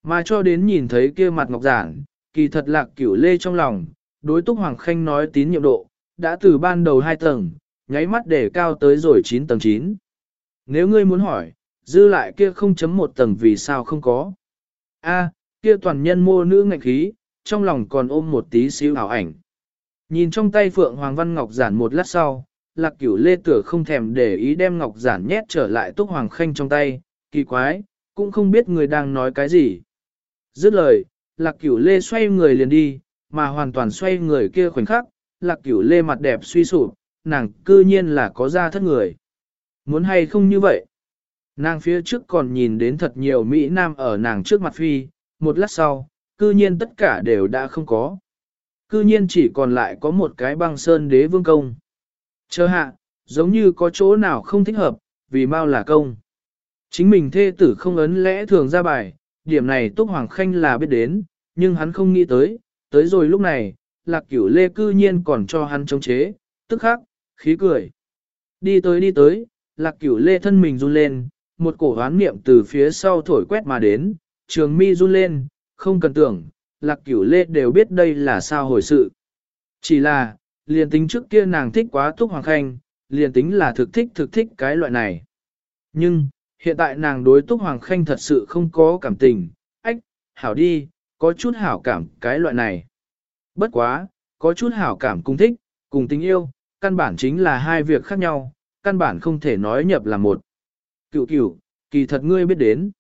Mà cho đến nhìn thấy kia mặt ngọc giản, kỳ thật lạc cửu lê trong lòng, đối túc Hoàng Khanh nói tín nhiệm độ, đã từ ban đầu 2 tầng, nháy mắt để cao tới rồi 9 tầng 9. Nếu ngươi muốn hỏi, dư lại kia không chấm một tầng vì sao không có. A, kia toàn nhân mô nữ ngạch khí, trong lòng còn ôm một tí xíu ảo ảnh. Nhìn trong tay Phượng Hoàng Văn Ngọc giản một lát sau, lạc cửu lê tửa không thèm để ý đem ngọc giản nhét trở lại túc hoàng khanh trong tay, kỳ quái, cũng không biết người đang nói cái gì. Dứt lời, lạc cửu lê xoay người liền đi, mà hoàn toàn xoay người kia khoảnh khắc, lạc cửu lê mặt đẹp suy sụp, nàng cư nhiên là có ra thất người. Muốn hay không như vậy? Nàng phía trước còn nhìn đến thật nhiều Mỹ Nam ở nàng trước mặt phi, một lát sau, cư nhiên tất cả đều đã không có. Cư nhiên chỉ còn lại có một cái băng sơn đế vương công. Chờ hạ, giống như có chỗ nào không thích hợp, vì mau là công. Chính mình thê tử không ấn lẽ thường ra bài, điểm này Túc Hoàng Khanh là biết đến, nhưng hắn không nghĩ tới, tới rồi lúc này, lạc cửu lê cư nhiên còn cho hắn chống chế, tức khắc, khí cười. Đi tới đi tới, lạc cửu lê thân mình run lên, một cổ hoán niệm từ phía sau thổi quét mà đến, trường mi run lên, không cần tưởng, lạc cửu lê đều biết đây là sao hồi sự. Chỉ là, liền tính trước kia nàng thích quá Túc Hoàng Khanh, liền tính là thực thích thực thích cái loại này. Nhưng, hiện tại nàng đối Túc Hoàng Khanh thật sự không có cảm tình, ách, hảo đi, có chút hảo cảm cái loại này. Bất quá, có chút hảo cảm cùng thích, cùng tình yêu, căn bản chính là hai việc khác nhau, căn bản không thể nói nhập là một. Cựu cựu, kỳ thật ngươi biết đến.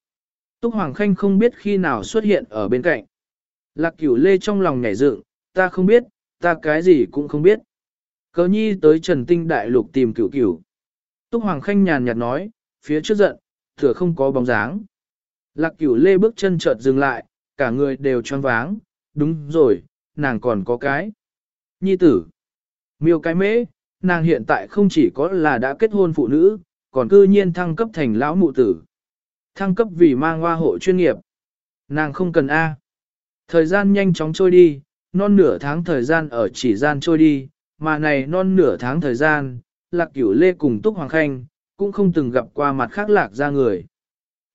Túc Hoàng Khanh không biết khi nào xuất hiện ở bên cạnh. Lạc cửu lê trong lòng nhảy dựng, ta không biết, ta cái gì cũng không biết. Cớ nhi tới Trần Tinh Đại Lục tìm cửu cửu. Túc Hoàng Khanh nhàn nhạt nói, phía trước giận, thừa không có bóng dáng. Lạc cửu lê bước chân chợt dừng lại, cả người đều choáng váng, đúng rồi, nàng còn có cái. Nhi tử, miêu cái mễ, nàng hiện tại không chỉ có là đã kết hôn phụ nữ, còn cư nhiên thăng cấp thành lão mụ tử. Thăng cấp vì mang hoa hộ chuyên nghiệp. Nàng không cần A. Thời gian nhanh chóng trôi đi, non nửa tháng thời gian ở chỉ gian trôi đi, mà này non nửa tháng thời gian, lạc cửu lê cùng Túc Hoàng Khanh, cũng không từng gặp qua mặt khác lạc ra người.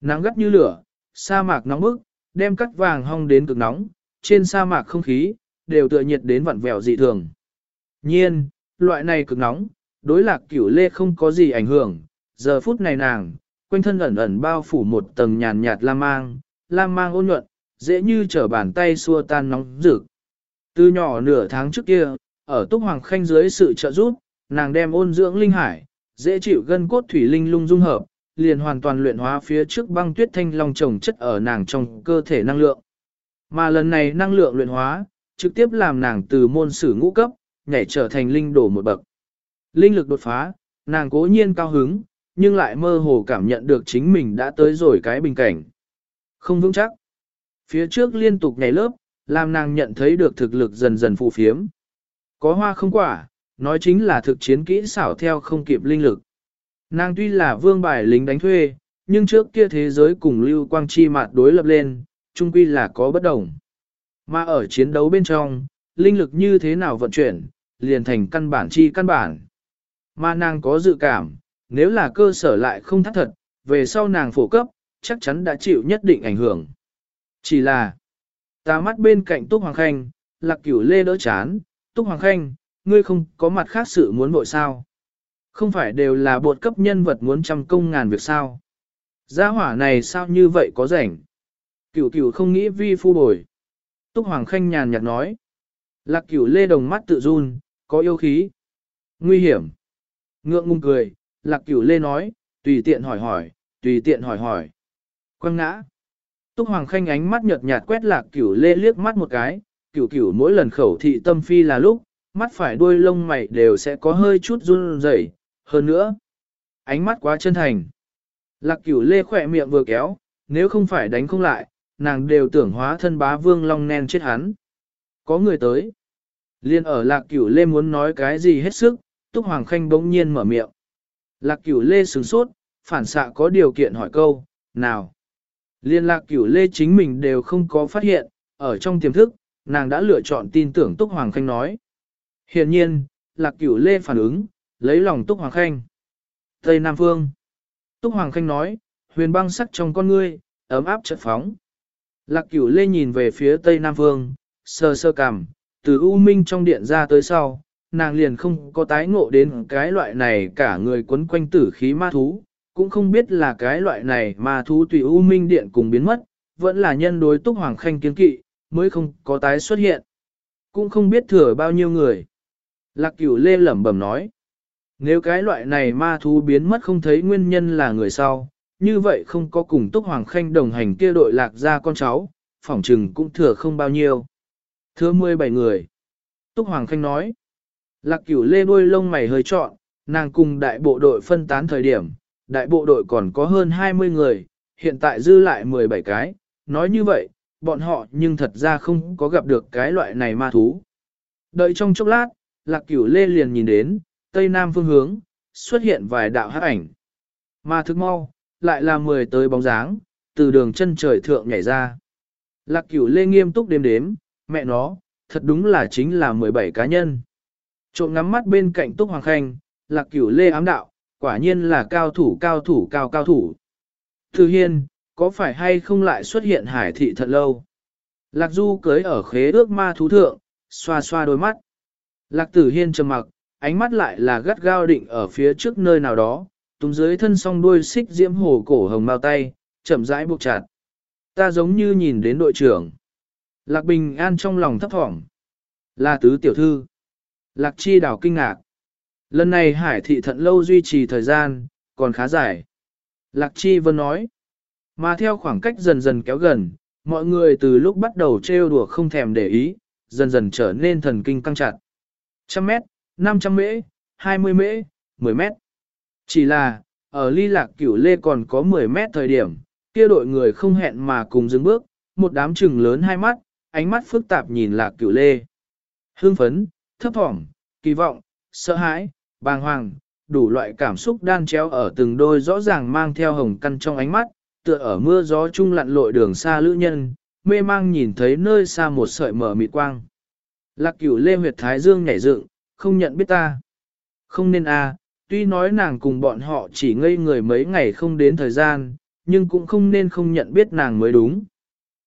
Nắng gắt như lửa, sa mạc nóng bức, đem cắt vàng hong đến cực nóng, trên sa mạc không khí, đều tựa nhiệt đến vặn vẹo dị thường. Nhiên, loại này cực nóng, đối lạc cửu lê không có gì ảnh hưởng, giờ phút này nàng, quanh thân ẩn ẩn bao phủ một tầng nhàn nhạt lam mang, lam mang ôn nhuận, dễ như trở bàn tay xua tan nóng rực. Từ nhỏ nửa tháng trước kia, ở Túc Hoàng Khanh dưới sự trợ giúp, nàng đem ôn dưỡng linh hải, dễ chịu gân cốt thủy linh lung dung hợp, liền hoàn toàn luyện hóa phía trước băng tuyết thanh long trồng chất ở nàng trong cơ thể năng lượng. Mà lần này năng lượng luyện hóa, trực tiếp làm nàng từ môn sử ngũ cấp, nhảy trở thành linh đổ một bậc. Linh lực đột phá, nàng cố nhiên cao hứng, nhưng lại mơ hồ cảm nhận được chính mình đã tới rồi cái bình cảnh. Không vững chắc. Phía trước liên tục nhảy lớp, làm nàng nhận thấy được thực lực dần dần phù phiếm. Có hoa không quả, nói chính là thực chiến kỹ xảo theo không kịp linh lực. Nàng tuy là vương bài lính đánh thuê, nhưng trước kia thế giới cùng lưu quang chi mạt đối lập lên, chung quy là có bất đồng. Mà ở chiến đấu bên trong, linh lực như thế nào vận chuyển, liền thành căn bản chi căn bản. Mà nàng có dự cảm, nếu là cơ sở lại không thắt thật, về sau nàng phổ cấp, chắc chắn đã chịu nhất định ảnh hưởng. Chỉ là, ta mắt bên cạnh Túc Hoàng Khanh, lạc cửu lê đỡ chán, Túc Hoàng Khanh, ngươi không có mặt khác sự muốn bội sao. Không phải đều là bột cấp nhân vật muốn trăm công ngàn việc sao. Gia hỏa này sao như vậy có rảnh. Cửu cửu không nghĩ vi phu bồi. Túc Hoàng Khanh nhàn nhạt nói. Lạc cửu lê đồng mắt tự run, có yêu khí. Nguy hiểm. Ngượng ngung cười, lạc cửu lê nói, tùy tiện hỏi hỏi, tùy tiện hỏi hỏi. Quăng ngã. Túc Hoàng Khanh ánh mắt nhợt nhạt quét lạc cửu lê liếc mắt một cái, cửu cửu mỗi lần khẩu thị tâm phi là lúc, mắt phải đuôi lông mày đều sẽ có hơi chút run rẩy. hơn nữa. Ánh mắt quá chân thành. Lạc cửu lê khỏe miệng vừa kéo, nếu không phải đánh không lại, nàng đều tưởng hóa thân bá vương long nen chết hắn. Có người tới. Liên ở lạc cửu lê muốn nói cái gì hết sức, Túc Hoàng Khanh bỗng nhiên mở miệng. Lạc cửu lê sửng sốt, phản xạ có điều kiện hỏi câu, nào. Liên lạc cửu lê chính mình đều không có phát hiện, ở trong tiềm thức, nàng đã lựa chọn tin tưởng Túc Hoàng Khanh nói. Hiện nhiên, lạc cửu lê phản ứng, lấy lòng Túc Hoàng Khanh. Tây Nam Phương. Túc Hoàng Khanh nói, huyền băng sắc trong con ngươi, ấm áp chợt phóng. Lạc cửu lê nhìn về phía Tây Nam Phương, sơ sơ cằm, từ U Minh trong điện ra tới sau, nàng liền không có tái ngộ đến cái loại này cả người quấn quanh tử khí ma thú, cũng không biết là cái loại này ma thú tùy U Minh điện cùng biến mất, vẫn là nhân đối túc hoàng khanh kiến kỵ, mới không có tái xuất hiện. Cũng không biết thừa bao nhiêu người. Lạc cửu lê lẩm bẩm nói, nếu cái loại này ma thú biến mất không thấy nguyên nhân là người sau, như vậy không có cùng Túc Hoàng Khanh đồng hành kia đội lạc ra con cháu, phỏng trừng cũng thừa không bao nhiêu. Thưa 17 người. Túc Hoàng Khanh nói. Lạc cửu lê đuôi lông mày hơi trọn, nàng cùng đại bộ đội phân tán thời điểm, đại bộ đội còn có hơn 20 người, hiện tại dư lại 17 cái, nói như vậy, bọn họ nhưng thật ra không có gặp được cái loại này ma thú. Đợi trong chốc lát, lạc cửu lê liền nhìn đến, tây nam phương hướng, xuất hiện vài đạo hắc ảnh. Ma thức mau, lại là 10 tới bóng dáng, từ đường chân trời thượng nhảy ra. Lạc cửu lê nghiêm túc đếm đếm, mẹ nó, thật đúng là chính là 17 cá nhân. Trộm ngắm mắt bên cạnh Túc Hoàng Khanh, lạc cửu lê ám đạo, quả nhiên là cao thủ cao thủ cao cao thủ. Thư hiên, có phải hay không lại xuất hiện hải thị thật lâu? Lạc du cưới ở khế ước ma thú thượng, xoa xoa đôi mắt. Lạc tử hiên trầm mặc, ánh mắt lại là gắt gao định ở phía trước nơi nào đó, túm dưới thân song đuôi xích diễm hồ cổ hồng bao tay, chậm rãi buộc chặt. Ta giống như nhìn đến đội trưởng. Lạc bình an trong lòng thấp thỏm. Là tứ tiểu thư. Lạc chi đảo kinh ngạc. Lần này hải thị thận lâu duy trì thời gian, còn khá dài. Lạc chi vân nói. Mà theo khoảng cách dần dần kéo gần, mọi người từ lúc bắt đầu trêu đùa không thèm để ý, dần dần trở nên thần kinh căng chặt. Trăm mét, 500 mễ, 20 mễ, 10 mét. Chỉ là, ở ly lạc cửu lê còn có 10 mét thời điểm, kia đội người không hẹn mà cùng dừng bước, một đám trừng lớn hai mắt, ánh mắt phức tạp nhìn lạc cửu lê. Hương phấn, thấp thỏm, kỳ vọng, sợ hãi, bàng hoàng, đủ loại cảm xúc đan chéo ở từng đôi rõ ràng mang theo hồng căn trong ánh mắt, tựa ở mưa gió chung lặn lội đường xa lữ nhân, mê mang nhìn thấy nơi xa một sợi mở mịt quang. Lạc cửu lê huyệt thái dương nhảy dựng, không nhận biết ta. Không nên a, à, tuy nói nàng cùng bọn họ chỉ ngây người mấy ngày không đến thời gian, nhưng cũng không nên không nhận biết nàng mới đúng.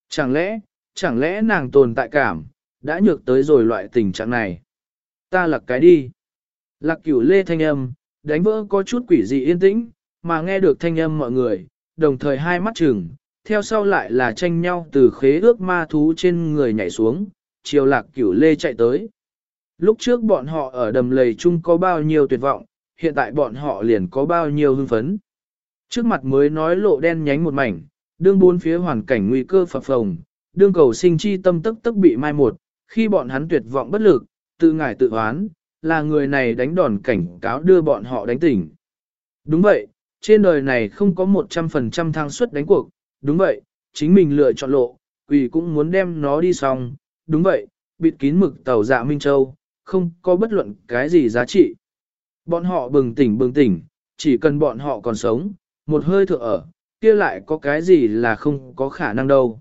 Chẳng lẽ, chẳng lẽ nàng tồn tại cảm, đã nhược tới rồi loại tình trạng này. Ta lặc cái đi. Lạc cửu lê thanh âm, đánh vỡ có chút quỷ dị yên tĩnh, mà nghe được thanh âm mọi người, đồng thời hai mắt chừng, theo sau lại là tranh nhau từ khế ước ma thú trên người nhảy xuống, chiều lạc cửu lê chạy tới. Lúc trước bọn họ ở đầm lầy chung có bao nhiêu tuyệt vọng, hiện tại bọn họ liền có bao nhiêu hưng phấn. Trước mặt mới nói lộ đen nhánh một mảnh, đương bốn phía hoàn cảnh nguy cơ phập phồng, đương cầu sinh chi tâm tức tức bị mai một, khi bọn hắn tuyệt vọng bất lực, tự ngải tự oán, là người này đánh đòn cảnh cáo đưa bọn họ đánh tỉnh. Đúng vậy, trên đời này không có 100% thăng suất đánh cuộc, đúng vậy, chính mình lựa chọn lộ, quỷ cũng muốn đem nó đi xong, đúng vậy, bịt kín mực tàu dạ Minh Châu, không có bất luận cái gì giá trị. Bọn họ bừng tỉnh bừng tỉnh, chỉ cần bọn họ còn sống, một hơi thở ở, kia lại có cái gì là không có khả năng đâu.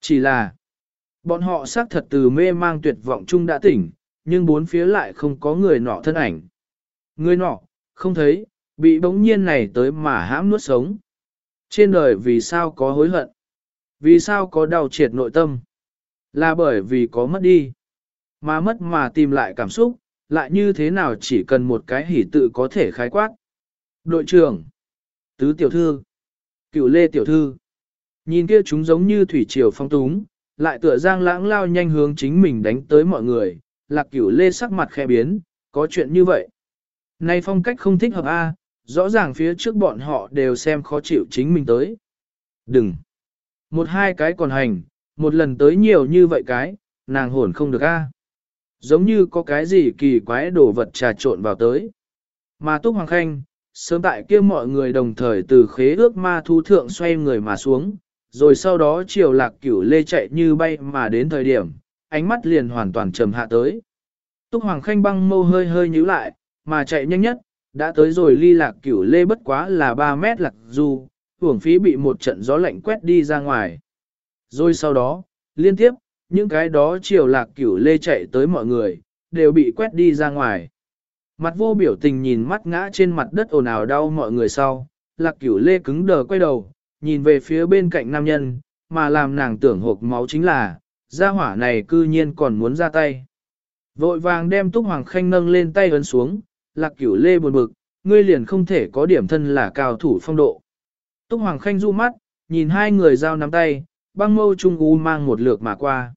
Chỉ là, bọn họ xác thật từ mê mang tuyệt vọng chung đã tỉnh, nhưng bốn phía lại không có người nọ thân ảnh. Người nọ, không thấy, bị bỗng nhiên này tới mà hãm nuốt sống. Trên đời vì sao có hối hận? Vì sao có đau triệt nội tâm? Là bởi vì có mất đi. Mà mất mà tìm lại cảm xúc, lại như thế nào chỉ cần một cái hỉ tự có thể khái quát. Đội trưởng, tứ tiểu thư, cựu lê tiểu thư, nhìn kia chúng giống như thủy triều phong túng, lại tựa giang lãng lao nhanh hướng chính mình đánh tới mọi người, lạc cửu lê sắc mặt khẽ biến, có chuyện như vậy. Này phong cách không thích hợp a, rõ ràng phía trước bọn họ đều xem khó chịu chính mình tới. Đừng! Một hai cái còn hành, một lần tới nhiều như vậy cái, nàng hồn không được a. Giống như có cái gì kỳ quái đồ vật trà trộn vào tới. Mà Túc Hoàng Khanh, sớm tại kia mọi người đồng thời từ khế ước ma thu thượng xoay người mà xuống, rồi sau đó chiều lạc cửu lê chạy như bay mà đến thời điểm, ánh mắt liền hoàn toàn trầm hạ tới. Túc Hoàng Khanh băng mâu hơi hơi nhíu lại, mà chạy nhanh nhất, đã tới rồi ly lạc cửu lê bất quá là 3 mét lạc du, hưởng phí bị một trận gió lạnh quét đi ra ngoài. Rồi sau đó, liên tiếp, những cái đó chiều lạc cửu lê chạy tới mọi người, đều bị quét đi ra ngoài. Mặt vô biểu tình nhìn mắt ngã trên mặt đất ồn ào đau mọi người sau, lạc cửu lê cứng đờ quay đầu, nhìn về phía bên cạnh nam nhân, mà làm nàng tưởng hộp máu chính là, gia hỏa này cư nhiên còn muốn ra tay. Vội vàng đem Túc Hoàng Khanh nâng lên tay ấn xuống, lạc cửu lê buồn bực, ngươi liền không thể có điểm thân là cao thủ phong độ. Túc Hoàng Khanh du mắt, nhìn hai người giao nắm tay, băng mâu trung u mang một lượt mà qua.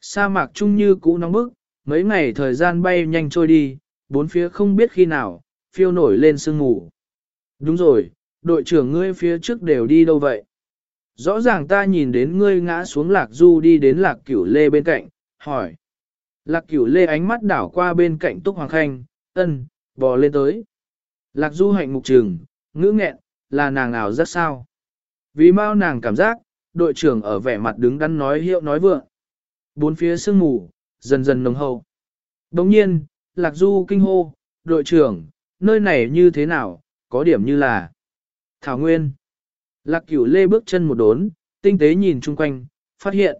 Sa mạc trung như cũ nóng bức, mấy ngày thời gian bay nhanh trôi đi, bốn phía không biết khi nào, phiêu nổi lên sương mù. Đúng rồi, đội trưởng ngươi phía trước đều đi đâu vậy? Rõ ràng ta nhìn đến ngươi ngã xuống lạc du đi đến lạc cửu lê bên cạnh, hỏi. Lạc cửu lê ánh mắt đảo qua bên cạnh túc hoàng khanh, ân, bò lên tới. Lạc du hạnh mục trường ngữ nghẹn, là nàng nào rất sao? Vì mau nàng cảm giác, đội trưởng ở vẻ mặt đứng đắn nói hiệu nói vượng. Bốn phía sương mù, dần dần nồng hậu. Đồng nhiên, Lạc Du kinh hô, đội trưởng, nơi này như thế nào, có điểm như là Thảo Nguyên. Lạc cửu lê bước chân một đốn, tinh tế nhìn chung quanh, phát hiện.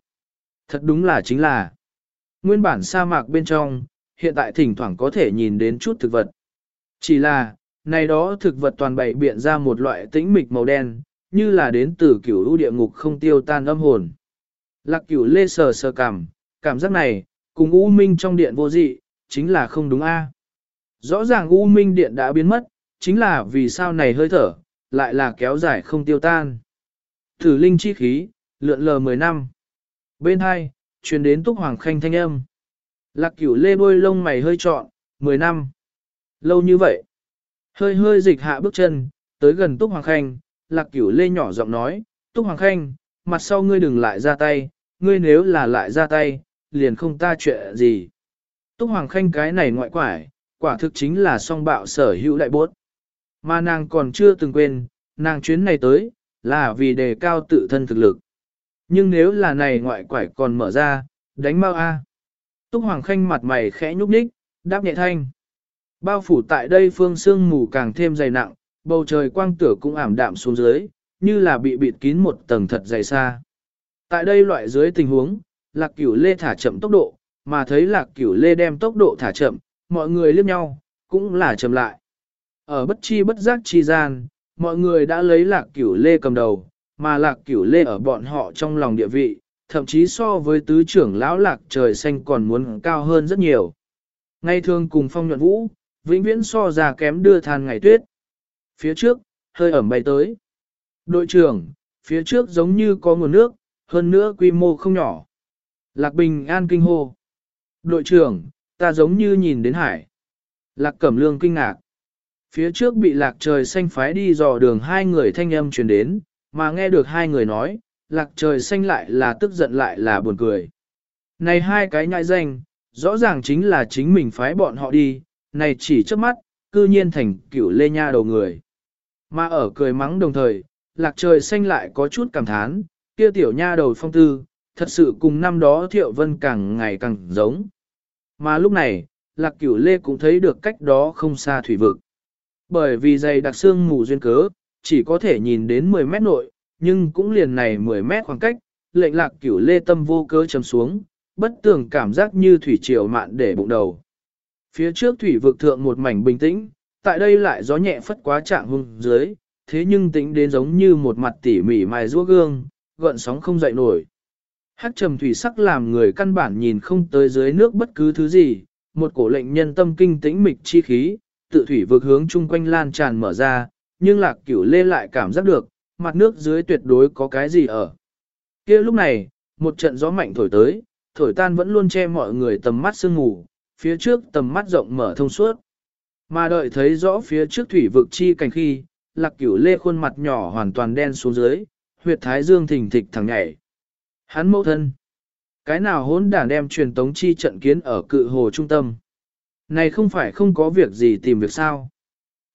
Thật đúng là chính là nguyên bản sa mạc bên trong, hiện tại thỉnh thoảng có thể nhìn đến chút thực vật. Chỉ là, này đó thực vật toàn bày biện ra một loại tĩnh mịch màu đen, như là đến từ cửu lũ địa ngục không tiêu tan âm hồn. Lạc cửu lê sờ sờ cảm, cảm giác này, cùng U Minh trong điện vô dị, chính là không đúng a. Rõ ràng U Minh điện đã biến mất, chính là vì sao này hơi thở, lại là kéo dài không tiêu tan. Thử linh chi khí, lượn lờ 10 năm. Bên hai, truyền đến túc hoàng khanh thanh âm. Lạc cửu lê bôi lông mày hơi trọn, 10 năm. Lâu như vậy. Hơi hơi dịch hạ bước chân, tới gần túc hoàng khanh, lạc cửu lê nhỏ giọng nói, túc hoàng khanh, mặt sau ngươi đừng lại ra tay, ngươi nếu là lại ra tay, liền không ta chuyện gì. Túc Hoàng Khanh cái này ngoại quải, quả thực chính là song bạo sở hữu đại bốt. Mà nàng còn chưa từng quên, nàng chuyến này tới, là vì đề cao tự thân thực lực. Nhưng nếu là này ngoại quải còn mở ra, đánh mau A. Túc Hoàng Khanh mặt mày khẽ nhúc nhích, đáp nhẹ thanh. Bao phủ tại đây phương sương mù càng thêm dày nặng, bầu trời quang tửa cũng ảm đạm xuống dưới, như là bị bịt kín một tầng thật dày xa. Tại đây loại dưới tình huống, lạc cửu lê thả chậm tốc độ, mà thấy lạc cửu lê đem tốc độ thả chậm, mọi người liếc nhau, cũng là chậm lại. Ở bất chi bất giác chi gian, mọi người đã lấy lạc cửu lê cầm đầu, mà lạc cửu lê ở bọn họ trong lòng địa vị, thậm chí so với tứ trưởng lão lạc trời xanh còn muốn cao hơn rất nhiều. Ngay thường cùng phong nhuận vũ, vĩnh viễn so ra kém đưa than ngày tuyết. Phía trước, hơi ẩm bay tới. Đội trưởng, phía trước giống như có nguồn nước, hơn nữa quy mô không nhỏ. Lạc Bình An kinh hô. Đội trưởng, ta giống như nhìn đến hải. Lạc Cẩm Lương kinh ngạc. Phía trước bị lạc trời xanh phái đi dò đường hai người thanh âm truyền đến, mà nghe được hai người nói, lạc trời xanh lại là tức giận lại là buồn cười. Này hai cái nhại danh, rõ ràng chính là chính mình phái bọn họ đi, này chỉ trước mắt, cư nhiên thành cửu lê nha đầu người. Mà ở cười mắng đồng thời, lạc trời xanh lại có chút cảm thán, kia tiểu nha đầu phong tư, thật sự cùng năm đó Thiệu Vân càng ngày càng giống. Mà lúc này, Lạc Cửu Lê cũng thấy được cách đó không xa thủy vực. Bởi vì dày đặc xương mù duyên cớ, chỉ có thể nhìn đến 10 mét nội, nhưng cũng liền này 10 mét khoảng cách, lệnh Lạc Cửu Lê tâm vô cớ chấm xuống, bất tường cảm giác như thủy triều mạn để bụng đầu. Phía trước thủy vực thượng một mảnh bình tĩnh, tại đây lại gió nhẹ phất quá trạng hung dưới, thế nhưng tĩnh đến giống như một mặt tỉ mỉ mài rũa gương, gợn sóng không dậy nổi. hát trầm thủy sắc làm người căn bản nhìn không tới dưới nước bất cứ thứ gì, một cổ lệnh nhân tâm kinh tĩnh mịch chi khí, tự thủy vực hướng chung quanh lan tràn mở ra, nhưng lạc cửu lê lại cảm giác được, mặt nước dưới tuyệt đối có cái gì ở. kia lúc này, một trận gió mạnh thổi tới, thổi tan vẫn luôn che mọi người tầm mắt sương mù, phía trước tầm mắt rộng mở thông suốt. Mà đợi thấy rõ phía trước thủy vực chi cảnh khi, lạc cửu lê khuôn mặt nhỏ hoàn toàn đen xuống dưới, huyệt thái dương thình thịch thẳng nhảy. Hắn mẫu thân. Cái nào hỗn đản đem truyền tống chi trận kiến ở cự hồ trung tâm. Này không phải không có việc gì tìm việc sao.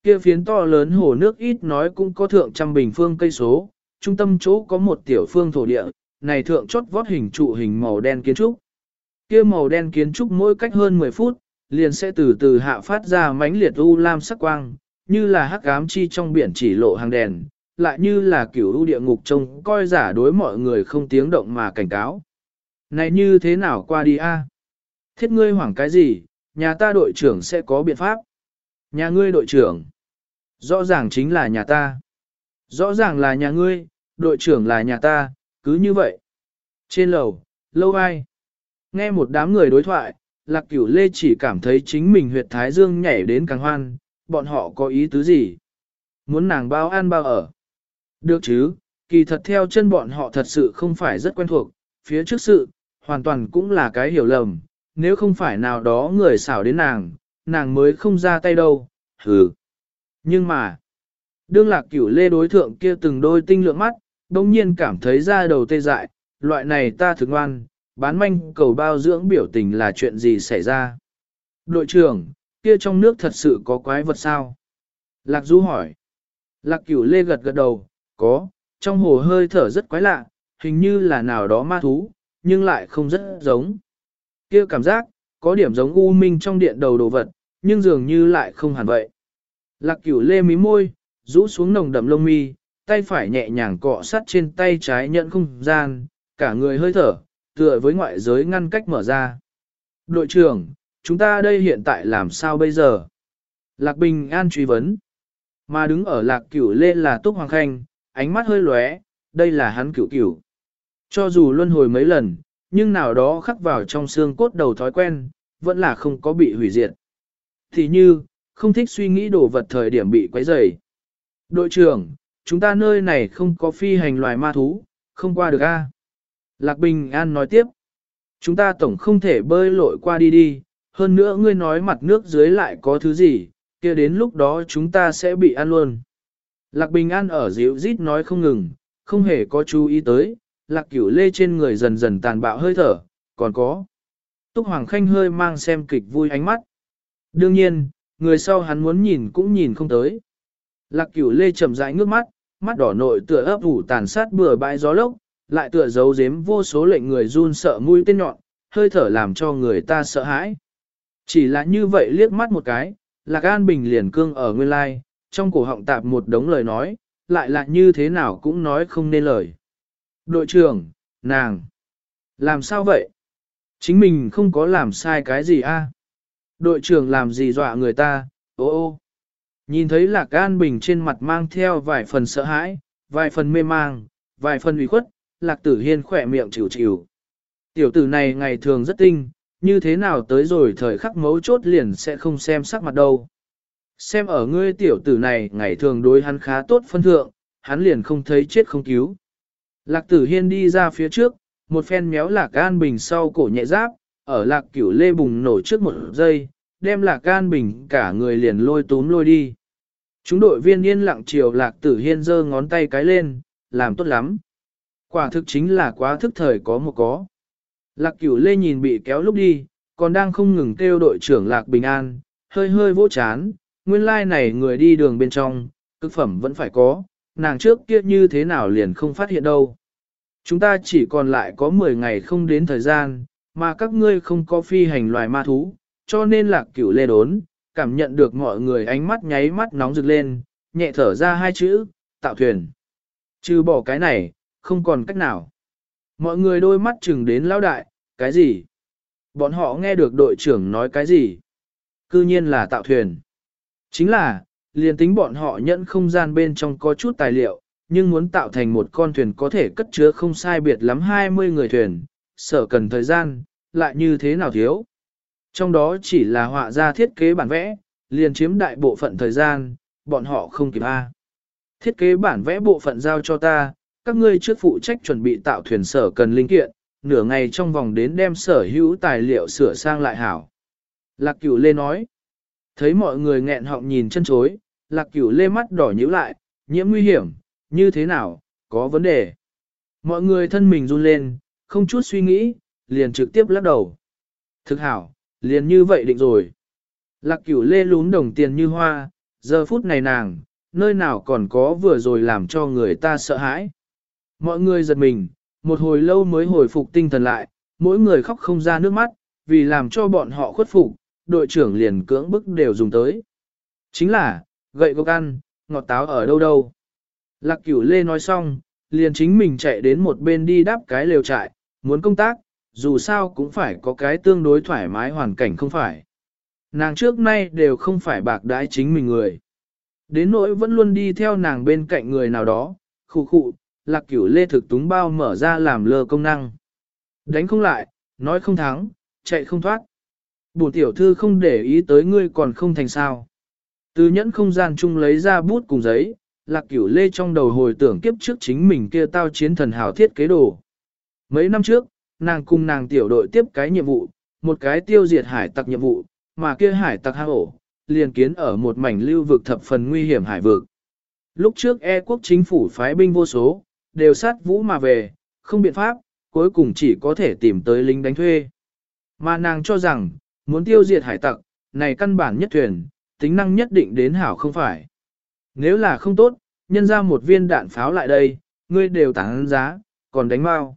Kia phiến to lớn hồ nước ít nói cũng có thượng trăm bình phương cây số, trung tâm chỗ có một tiểu phương thổ địa, này thượng chốt vót hình trụ hình màu đen kiến trúc. Kia màu đen kiến trúc mỗi cách hơn 10 phút, liền sẽ từ từ hạ phát ra mánh liệt u lam sắc quang, như là hắc ám chi trong biển chỉ lộ hàng đèn, lại như là kiểu ưu địa ngục trông coi giả đối mọi người không tiếng động mà cảnh cáo. Này như thế nào qua đi a? Thiết ngươi hoảng cái gì, nhà ta đội trưởng sẽ có biện pháp. Nhà ngươi đội trưởng. Rõ ràng chính là nhà ta. Rõ ràng là nhà ngươi, đội trưởng là nhà ta, cứ như vậy. Trên lầu, lâu ai? Nghe một đám người đối thoại, Lạc Cửu Lê chỉ cảm thấy chính mình huyệt thái dương nhảy đến càng hoan, bọn họ có ý tứ gì? Muốn nàng bao ăn bao ở. Được chứ, kỳ thật theo chân bọn họ thật sự không phải rất quen thuộc, phía trước sự, hoàn toàn cũng là cái hiểu lầm, nếu không phải nào đó người xảo đến nàng, nàng mới không ra tay đâu, hừ. Nhưng mà, Đương lạc cửu lê đối thượng kia từng đôi tinh lượng mắt, đông nhiên cảm thấy ra đầu tê dại, loại này ta thực ngoan, bán manh cầu bao dưỡng biểu tình là chuyện gì xảy ra. Đội trưởng, kia trong nước thật sự có quái vật sao? Lạc Du hỏi. Lạc cửu lê gật gật đầu, có, trong hồ hơi thở rất quái lạ, hình như là nào đó ma thú, nhưng lại không rất giống. Kia cảm giác, có điểm giống u minh trong điện đầu đồ vật, nhưng dường như lại không hẳn vậy. Lạc cửu lê mí môi, rũ xuống nồng đậm lông mi, tay phải nhẹ nhàng cọ sát trên tay trái nhận không gian, cả người hơi thở, tựa với ngoại giới ngăn cách mở ra. Đội trưởng, chúng ta đây hiện tại làm sao bây giờ? Lạc Bình An truy vấn. Mà đứng ở lạc cửu lê là Túc Hoàng Khanh, ánh mắt hơi lóe, đây là hắn cửu cửu. Cho dù luân hồi mấy lần, nhưng nào đó khắc vào trong xương cốt đầu thói quen, vẫn là không có bị hủy diệt. Thì như, không thích suy nghĩ đồ vật thời điểm bị quấy rầy. Đội trưởng, chúng ta nơi này không có phi hành loài ma thú, không qua được a. Lạc Bình An nói tiếp, chúng ta tổng không thể bơi lội qua đi đi, hơn nữa ngươi nói mặt nước dưới lại có thứ gì, kia đến lúc đó chúng ta sẽ bị ăn luôn. Lạc Bình An ở dịu rít nói không ngừng, không hề có chú ý tới, lạc cửu lê trên người dần dần tàn bạo hơi thở, còn có. Túc Hoàng Khanh hơi mang xem kịch vui ánh mắt. Đương nhiên, người sau hắn muốn nhìn cũng nhìn không tới. Lạc cửu lê chậm rãi ngước mắt, mắt đỏ nội tựa ấp ủ tàn sát bừa bãi gió lốc, lại tựa giấu giếm vô số lệnh người run sợ mũi tên nhọn, hơi thở làm cho người ta sợ hãi. Chỉ là như vậy liếc mắt một cái, Lạc An Bình liền cương ở nguyên lai, trong cổ họng tạp một đống lời nói, lại là như thế nào cũng nói không nên lời. Đội trưởng, nàng, làm sao vậy? Chính mình không có làm sai cái gì a? Đội trưởng làm gì dọa người ta, ô ô. Nhìn thấy Lạc An Bình trên mặt mang theo vài phần sợ hãi, vài phần mê mang, vài phần ủy khuất, Lạc Tử Hiên khỏe miệng chịu chịu. Tiểu tử này ngày thường rất tinh, như thế nào tới rồi thời khắc mấu chốt liền sẽ không xem sắc mặt đâu. Xem ở ngươi tiểu tử này ngày thường đối hắn khá tốt phân thượng, hắn liền không thấy chết không cứu. Lạc tử hiên đi ra phía trước, một phen méo lạc an bình sau cổ nhẹ giáp, ở lạc cửu lê bùng nổ trước một giây, đem lạc an bình cả người liền lôi túm lôi đi. Chúng đội viên yên lặng chiều lạc tử hiên giơ ngón tay cái lên, làm tốt lắm. Quả thực chính là quá thức thời có một có. Lạc cửu lê nhìn bị kéo lúc đi, còn đang không ngừng kêu đội trưởng lạc bình an, hơi hơi vỗ chán, nguyên lai like này người đi đường bên trong, cực phẩm vẫn phải có, nàng trước kia như thế nào liền không phát hiện đâu. Chúng ta chỉ còn lại có 10 ngày không đến thời gian, mà các ngươi không có phi hành loài ma thú, cho nên lạc cửu lê đốn, cảm nhận được mọi người ánh mắt nháy mắt nóng rực lên, nhẹ thở ra hai chữ, tạo thuyền. Trừ bỏ cái này, không còn cách nào. Mọi người đôi mắt chừng đến lão đại, cái gì? Bọn họ nghe được đội trưởng nói cái gì? Cư nhiên là tạo thuyền. Chính là, liền tính bọn họ nhận không gian bên trong có chút tài liệu, nhưng muốn tạo thành một con thuyền có thể cất chứa không sai biệt lắm 20 người thuyền, sở cần thời gian, lại như thế nào thiếu. Trong đó chỉ là họa ra thiết kế bản vẽ, liền chiếm đại bộ phận thời gian, bọn họ không kịp A. Thiết kế bản vẽ bộ phận giao cho ta, các ngươi trước phụ trách chuẩn bị tạo thuyền sở cần linh kiện, nửa ngày trong vòng đến đem sở hữu tài liệu sửa sang lại hảo. Lạc cửu lê nói, thấy mọi người nghẹn họng nhìn chân chối, lạc cửu lê mắt đỏ nhíu lại, nhiễm nguy hiểm, như thế nào, có vấn đề. Mọi người thân mình run lên, không chút suy nghĩ, liền trực tiếp lắc đầu. Thực hảo, liền như vậy định rồi. Lạc cửu lê lún đồng tiền như hoa, giờ phút này nàng, nơi nào còn có vừa rồi làm cho người ta sợ hãi. Mọi người giật mình, một hồi lâu mới hồi phục tinh thần lại, mỗi người khóc không ra nước mắt, vì làm cho bọn họ khuất phục, đội trưởng liền cưỡng bức đều dùng tới. Chính là, gậy gốc ăn, ngọt táo ở đâu đâu. Lạc cửu lê nói xong, liền chính mình chạy đến một bên đi đáp cái lều trại, muốn công tác, dù sao cũng phải có cái tương đối thoải mái hoàn cảnh không phải. Nàng trước nay đều không phải bạc đái chính mình người. Đến nỗi vẫn luôn đi theo nàng bên cạnh người nào đó, Khụ khụ, lạc cửu lê thực túng bao mở ra làm lơ công năng. Đánh không lại, nói không thắng, chạy không thoát bổn tiểu thư không để ý tới ngươi còn không thành sao. Từ nhẫn không gian chung lấy ra bút cùng giấy, lạc cửu lê trong đầu hồi tưởng kiếp trước chính mình kia tao chiến thần hào thiết kế đồ. Mấy năm trước, nàng cùng nàng tiểu đội tiếp cái nhiệm vụ, một cái tiêu diệt hải tặc nhiệm vụ, mà kia hải tặc hạ ổ, liền kiến ở một mảnh lưu vực thập phần nguy hiểm hải vực. lúc trước e quốc chính phủ phái binh vô số, đều sát vũ mà về, không biện pháp, cuối cùng chỉ có thể tìm tới lính đánh thuê. Mà nàng cho rằng, muốn tiêu diệt hải tặc, này căn bản nhất thuyền, tính năng nhất định đến hảo không phải. Nếu là không tốt, nhân ra một viên đạn pháo lại đây, ngươi đều tán giá, còn đánh mau.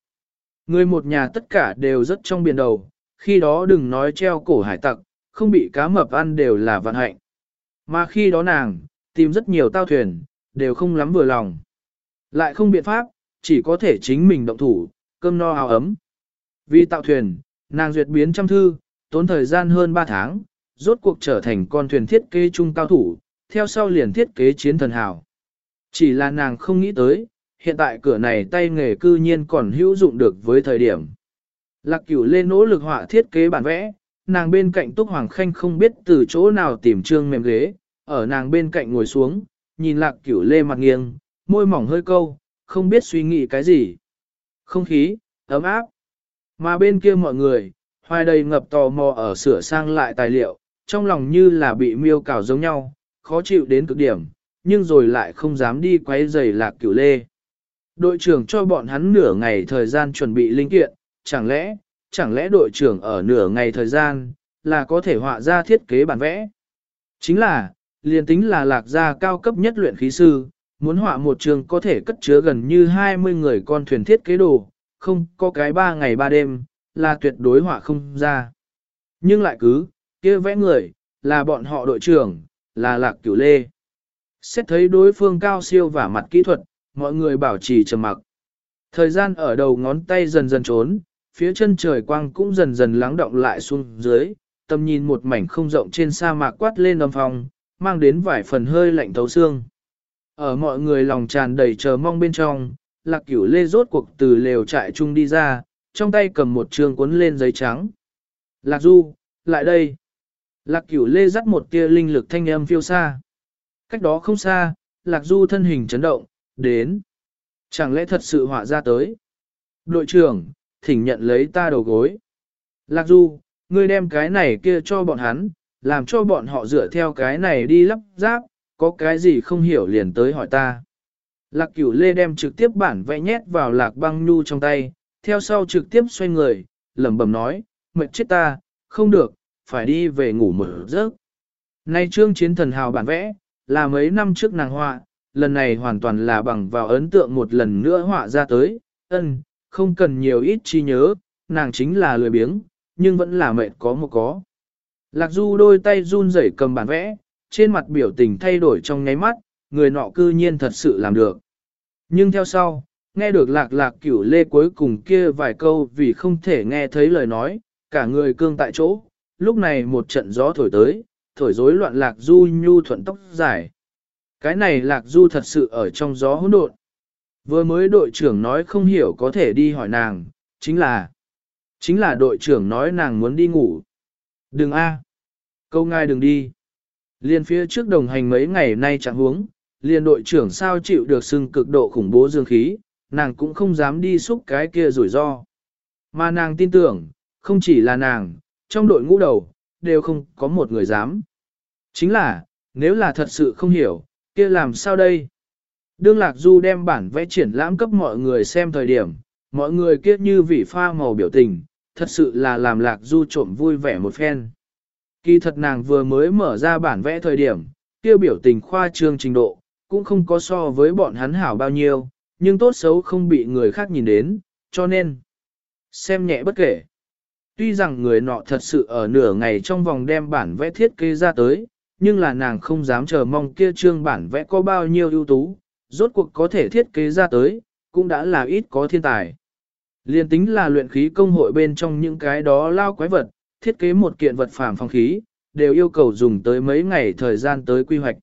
Người một nhà tất cả đều rất trong biển đầu, khi đó đừng nói treo cổ hải tặc, không bị cá mập ăn đều là vận hạnh. Mà khi đó nàng, tìm rất nhiều tao thuyền, đều không lắm vừa lòng. Lại không biện pháp, chỉ có thể chính mình động thủ, cơm no áo ấm. Vì tạo thuyền, nàng duyệt biến trăm thư, tốn thời gian hơn 3 tháng, rốt cuộc trở thành con thuyền thiết kế trung cao thủ, theo sau liền thiết kế chiến thần hào. Chỉ là nàng không nghĩ tới, hiện tại cửa này tay nghề cư nhiên còn hữu dụng được với thời điểm. Lạc cửu lên nỗ lực họa thiết kế bản vẽ, nàng bên cạnh Túc Hoàng Khanh không biết từ chỗ nào tìm trương mềm ghế, ở nàng bên cạnh ngồi xuống, nhìn lạc cửu lê mặt nghiêng, môi mỏng hơi câu, không biết suy nghĩ cái gì. Không khí, ấm áp. Mà bên kia mọi người, hoài đầy ngập tò mò ở sửa sang lại tài liệu, trong lòng như là bị miêu cào giống nhau, khó chịu đến cực điểm, nhưng rồi lại không dám đi quấy giày lạc cửu lê. Đội trưởng cho bọn hắn nửa ngày thời gian chuẩn bị linh kiện, chẳng lẽ, chẳng lẽ đội trưởng ở nửa ngày thời gian, là có thể họa ra thiết kế bản vẽ. Chính là, liền tính là lạc gia cao cấp nhất luyện khí sư, muốn họa một trường có thể cất chứa gần như 20 người con thuyền thiết kế đồ, không có cái 3 ngày 3 đêm, là tuyệt đối họa không ra. Nhưng lại cứ, kia vẽ người, là bọn họ đội trưởng, là lạc cửu lê. Xét thấy đối phương cao siêu và mặt kỹ thuật, mọi người bảo trì trầm mặc. Thời gian ở đầu ngón tay dần dần trốn, phía chân trời quang cũng dần dần lắng động lại xuống dưới, tầm nhìn một mảnh không rộng trên sa mạc quát lên âm phòng, mang đến vài phần hơi lạnh thấu xương. Ở mọi người lòng tràn đầy chờ mong bên trong, lạc cửu lê rốt cuộc từ lều trại chung đi ra, trong tay cầm một trường cuốn lên giấy trắng. Lạc du, lại đây. Lạc cửu lê dắt một tia linh lực thanh âm phiêu xa. Cách đó không xa, lạc du thân hình chấn động, đến. Chẳng lẽ thật sự họa ra tới? Đội trưởng, thỉnh nhận lấy ta đầu gối. Lạc Du, ngươi đem cái này kia cho bọn hắn, làm cho bọn họ dựa theo cái này đi lắp ráp, có cái gì không hiểu liền tới hỏi ta. Lạc cửu lê đem trực tiếp bản vẽ nhét vào lạc băng nhu trong tay, theo sau trực tiếp xoay người, lẩm bẩm nói, mệt chết ta, không được, phải đi về ngủ mở giấc. Nay trương chiến thần hào bản vẽ, là mấy năm trước nàng họa, lần này hoàn toàn là bằng vào ấn tượng một lần nữa họa ra tới, ân, không cần nhiều ít chi nhớ, nàng chính là lười biếng, nhưng vẫn là mệt có một có. Lạc Du đôi tay run rẩy cầm bản vẽ, trên mặt biểu tình thay đổi trong nháy mắt, người nọ cư nhiên thật sự làm được. Nhưng theo sau, nghe được lạc lạc cửu lê cuối cùng kia vài câu vì không thể nghe thấy lời nói, cả người cương tại chỗ, lúc này một trận gió thổi tới, thổi rối loạn lạc du nhu thuận tóc dài. Cái này lạc du thật sự ở trong gió hỗn độn. Vừa mới đội trưởng nói không hiểu có thể đi hỏi nàng, chính là, chính là đội trưởng nói nàng muốn đi ngủ. Đừng a, câu ngài đừng đi. Liên phía trước đồng hành mấy ngày nay chẳng huống, liên đội trưởng sao chịu được xưng cực độ khủng bố dương khí, nàng cũng không dám đi xúc cái kia rủi ro. Mà nàng tin tưởng, không chỉ là nàng, trong đội ngũ đầu, đều không có một người dám. Chính là, nếu là thật sự không hiểu, kia làm sao đây? Đương Lạc Du đem bản vẽ triển lãm cấp mọi người xem thời điểm, mọi người kia như vị pha màu biểu tình, thật sự là làm Lạc Du trộm vui vẻ một phen. Kỳ thật nàng vừa mới mở ra bản vẽ thời điểm, kia biểu tình khoa trương trình độ, cũng không có so với bọn hắn hảo bao nhiêu, nhưng tốt xấu không bị người khác nhìn đến, cho nên xem nhẹ bất kể. Tuy rằng người nọ thật sự ở nửa ngày trong vòng đem bản vẽ thiết kế ra tới, nhưng là nàng không dám chờ mong kia trương bản vẽ có bao nhiêu ưu tú, rốt cuộc có thể thiết kế ra tới, cũng đã là ít có thiên tài. Liên tính là luyện khí công hội bên trong những cái đó lao quái vật, thiết kế một kiện vật phàm phong khí, đều yêu cầu dùng tới mấy ngày thời gian tới quy hoạch.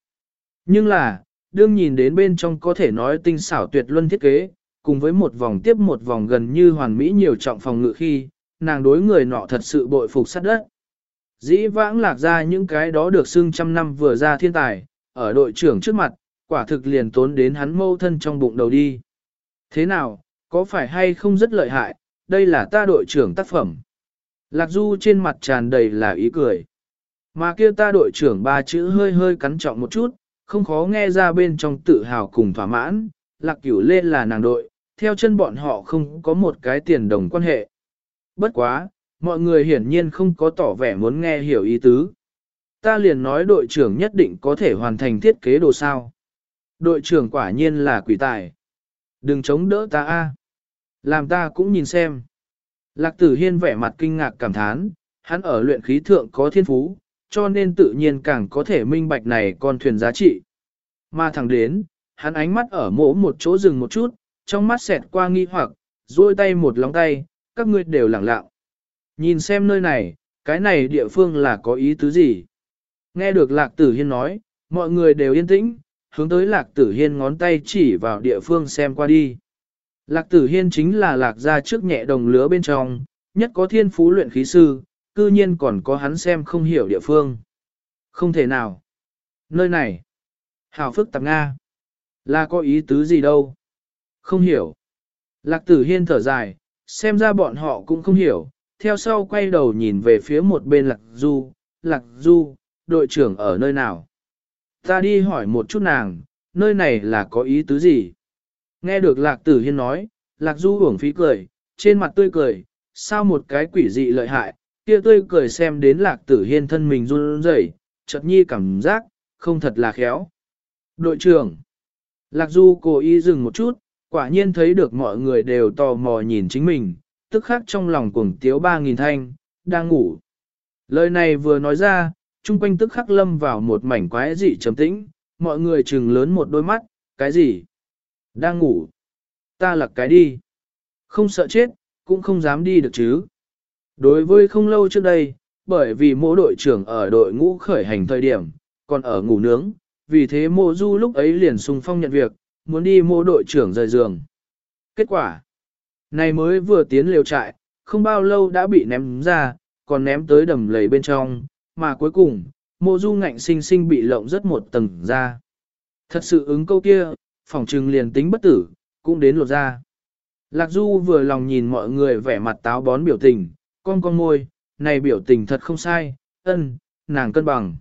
Nhưng là, đương nhìn đến bên trong có thể nói tinh xảo tuyệt luân thiết kế, cùng với một vòng tiếp một vòng gần như hoàn mỹ nhiều trọng phòng ngự khi, nàng đối người nọ thật sự bội phục sát đất. Dĩ vãng lạc ra những cái đó được xưng trăm năm vừa ra thiên tài, ở đội trưởng trước mặt, quả thực liền tốn đến hắn mâu thân trong bụng đầu đi. Thế nào, có phải hay không rất lợi hại, đây là ta đội trưởng tác phẩm. Lạc Du trên mặt tràn đầy là ý cười. Mà kia ta đội trưởng ba chữ hơi hơi cắn trọng một chút, không khó nghe ra bên trong tự hào cùng thỏa mãn, lạc cửu lê là nàng đội, theo chân bọn họ không có một cái tiền đồng quan hệ. Bất quá, mọi người hiển nhiên không có tỏ vẻ muốn nghe hiểu ý tứ. Ta liền nói đội trưởng nhất định có thể hoàn thành thiết kế đồ sao. Đội trưởng quả nhiên là quỷ tài. Đừng chống đỡ ta a, Làm ta cũng nhìn xem. Lạc tử hiên vẻ mặt kinh ngạc cảm thán, hắn ở luyện khí thượng có thiên phú, cho nên tự nhiên càng có thể minh bạch này con thuyền giá trị. Mà thẳng đến, hắn ánh mắt ở mỗ một chỗ dừng một chút, trong mắt xẹt qua nghi hoặc, duỗi tay một lóng tay, các ngươi đều lặng lặng. Nhìn xem nơi này, cái này địa phương là có ý tứ gì? Nghe được lạc tử hiên nói, mọi người đều yên tĩnh, hướng tới lạc tử hiên ngón tay chỉ vào địa phương xem qua đi. Lạc tử hiên chính là lạc gia trước nhẹ đồng lứa bên trong, nhất có thiên phú luyện khí sư, cư nhiên còn có hắn xem không hiểu địa phương. Không thể nào. Nơi này. Hào phức tạp Nga. Là có ý tứ gì đâu. Không hiểu. Lạc tử hiên thở dài, xem ra bọn họ cũng không hiểu, theo sau quay đầu nhìn về phía một bên lạc du, lạc du, đội trưởng ở nơi nào. Ta đi hỏi một chút nàng, nơi này là có ý tứ gì? Nghe được lạc tử hiên nói, lạc du hưởng phí cười, trên mặt tươi cười, sao một cái quỷ dị lợi hại, kia tươi cười xem đến lạc tử hiên thân mình run rẩy, chợt nhi cảm giác, không thật là khéo. Đội trưởng, lạc du cố ý dừng một chút, quả nhiên thấy được mọi người đều tò mò nhìn chính mình, tức khắc trong lòng cuồng tiếu ba nghìn thanh, đang ngủ. Lời này vừa nói ra, chung quanh tức khắc lâm vào một mảnh quái dị trầm tĩnh, mọi người trừng lớn một đôi mắt, cái gì? Đang ngủ. Ta lặc cái đi. Không sợ chết, cũng không dám đi được chứ. Đối với không lâu trước đây, bởi vì mô đội trưởng ở đội ngũ khởi hành thời điểm, còn ở ngủ nướng, vì thế mộ du lúc ấy liền sung phong nhận việc, muốn đi mô đội trưởng rời giường. Kết quả, này mới vừa tiến liều trại, không bao lâu đã bị ném ra, còn ném tới đầm lầy bên trong, mà cuối cùng, mộ du ngạnh sinh sinh bị lộng rất một tầng ra. Thật sự ứng câu kia, phỏng trừng liền tính bất tử, cũng đến lột ra. Lạc Du vừa lòng nhìn mọi người vẻ mặt táo bón biểu tình, con con môi, này biểu tình thật không sai, ân, nàng cân bằng.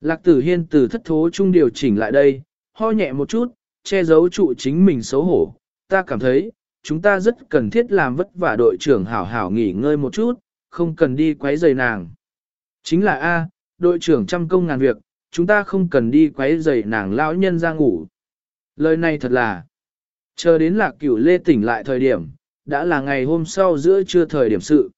Lạc tử hiên từ thất thố chung điều chỉnh lại đây, ho nhẹ một chút, che giấu trụ chính mình xấu hổ. Ta cảm thấy, chúng ta rất cần thiết làm vất vả đội trưởng hảo hảo nghỉ ngơi một chút, không cần đi quấy rầy nàng. Chính là A, đội trưởng trăm công ngàn việc, chúng ta không cần đi quấy rầy nàng lão nhân ra ngủ. Lời này thật là, chờ đến lạc cửu lê tỉnh lại thời điểm, đã là ngày hôm sau giữa trưa thời điểm sự.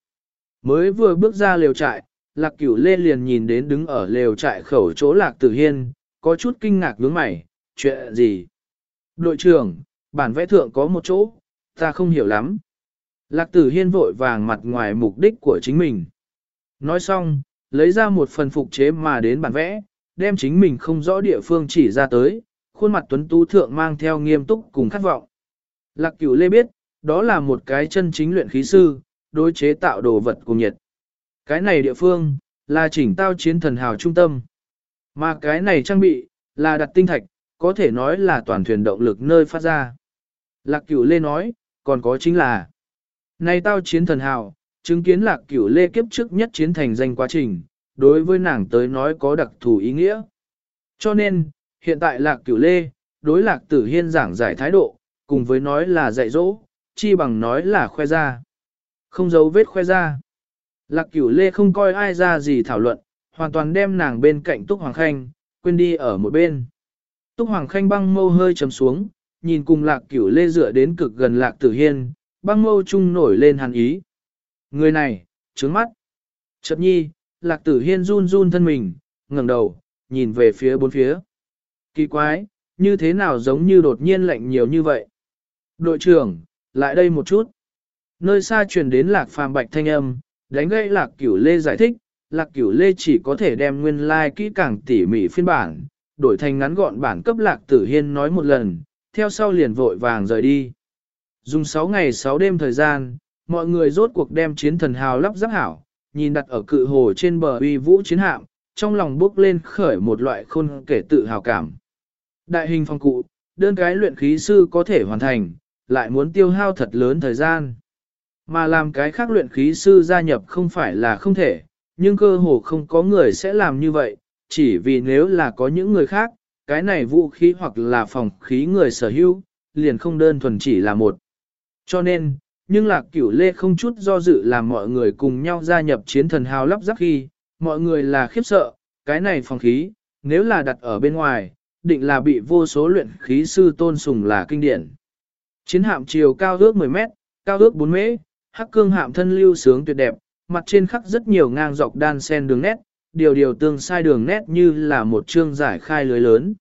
Mới vừa bước ra lều trại, lạc cửu lê liền nhìn đến đứng ở lều trại khẩu chỗ lạc tử hiên, có chút kinh ngạc nhướng mày, chuyện gì? Đội trưởng, bản vẽ thượng có một chỗ, ta không hiểu lắm. Lạc tử hiên vội vàng mặt ngoài mục đích của chính mình. Nói xong, lấy ra một phần phục chế mà đến bản vẽ, đem chính mình không rõ địa phương chỉ ra tới, khuôn mặt tuấn tú thượng mang theo nghiêm túc cùng khát vọng. Lạc cửu lê biết, đó là một cái chân chính luyện khí sư, đối chế tạo đồ vật cùng nhiệt. Cái này địa phương, là chỉnh tao chiến thần hào trung tâm. Mà cái này trang bị, là đặt tinh thạch, có thể nói là toàn thuyền động lực nơi phát ra. Lạc cửu lê nói, còn có chính là, này tao chiến thần hào, chứng kiến lạc cửu lê kiếp trước nhất chiến thành danh quá trình, đối với nàng tới nói có đặc thù ý nghĩa. Cho nên, hiện tại lạc cửu lê, đối lạc tử hiên giảng giải thái độ, cùng với nói là dạy dỗ, chi bằng nói là khoe ra. Không giấu vết khoe ra. Lạc cửu lê không coi ai ra gì thảo luận, hoàn toàn đem nàng bên cạnh Túc Hoàng Khanh, quên đi ở một bên. Túc Hoàng Khanh băng mâu hơi chấm xuống, nhìn cùng lạc cửu lê dựa đến cực gần lạc tử hiên, băng mâu trung nổi lên hàn ý. Người này, trướng mắt. Chợt nhi, lạc tử hiên run run thân mình, ngẩng đầu, nhìn về phía bốn phía. Kỳ quái, như thế nào giống như đột nhiên lạnh nhiều như vậy? Đội trưởng, lại đây một chút. Nơi xa truyền đến lạc phàm bạch thanh âm, đánh gãy lạc cửu lê giải thích, lạc cửu lê chỉ có thể đem nguyên lai like kỹ càng tỉ mỉ phiên bản, đổi thành ngắn gọn bản cấp lạc tử hiên nói một lần, theo sau liền vội vàng rời đi. Dùng 6 ngày 6 đêm thời gian, mọi người rốt cuộc đem chiến thần hào lắp ráp hảo, nhìn đặt ở cự hồ trên bờ uy vũ chiến hạm, trong lòng bốc lên khởi một loại khôn kể tự hào cảm. Đại hình phong cụ, đơn cái luyện khí sư có thể hoàn thành, lại muốn tiêu hao thật lớn thời gian. Mà làm cái khác luyện khí sư gia nhập không phải là không thể, nhưng cơ hồ không có người sẽ làm như vậy, chỉ vì nếu là có những người khác, cái này vũ khí hoặc là phòng khí người sở hữu, liền không đơn thuần chỉ là một. Cho nên, nhưng lạc cửu lê không chút do dự làm mọi người cùng nhau gia nhập chiến thần hào lắp ráp khi, mọi người là khiếp sợ, cái này phòng khí, nếu là đặt ở bên ngoài, định là bị vô số luyện khí sư tôn sùng là kinh điển. Chiến hạm chiều cao ước 10 mét, cao ước 4 mễ, hắc cương hạm thân lưu sướng tuyệt đẹp, mặt trên khắc rất nhiều ngang dọc đan sen đường nét, điều điều tương sai đường nét như là một chương giải khai lưới lớn.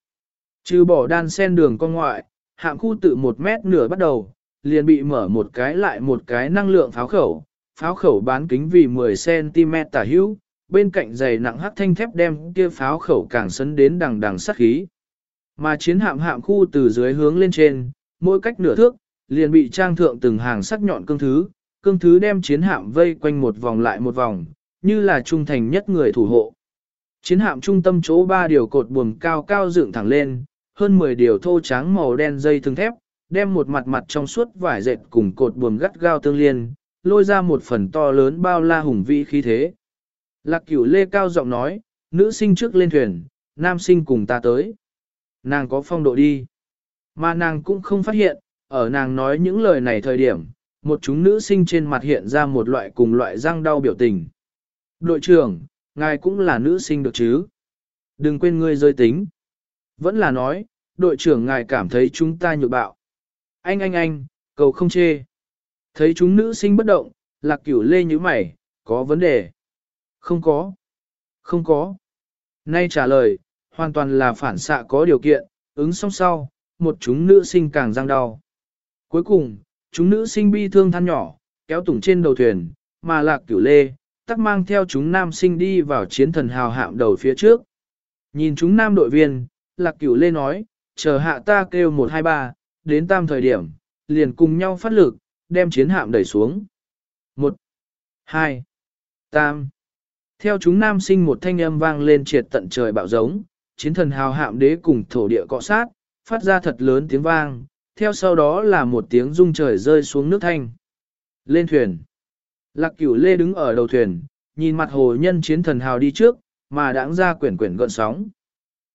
Trừ bỏ đan sen đường con ngoại, hạm khu tự một mét nửa bắt đầu, liền bị mở một cái lại một cái năng lượng pháo khẩu, pháo khẩu bán kính vì 10cm tả hữu, bên cạnh dày nặng hắc thanh thép đem kia pháo khẩu càng sấn đến đằng đằng sát khí. Mà chiến hạm hạm khu từ dưới hướng lên trên, mỗi cách nửa thước, liền bị trang thượng từng hàng sắc nhọn cương thứ, cương thứ đem chiến hạm vây quanh một vòng lại một vòng, như là trung thành nhất người thủ hộ. Chiến hạm trung tâm chỗ ba điều cột buồm cao cao dựng thẳng lên, hơn 10 điều thô trắng màu đen dây thừng thép, đem một mặt mặt trong suốt vải dệt cùng cột buồm gắt gao tương liên, lôi ra một phần to lớn bao la hùng vĩ khí thế. Lạc cửu lê cao giọng nói, nữ sinh trước lên thuyền, nam sinh cùng ta tới. Nàng có phong độ đi. Mà nàng cũng không phát hiện, ở nàng nói những lời này thời điểm, một chúng nữ sinh trên mặt hiện ra một loại cùng loại răng đau biểu tình. Đội trưởng, ngài cũng là nữ sinh được chứ? Đừng quên ngươi rơi tính. Vẫn là nói, đội trưởng ngài cảm thấy chúng ta nhược bạo. Anh anh anh, cầu không chê. Thấy chúng nữ sinh bất động, lạc cửu lê như mày, có vấn đề. Không có. Không có. Nay trả lời, hoàn toàn là phản xạ có điều kiện, ứng song sau, một chúng nữ sinh càng răng đau. Cuối cùng, chúng nữ sinh bi thương than nhỏ, kéo tủng trên đầu thuyền, mà lạc cửu lê, tắc mang theo chúng nam sinh đi vào chiến thần hào hạm đầu phía trước. Nhìn chúng nam đội viên, lạc cửu lê nói, chờ hạ ta kêu 123, đến tam thời điểm, liền cùng nhau phát lực, đem chiến hạm đẩy xuống. 1, 2, tam. Theo chúng nam sinh một thanh âm vang lên triệt tận trời bạo giống, chiến thần hào hạm đế cùng thổ địa cọ sát, phát ra thật lớn tiếng vang, theo sau đó là một tiếng rung trời rơi xuống nước thanh. Lên thuyền. Lạc cửu lê đứng ở đầu thuyền, nhìn mặt hồ nhân chiến thần hào đi trước, mà đãng ra quyển quyển gọn sóng.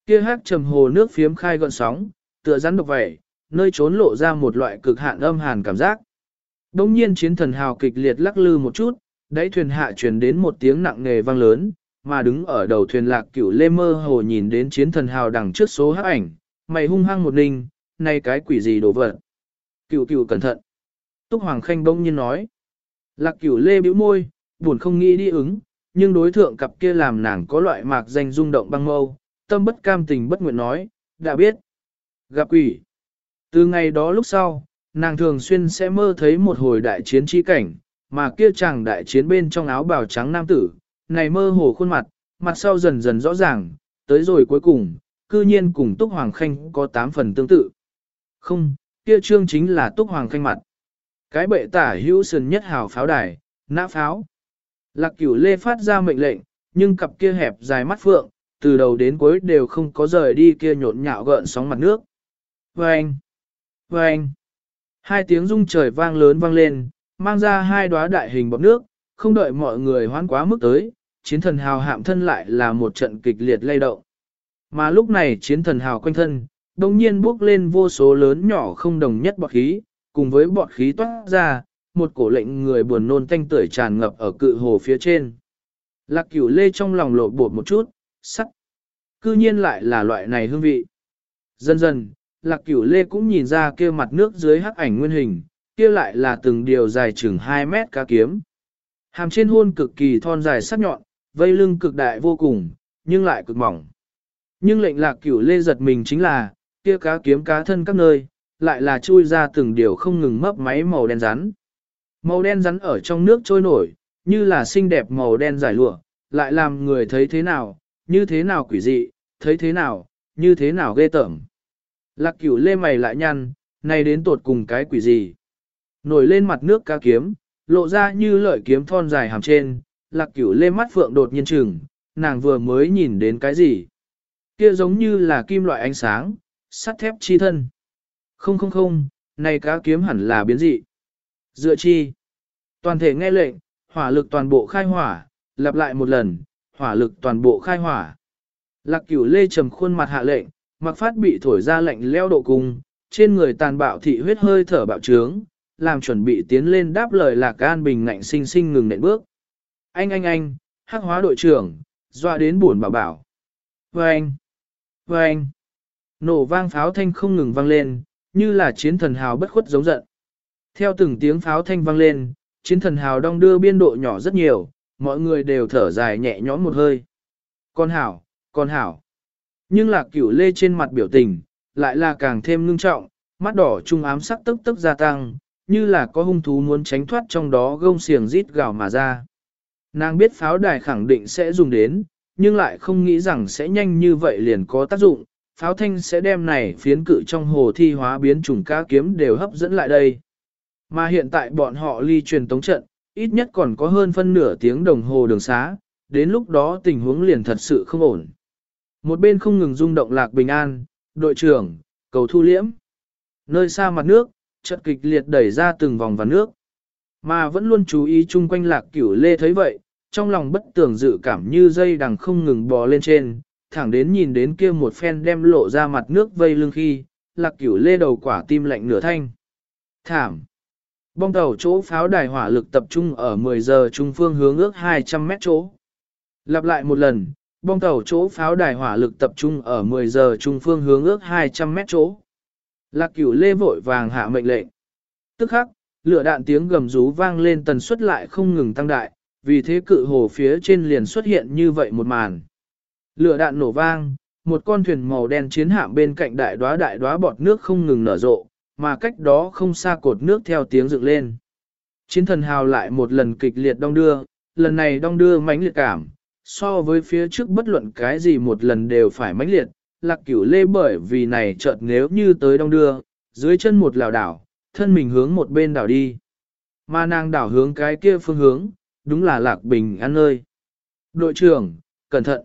Kia hát trầm hồ nước phiếm khai gọn sóng, tựa rắn độc vẻ, nơi trốn lộ ra một loại cực hạn âm hàn cảm giác. Đông nhiên chiến thần hào kịch liệt lắc lư một chút, đáy thuyền hạ truyền đến một tiếng nặng nề vang lớn, mà đứng ở đầu thuyền lạc cửu lê mơ hồ nhìn đến chiến thần hào đằng trước số hắc ảnh, mày hung hăng một ninh, nay cái quỷ gì đổ vật. Cửu cửu cẩn thận. Túc Hoàng Khanh bỗng nhiên nói. Lạc cửu lê bĩu môi, buồn không nghĩ đi ứng, nhưng đối thượng cặp kia làm nàng có loại mạc danh rung động băng mâu, tâm bất cam tình bất nguyện nói, đã biết. Gặp quỷ. Từ ngày đó lúc sau, nàng thường xuyên sẽ mơ thấy một hồi đại chiến chi cảnh, mà kia chàng đại chiến bên trong áo bào trắng nam tử, này mơ hồ khuôn mặt, mặt sau dần dần rõ ràng, tới rồi cuối cùng, cư nhiên cùng Túc Hoàng Khanh có tám phần tương tự. Không, kia trương chính là Túc Hoàng Khanh mặt. Cái bệ tả hữu sườn nhất hào pháo đài, nã pháo. Lạc cửu lê phát ra mệnh lệnh, nhưng cặp kia hẹp dài mắt phượng, từ đầu đến cuối đều không có rời đi kia nhộn nhạo gợn sóng mặt nước. Vâng! Vâng! Hai tiếng rung trời vang lớn vang lên, mang ra hai đóa đại hình bọt nước, không đợi mọi người hoán quá mức tới, chiến thần hào hạm thân lại là một trận kịch liệt lay động. Mà lúc này chiến thần hào quanh thân, đồng nhiên bước lên vô số lớn nhỏ không đồng nhất bọt khí, cùng với bọt khí toát ra, một cổ lệnh người buồn nôn tanh tưởi tràn ngập ở cự hồ phía trên. Lạc cửu lê trong lòng lộ bột một chút, sắc. Cư nhiên lại là loại này hương vị. Dần dần, lạc cửu lê cũng nhìn ra kia mặt nước dưới hắc ảnh nguyên hình, kia lại là từng điều dài chừng 2 mét cá kiếm. Hàm trên hôn cực kỳ thon dài sắc nhọn, vây lưng cực đại vô cùng, nhưng lại cực mỏng. Nhưng lệnh lạc cửu lê giật mình chính là, kia cá kiếm cá thân các nơi, lại là chui ra từng điều không ngừng mấp máy màu đen rắn. Màu đen rắn ở trong nước trôi nổi, như là xinh đẹp màu đen giải lụa, lại làm người thấy thế nào, như thế nào quỷ dị, thấy thế nào, như thế nào ghê tởm. Lạc cửu lê mày lại nhăn, nay đến tột cùng cái quỷ gì. Nổi lên mặt nước cá kiếm, lộ ra như lợi kiếm thon dài hàm trên, lạc cửu lê mắt phượng đột nhiên chừng, nàng vừa mới nhìn đến cái gì. Kia giống như là kim loại ánh sáng, sắt thép chi thân. Không không không, này cá kiếm hẳn là biến dị. Dựa chi. Toàn thể nghe lệnh, hỏa lực toàn bộ khai hỏa, lặp lại một lần, hỏa lực toàn bộ khai hỏa. Lạc cửu lê trầm khuôn mặt hạ lệnh, mặc phát bị thổi ra lệnh leo độ cung, trên người tàn bạo thị huyết hơi thở bạo trướng, làm chuẩn bị tiến lên đáp lời lạc an bình ngạnh sinh sinh ngừng nện bước. Anh anh anh, hắc hóa đội trưởng, dọa đến buồn bảo bảo. Vâng! Vâng! Nổ vang pháo thanh không ngừng vang lên, như là chiến thần hào bất khuất giống giận. Theo từng tiếng pháo thanh vang lên, chiến thần hào đong đưa biên độ nhỏ rất nhiều, mọi người đều thở dài nhẹ nhõm một hơi. Con hảo, con hảo. Nhưng lạc cửu lê trên mặt biểu tình, lại là càng thêm ngưng trọng, mắt đỏ trung ám sắc tức tức gia tăng, như là có hung thú muốn tránh thoát trong đó gông xiềng rít gào mà ra. Nàng biết pháo đài khẳng định sẽ dùng đến, nhưng lại không nghĩ rằng sẽ nhanh như vậy liền có tác dụng, pháo thanh sẽ đem này phiến cự trong hồ thi hóa biến chủng cá kiếm đều hấp dẫn lại đây. Mà hiện tại bọn họ ly truyền tống trận, ít nhất còn có hơn phân nửa tiếng đồng hồ đường xá, đến lúc đó tình huống liền thật sự không ổn. Một bên không ngừng rung động lạc bình an, đội trưởng, cầu thu liễm. Nơi xa mặt nước, trận kịch liệt đẩy ra từng vòng vào nước. Mà vẫn luôn chú ý chung quanh lạc cửu lê thấy vậy, trong lòng bất tường dự cảm như dây đằng không ngừng bò lên trên, thẳng đến nhìn đến kia một phen đem lộ ra mặt nước vây lưng khi, lạc cửu lê đầu quả tim lạnh nửa thanh. Thảm! Bong tàu chỗ pháo đài hỏa lực tập trung ở 10 giờ trung phương hướng ước 200 mét chỗ. Lặp lại một lần, bong tàu chỗ pháo đài hỏa lực tập trung ở 10 giờ trung phương hướng ước 200 mét chỗ. Lạc cửu lê vội vàng hạ mệnh lệnh. Tức khắc, lửa đạn tiếng gầm rú vang lên tần suất lại không ngừng tăng đại, vì thế cự hồ phía trên liền xuất hiện như vậy một màn. Lửa đạn nổ vang, một con thuyền màu đen chiến hạm bên cạnh đại đóa đại đóa bọt nước không ngừng nở rộ, mà cách đó không xa cột nước theo tiếng dựng lên. Chiến thần hào lại một lần kịch liệt đong đưa, lần này đong đưa mãnh liệt cảm, so với phía trước bất luận cái gì một lần đều phải mãnh liệt, lạc cửu lê bởi vì này chợt nếu như tới đong đưa, dưới chân một lào đảo, thân mình hướng một bên đảo đi. Mà nàng đảo hướng cái kia phương hướng, đúng là lạc bình ăn ơi. Đội trưởng, cẩn thận.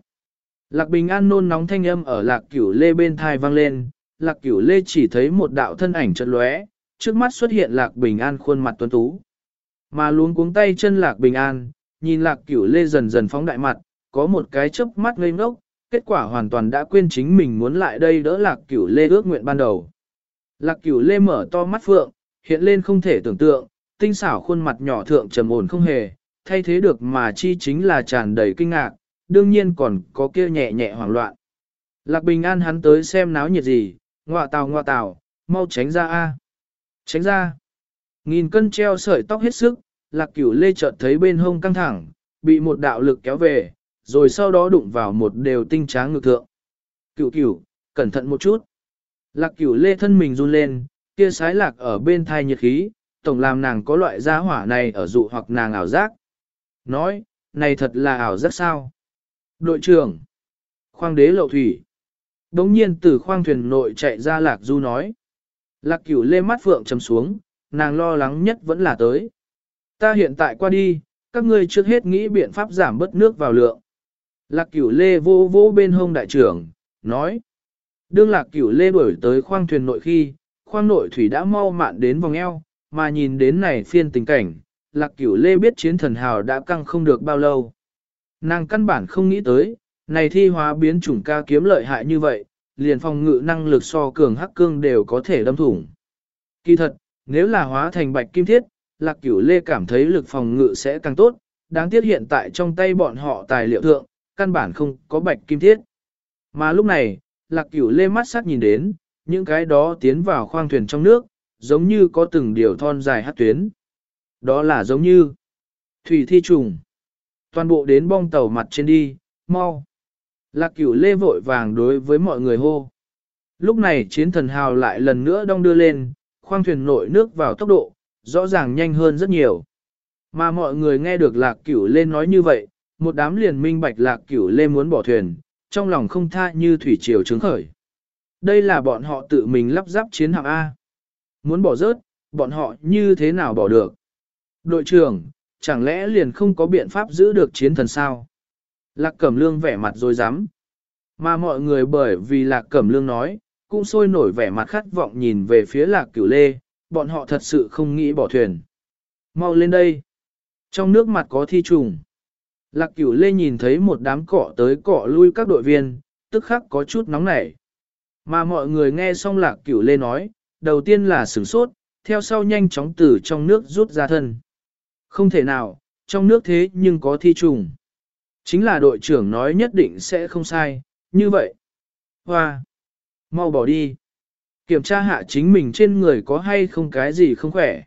Lạc bình an nôn nóng thanh âm ở lạc cửu lê bên thai vang lên, lạc cửu lê chỉ thấy một đạo thân ảnh chợt lóe, trước mắt xuất hiện lạc bình an khuôn mặt tuấn tú. Mà luống cuống tay chân lạc bình an, nhìn lạc cửu lê dần dần phóng đại mặt, có một cái chớp mắt ngây ngốc, kết quả hoàn toàn đã quên chính mình muốn lại đây đỡ lạc cửu lê ước nguyện ban đầu. Lạc cửu lê mở to mắt phượng, hiện lên không thể tưởng tượng, tinh xảo khuôn mặt nhỏ thượng trầm ổn không hề, thay thế được mà chi chính là tràn đầy kinh ngạc, đương nhiên còn có kia nhẹ nhẹ hoảng loạn. Lạc bình an hắn tới xem náo nhiệt gì, ngọa tào ngọa tào, mau tránh ra a, Tránh ra. Nghìn cân treo sợi tóc hết sức, lạc cửu lê chợt thấy bên hông căng thẳng, bị một đạo lực kéo về, rồi sau đó đụng vào một đều tinh tráng ngược thượng. Cửu cửu, cẩn thận một chút. Lạc cửu lê thân mình run lên, kia sái lạc ở bên thai nhiệt khí, tổng làm nàng có loại gia hỏa này ở dụ hoặc nàng ảo giác. Nói, này thật là ảo giác sao? Đội trưởng, khoang đế lậu thủy. Đống nhiên từ khoang thuyền nội chạy ra lạc du nói. Lạc cửu lê mắt phượng chấm xuống, nàng lo lắng nhất vẫn là tới. Ta hiện tại qua đi, các ngươi trước hết nghĩ biện pháp giảm bớt nước vào lượng. Lạc cửu lê vô vô bên hông đại trưởng, nói. Đương lạc cửu lê đuổi tới khoang thuyền nội khi, khoang nội thủy đã mau mạn đến vòng eo, mà nhìn đến này phiên tình cảnh, lạc cửu lê biết chiến thần hào đã căng không được bao lâu. Nàng căn bản không nghĩ tới, này thi hóa biến chủng ca kiếm lợi hại như vậy, liền phòng ngự năng lực so cường hắc cương đều có thể đâm thủng. Kỳ thật, nếu là hóa thành bạch kim thiết, lạc cửu lê cảm thấy lực phòng ngự sẽ càng tốt, đáng tiếc hiện tại trong tay bọn họ tài liệu thượng, căn bản không có bạch kim thiết. Mà lúc này, lạc cửu lê mắt sắc nhìn đến, những cái đó tiến vào khoang thuyền trong nước, giống như có từng điều thon dài hát tuyến. Đó là giống như thủy thi trùng. Toàn bộ đến bong tàu mặt trên đi, mau. Lạc cửu lê vội vàng đối với mọi người hô. Lúc này chiến thần hào lại lần nữa đong đưa lên, khoang thuyền nội nước vào tốc độ, rõ ràng nhanh hơn rất nhiều. Mà mọi người nghe được lạc cửu lê nói như vậy, một đám liền minh bạch lạc cửu lê muốn bỏ thuyền, trong lòng không tha như thủy triều trứng khởi. Đây là bọn họ tự mình lắp ráp chiến hạm A. Muốn bỏ rớt, bọn họ như thế nào bỏ được? Đội trưởng, chẳng lẽ liền không có biện pháp giữ được chiến thần sao? Lạc Cẩm Lương vẻ mặt rồi dám. Mà mọi người bởi vì Lạc Cẩm Lương nói, cũng sôi nổi vẻ mặt khát vọng nhìn về phía Lạc Cửu Lê, bọn họ thật sự không nghĩ bỏ thuyền. Mau lên đây. Trong nước mặt có thi trùng. Lạc Cửu Lê nhìn thấy một đám cọ tới cọ lui các đội viên, tức khắc có chút nóng nảy. Mà mọi người nghe xong lạc cửu lê nói, đầu tiên là sửng sốt, theo sau nhanh chóng từ trong nước rút ra thân. Không thể nào, trong nước thế nhưng có thi trùng. Chính là đội trưởng nói nhất định sẽ không sai, như vậy. Hoa! Mau bỏ đi! Kiểm tra hạ chính mình trên người có hay không cái gì không khỏe.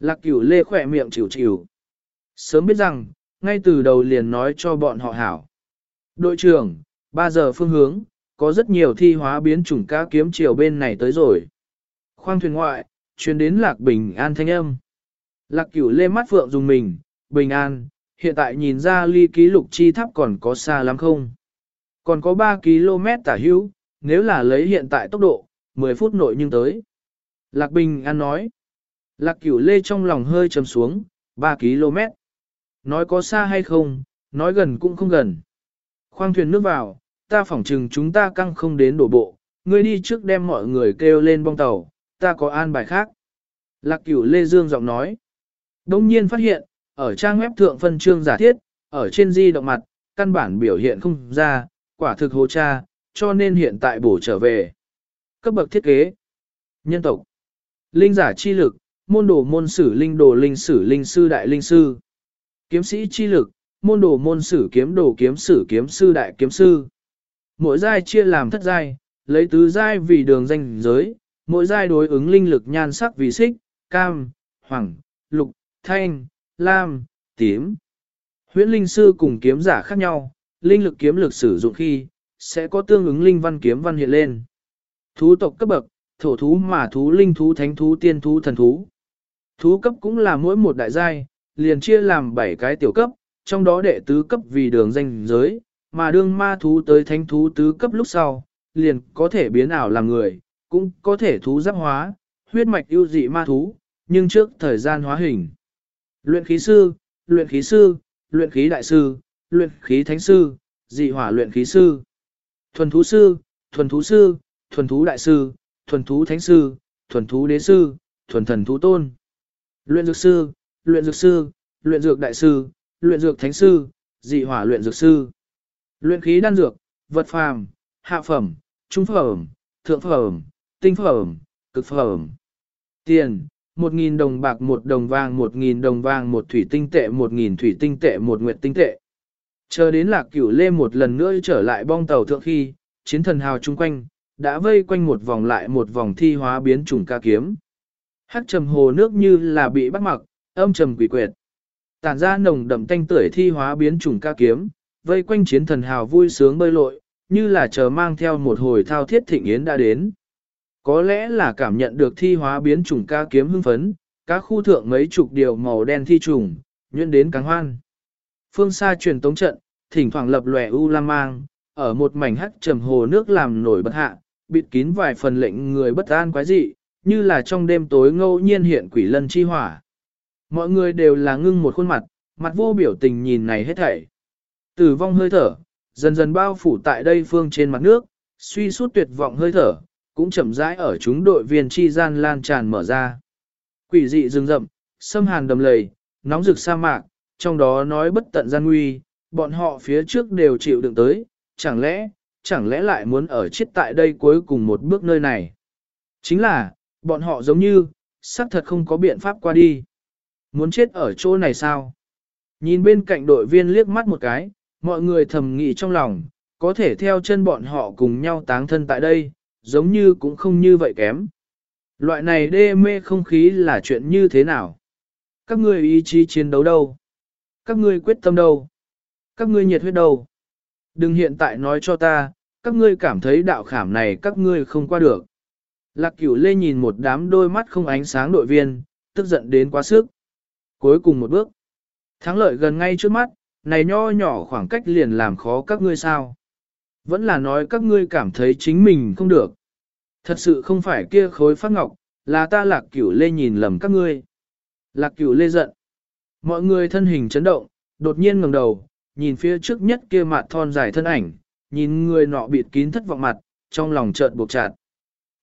Lạc cửu lê khỏe miệng chịu chịu. Sớm biết rằng, ngay từ đầu liền nói cho bọn họ hảo. Đội trưởng, 3 giờ phương hướng, có rất nhiều thi hóa biến chủng cá kiếm chiều bên này tới rồi. Khoang thuyền ngoại, chuyến đến lạc bình an thanh âm. Lạc cửu lê mắt phượng dùng mình, bình an, hiện tại nhìn ra ly ký lục chi tháp còn có xa lắm không? Còn có 3 km tả hữu, nếu là lấy hiện tại tốc độ, 10 phút nội nhưng tới. Lạc bình an nói. Lạc cửu lê trong lòng hơi trầm xuống, 3 km. Nói có xa hay không, nói gần cũng không gần. Khoang thuyền nước vào, ta phỏng chừng chúng ta căng không đến đổ bộ, ngươi đi trước đem mọi người kêu lên bong tàu, ta có an bài khác. Lạc cửu Lê Dương giọng nói. Đông nhiên phát hiện, ở trang web thượng phân chương giả thiết, ở trên di động mặt, căn bản biểu hiện không ra, quả thực hồ cha, cho nên hiện tại bổ trở về. Cấp bậc thiết kế. Nhân tộc. Linh giả chi lực, môn đồ môn sử linh đồ linh sử linh sư đại linh sư. Kiếm sĩ chi lực, môn đồ môn sử kiếm đồ kiếm sử kiếm sư đại kiếm sư. Mỗi giai chia làm thất giai, lấy tứ giai vì đường danh giới, mỗi giai đối ứng linh lực nhan sắc vì xích, cam, hoàng, lục, thanh, lam, tím. Huyễn linh sư cùng kiếm giả khác nhau, linh lực kiếm lực sử dụng khi, sẽ có tương ứng linh văn kiếm văn hiện lên. Thú tộc cấp bậc, thổ thú mà thú linh thú thánh thú tiên thú thần thú. Thú cấp cũng là mỗi một đại giai, liền chia làm 7 cái tiểu cấp, trong đó đệ tứ cấp vì đường danh giới, mà đương ma thú tới thánh thú tứ cấp lúc sau, liền có thể biến ảo làm người, cũng có thể thú giáp hóa, huyết mạch ưu dị ma thú, nhưng trước thời gian hóa hình. Luyện khí sư, luyện khí sư, luyện khí đại sư, luyện khí thánh sư, dị hỏa luyện khí sư, thuần thú sư, thuần thú sư, thuần thú đại sư, thuần thú thánh sư, thuần thú đế sư, thuần thần thú tôn. Luyện dược sư, luyện dược sư, luyện dược đại sư, luyện dược thánh sư, dị hỏa luyện dược sư. Luyện khí đan dược, vật phàm, hạ phẩm, trung phẩm, thượng phẩm, tinh phẩm, cực phẩm. Tiền, một nghìn đồng bạc một đồng vàng một nghìn đồng vàng một thủy tinh tệ một nghìn thủy tinh tệ một nguyệt tinh tệ. Chờ đến lạc cửu lê một lần nữa trở lại bong tàu thượng khi, chiến thần hào chung quanh, đã vây quanh một vòng lại một vòng thi hóa biến trùng ca kiếm. Hắc trầm hồ nước như là bị bắt mặc, âm trầm quỷ quyệt. Tản ra nồng đậm tanh tưởi thi hóa biến trùng ca kiếm, vây quanh chiến thần hào vui sướng bơi lội, như là chờ mang theo một hồi thao thiết thịnh yến đã đến. Có lẽ là cảm nhận được thi hóa biến trùng ca kiếm hưng phấn, các khu thượng mấy chục điều màu đen thi trùng, nhuyễn đến càng hoan. Phương xa truyền tống trận, thỉnh thoảng lập lòe u lam mang, ở một mảnh hắc trầm hồ nước làm nổi bật hạ, bịt kín vài phần lệnh người bất an quái dị, như là trong đêm tối ngẫu nhiên hiện quỷ lân chi hỏa. Mọi người đều là ngưng một khuôn mặt, mặt vô biểu tình nhìn này hết thảy. Tử vong hơi thở, dần dần bao phủ tại đây phương trên mặt nước, suy suốt tuyệt vọng hơi thở, cũng chậm rãi ở chúng đội viên chi gian lan tràn mở ra. Quỷ dị rừng rậm, sâm hàn đầm lầy, nóng rực sa mạc, trong đó nói bất tận gian nguy, bọn họ phía trước đều chịu đựng tới, chẳng lẽ, chẳng lẽ lại muốn ở chết tại đây cuối cùng một bước nơi này. Chính là, bọn họ giống như, xác thật không có biện pháp qua đi. Muốn chết ở chỗ này sao? Nhìn bên cạnh đội viên liếc mắt một cái, mọi người thầm nghĩ trong lòng, có thể theo chân bọn họ cùng nhau táng thân tại đây, giống như cũng không như vậy kém. Loại này đê mê không khí là chuyện như thế nào? Các ngươi ý chí chiến đấu đâu? Các ngươi quyết tâm đâu? Các ngươi nhiệt huyết đâu? Đừng hiện tại nói cho ta, các ngươi cảm thấy đạo khảm này các ngươi không qua được. Lạc cửu lê nhìn một đám đôi mắt không ánh sáng đội viên, tức giận đến quá sức. Cuối cùng một bước. Thắng lợi gần ngay trước mắt, này nho nhỏ khoảng cách liền làm khó các ngươi sao. Vẫn là nói các ngươi cảm thấy chính mình không được. Thật sự không phải kia khối phát ngọc, là ta lạc cửu lê nhìn lầm các ngươi. Lạc cửu lê giận. Mọi người thân hình chấn động, đột nhiên ngẩng đầu, nhìn phía trước nhất kia mặt thon dài thân ảnh, nhìn người nọ bịt kín thất vọng mặt, trong lòng chợt buộc chặt.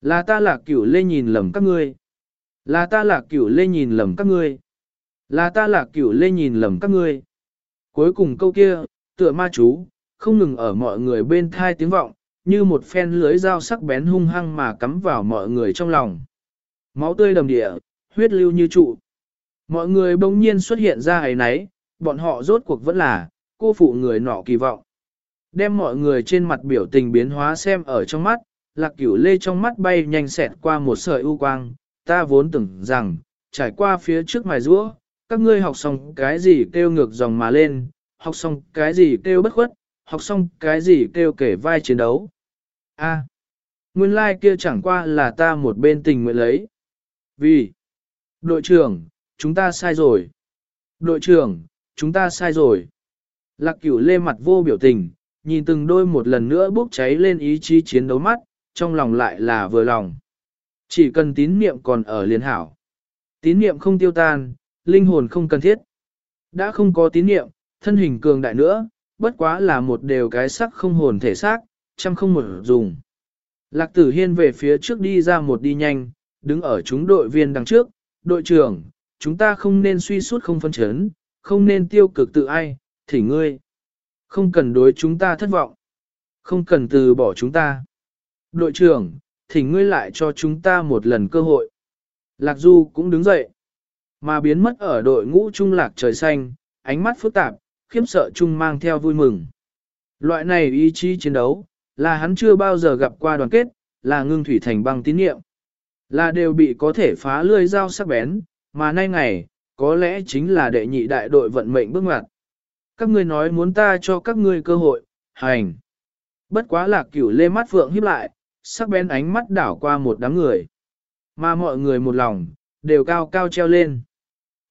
Là ta lạc cửu lê nhìn lầm các ngươi. Là ta lạc cửu lê nhìn lầm các ngươi. Là ta lạc cửu lê nhìn lầm các ngươi. Cuối cùng câu kia, tựa ma chú, không ngừng ở mọi người bên thai tiếng vọng, như một phen lưới dao sắc bén hung hăng mà cắm vào mọi người trong lòng. Máu tươi đầm địa, huyết lưu như trụ. Mọi người bỗng nhiên xuất hiện ra ấy nấy, bọn họ rốt cuộc vẫn là, cô phụ người nọ kỳ vọng. Đem mọi người trên mặt biểu tình biến hóa xem ở trong mắt, lạc cửu lê trong mắt bay nhanh xẹt qua một sợi u quang, ta vốn tưởng rằng, trải qua phía trước mài rũa, các ngươi học xong cái gì kêu ngược dòng mà lên, học xong cái gì kêu bất khuất, học xong cái gì kêu kể vai chiến đấu. A, nguyên lai like kia chẳng qua là ta một bên tình nguyện lấy. Vì, đội trưởng, chúng ta sai rồi. Đội trưởng, chúng ta sai rồi. Lạc cửu lê mặt vô biểu tình, nhìn từng đôi một lần nữa bốc cháy lên ý chí chiến đấu mắt, trong lòng lại là vừa lòng. Chỉ cần tín niệm còn ở liên hảo. Tín niệm không tiêu tan, linh hồn không cần thiết. Đã không có tín niệm, thân hình cường đại nữa, bất quá là một đều cái sắc không hồn thể xác, trăm không một dùng. Lạc tử hiên về phía trước đi ra một đi nhanh, đứng ở chúng đội viên đằng trước, đội trưởng, chúng ta không nên suy suốt không phân chấn, không nên tiêu cực tự ai, thỉ ngươi. Không cần đối chúng ta thất vọng. Không cần từ bỏ chúng ta. Đội trưởng, thỉnh ngươi lại cho chúng ta một lần cơ hội. Lạc Du cũng đứng dậy. Mà biến mất ở đội ngũ trung lạc trời xanh, ánh mắt phức tạp, khiếm sợ chung mang theo vui mừng. Loại này ý chí chiến đấu, là hắn chưa bao giờ gặp qua đoàn kết, là ngưng thủy thành băng tín niệm. Là đều bị có thể phá lươi dao sắc bén, mà nay ngày, có lẽ chính là đệ nhị đại đội vận mệnh bước ngoặt. Các ngươi nói muốn ta cho các ngươi cơ hội, hành. Bất quá lạc cửu lê mắt phượng híp lại, sắc bén ánh mắt đảo qua một đám người. Mà mọi người một lòng, đều cao cao treo lên.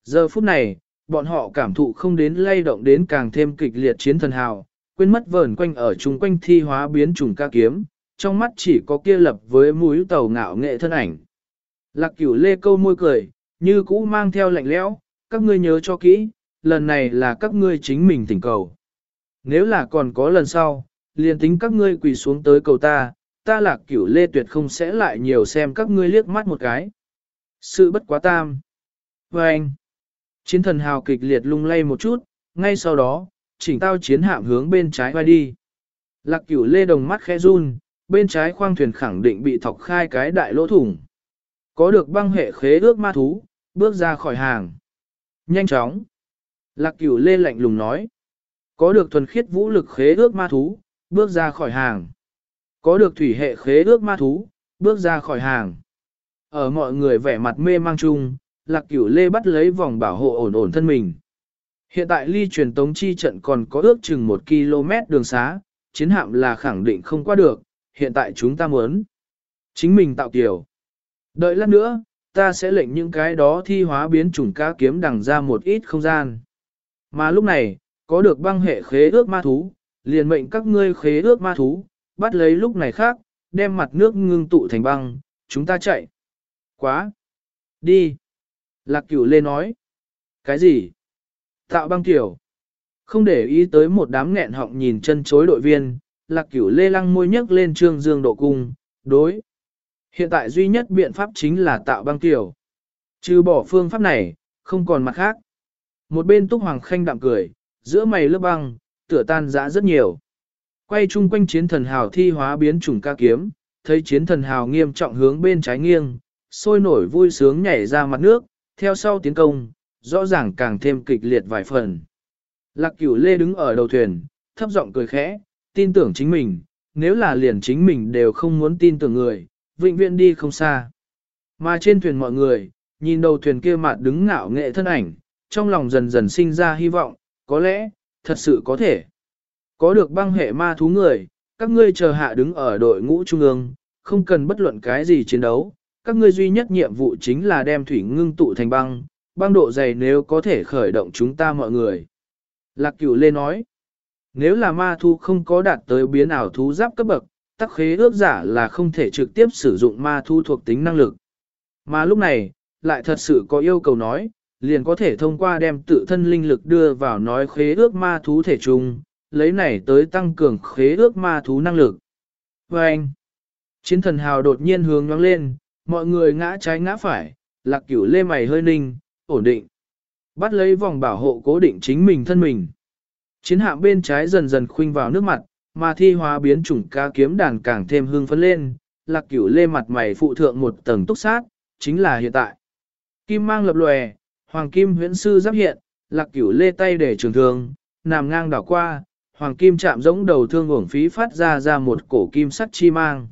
Giờ phút này, bọn họ cảm thụ không đến lay động đến càng thêm kịch liệt chiến thần hào, quên mất vờn quanh ở chung quanh thi hóa biến trùng ca kiếm, trong mắt chỉ có kia lập với mũi tàu ngạo nghệ thân ảnh. Lạc cửu lê câu môi cười, như cũ mang theo lạnh lẽo, các ngươi nhớ cho kỹ, lần này là các ngươi chính mình tỉnh cầu. Nếu là còn có lần sau, liền tính các ngươi quỳ xuống tới cầu ta, ta lạc cửu lê tuyệt không sẽ lại nhiều xem các ngươi liếc mắt một cái. Sự bất quá tam. Và anh, chiến thần hào kịch liệt lung lay một chút, ngay sau đó, chỉnh tao chiến hạm hướng bên trái vai đi. Lạc cửu lê đồng mắt khẽ run, bên trái khoang thuyền khẳng định bị thọc khai cái đại lỗ thủng. Có được băng hệ khế ước ma thú, bước ra khỏi hàng. Nhanh chóng. Lạc cửu lê lạnh lùng nói. Có được thuần khiết vũ lực khế ước ma thú, bước ra khỏi hàng. Có được thủy hệ khế ước ma thú, bước ra khỏi hàng. Ở mọi người vẻ mặt mê mang chung, lạc cửu lê bắt lấy vòng bảo hộ ổn ổn thân mình. Hiện tại ly truyền tống chi trận còn có ước chừng một km đường xá, chiến hạm là khẳng định không qua được, hiện tại chúng ta muốn. Chính mình tạo kiểu. Đợi lát nữa, ta sẽ lệnh những cái đó thi hóa biến chủng cá kiếm đằng ra một ít không gian. Mà lúc này, có được băng hệ khế ước ma thú, liền mệnh các ngươi khế ước ma thú, bắt lấy lúc này khác, đem mặt nước ngưng tụ thành băng, chúng ta chạy. Quá! Đi! Lạc cửu lê nói. Cái gì? Tạo băng tiểu. Không để ý tới một đám nghẹn họng nhìn chân chối đội viên, lạc cửu lê lăng môi nhấc lên trương dương độ cung, đối. Hiện tại duy nhất biện pháp chính là tạo băng tiểu. Trừ bỏ phương pháp này, không còn mặt khác. Một bên túc hoàng khanh đạm cười, giữa mày lớp băng, tựa tan dã rất nhiều. Quay chung quanh chiến thần hào thi hóa biến chủng ca kiếm, thấy chiến thần hào nghiêm trọng hướng bên trái nghiêng, sôi nổi vui sướng nhảy ra mặt nước, theo sau tiến công, rõ ràng càng thêm kịch liệt vài phần. Lạc cửu lê đứng ở đầu thuyền, thấp giọng cười khẽ, tin tưởng chính mình, nếu là liền chính mình đều không muốn tin tưởng người, vĩnh viễn đi không xa. Mà trên thuyền mọi người, nhìn đầu thuyền kia mặt đứng ngạo nghệ thân ảnh, trong lòng dần dần sinh ra hy vọng, có lẽ, thật sự có thể. Có được băng hệ ma thú người, các ngươi chờ hạ đứng ở đội ngũ trung ương, không cần bất luận cái gì chiến đấu, các ngươi duy nhất nhiệm vụ chính là đem thủy ngưng tụ thành băng, băng độ dày nếu có thể khởi động chúng ta mọi người. Lạc cửu lê nói, nếu là ma thú không có đạt tới biến ảo thú giáp cấp bậc, tắc khế ước giả là không thể trực tiếp sử dụng ma thú thuộc tính năng lực. Mà lúc này, lại thật sự có yêu cầu nói, liền có thể thông qua đem tự thân linh lực đưa vào nói khế ước ma thú thể trùng, lấy này tới tăng cường khế ước ma thú năng lực. Và anh, chiến thần hào đột nhiên hướng nhoáng lên, mọi người ngã trái ngã phải, lạc cửu lê mày hơi ninh, ổn định. Bắt lấy vòng bảo hộ cố định chính mình thân mình. Chiến hạm bên trái dần dần khuynh vào nước mặt, mà thi hóa biến chủng ca kiếm đàn càng thêm hương phấn lên, lạc cửu lê mặt mày phụ thượng một tầng túc sát, chính là hiện tại. Kim mang lập lòe, hoàng kim huyễn sư giáp hiện, lạc cửu lê tay để trường thương, nằm ngang đảo qua, hoàng kim chạm giống đầu thương uổng phí phát ra ra một cổ kim sắt chi mang.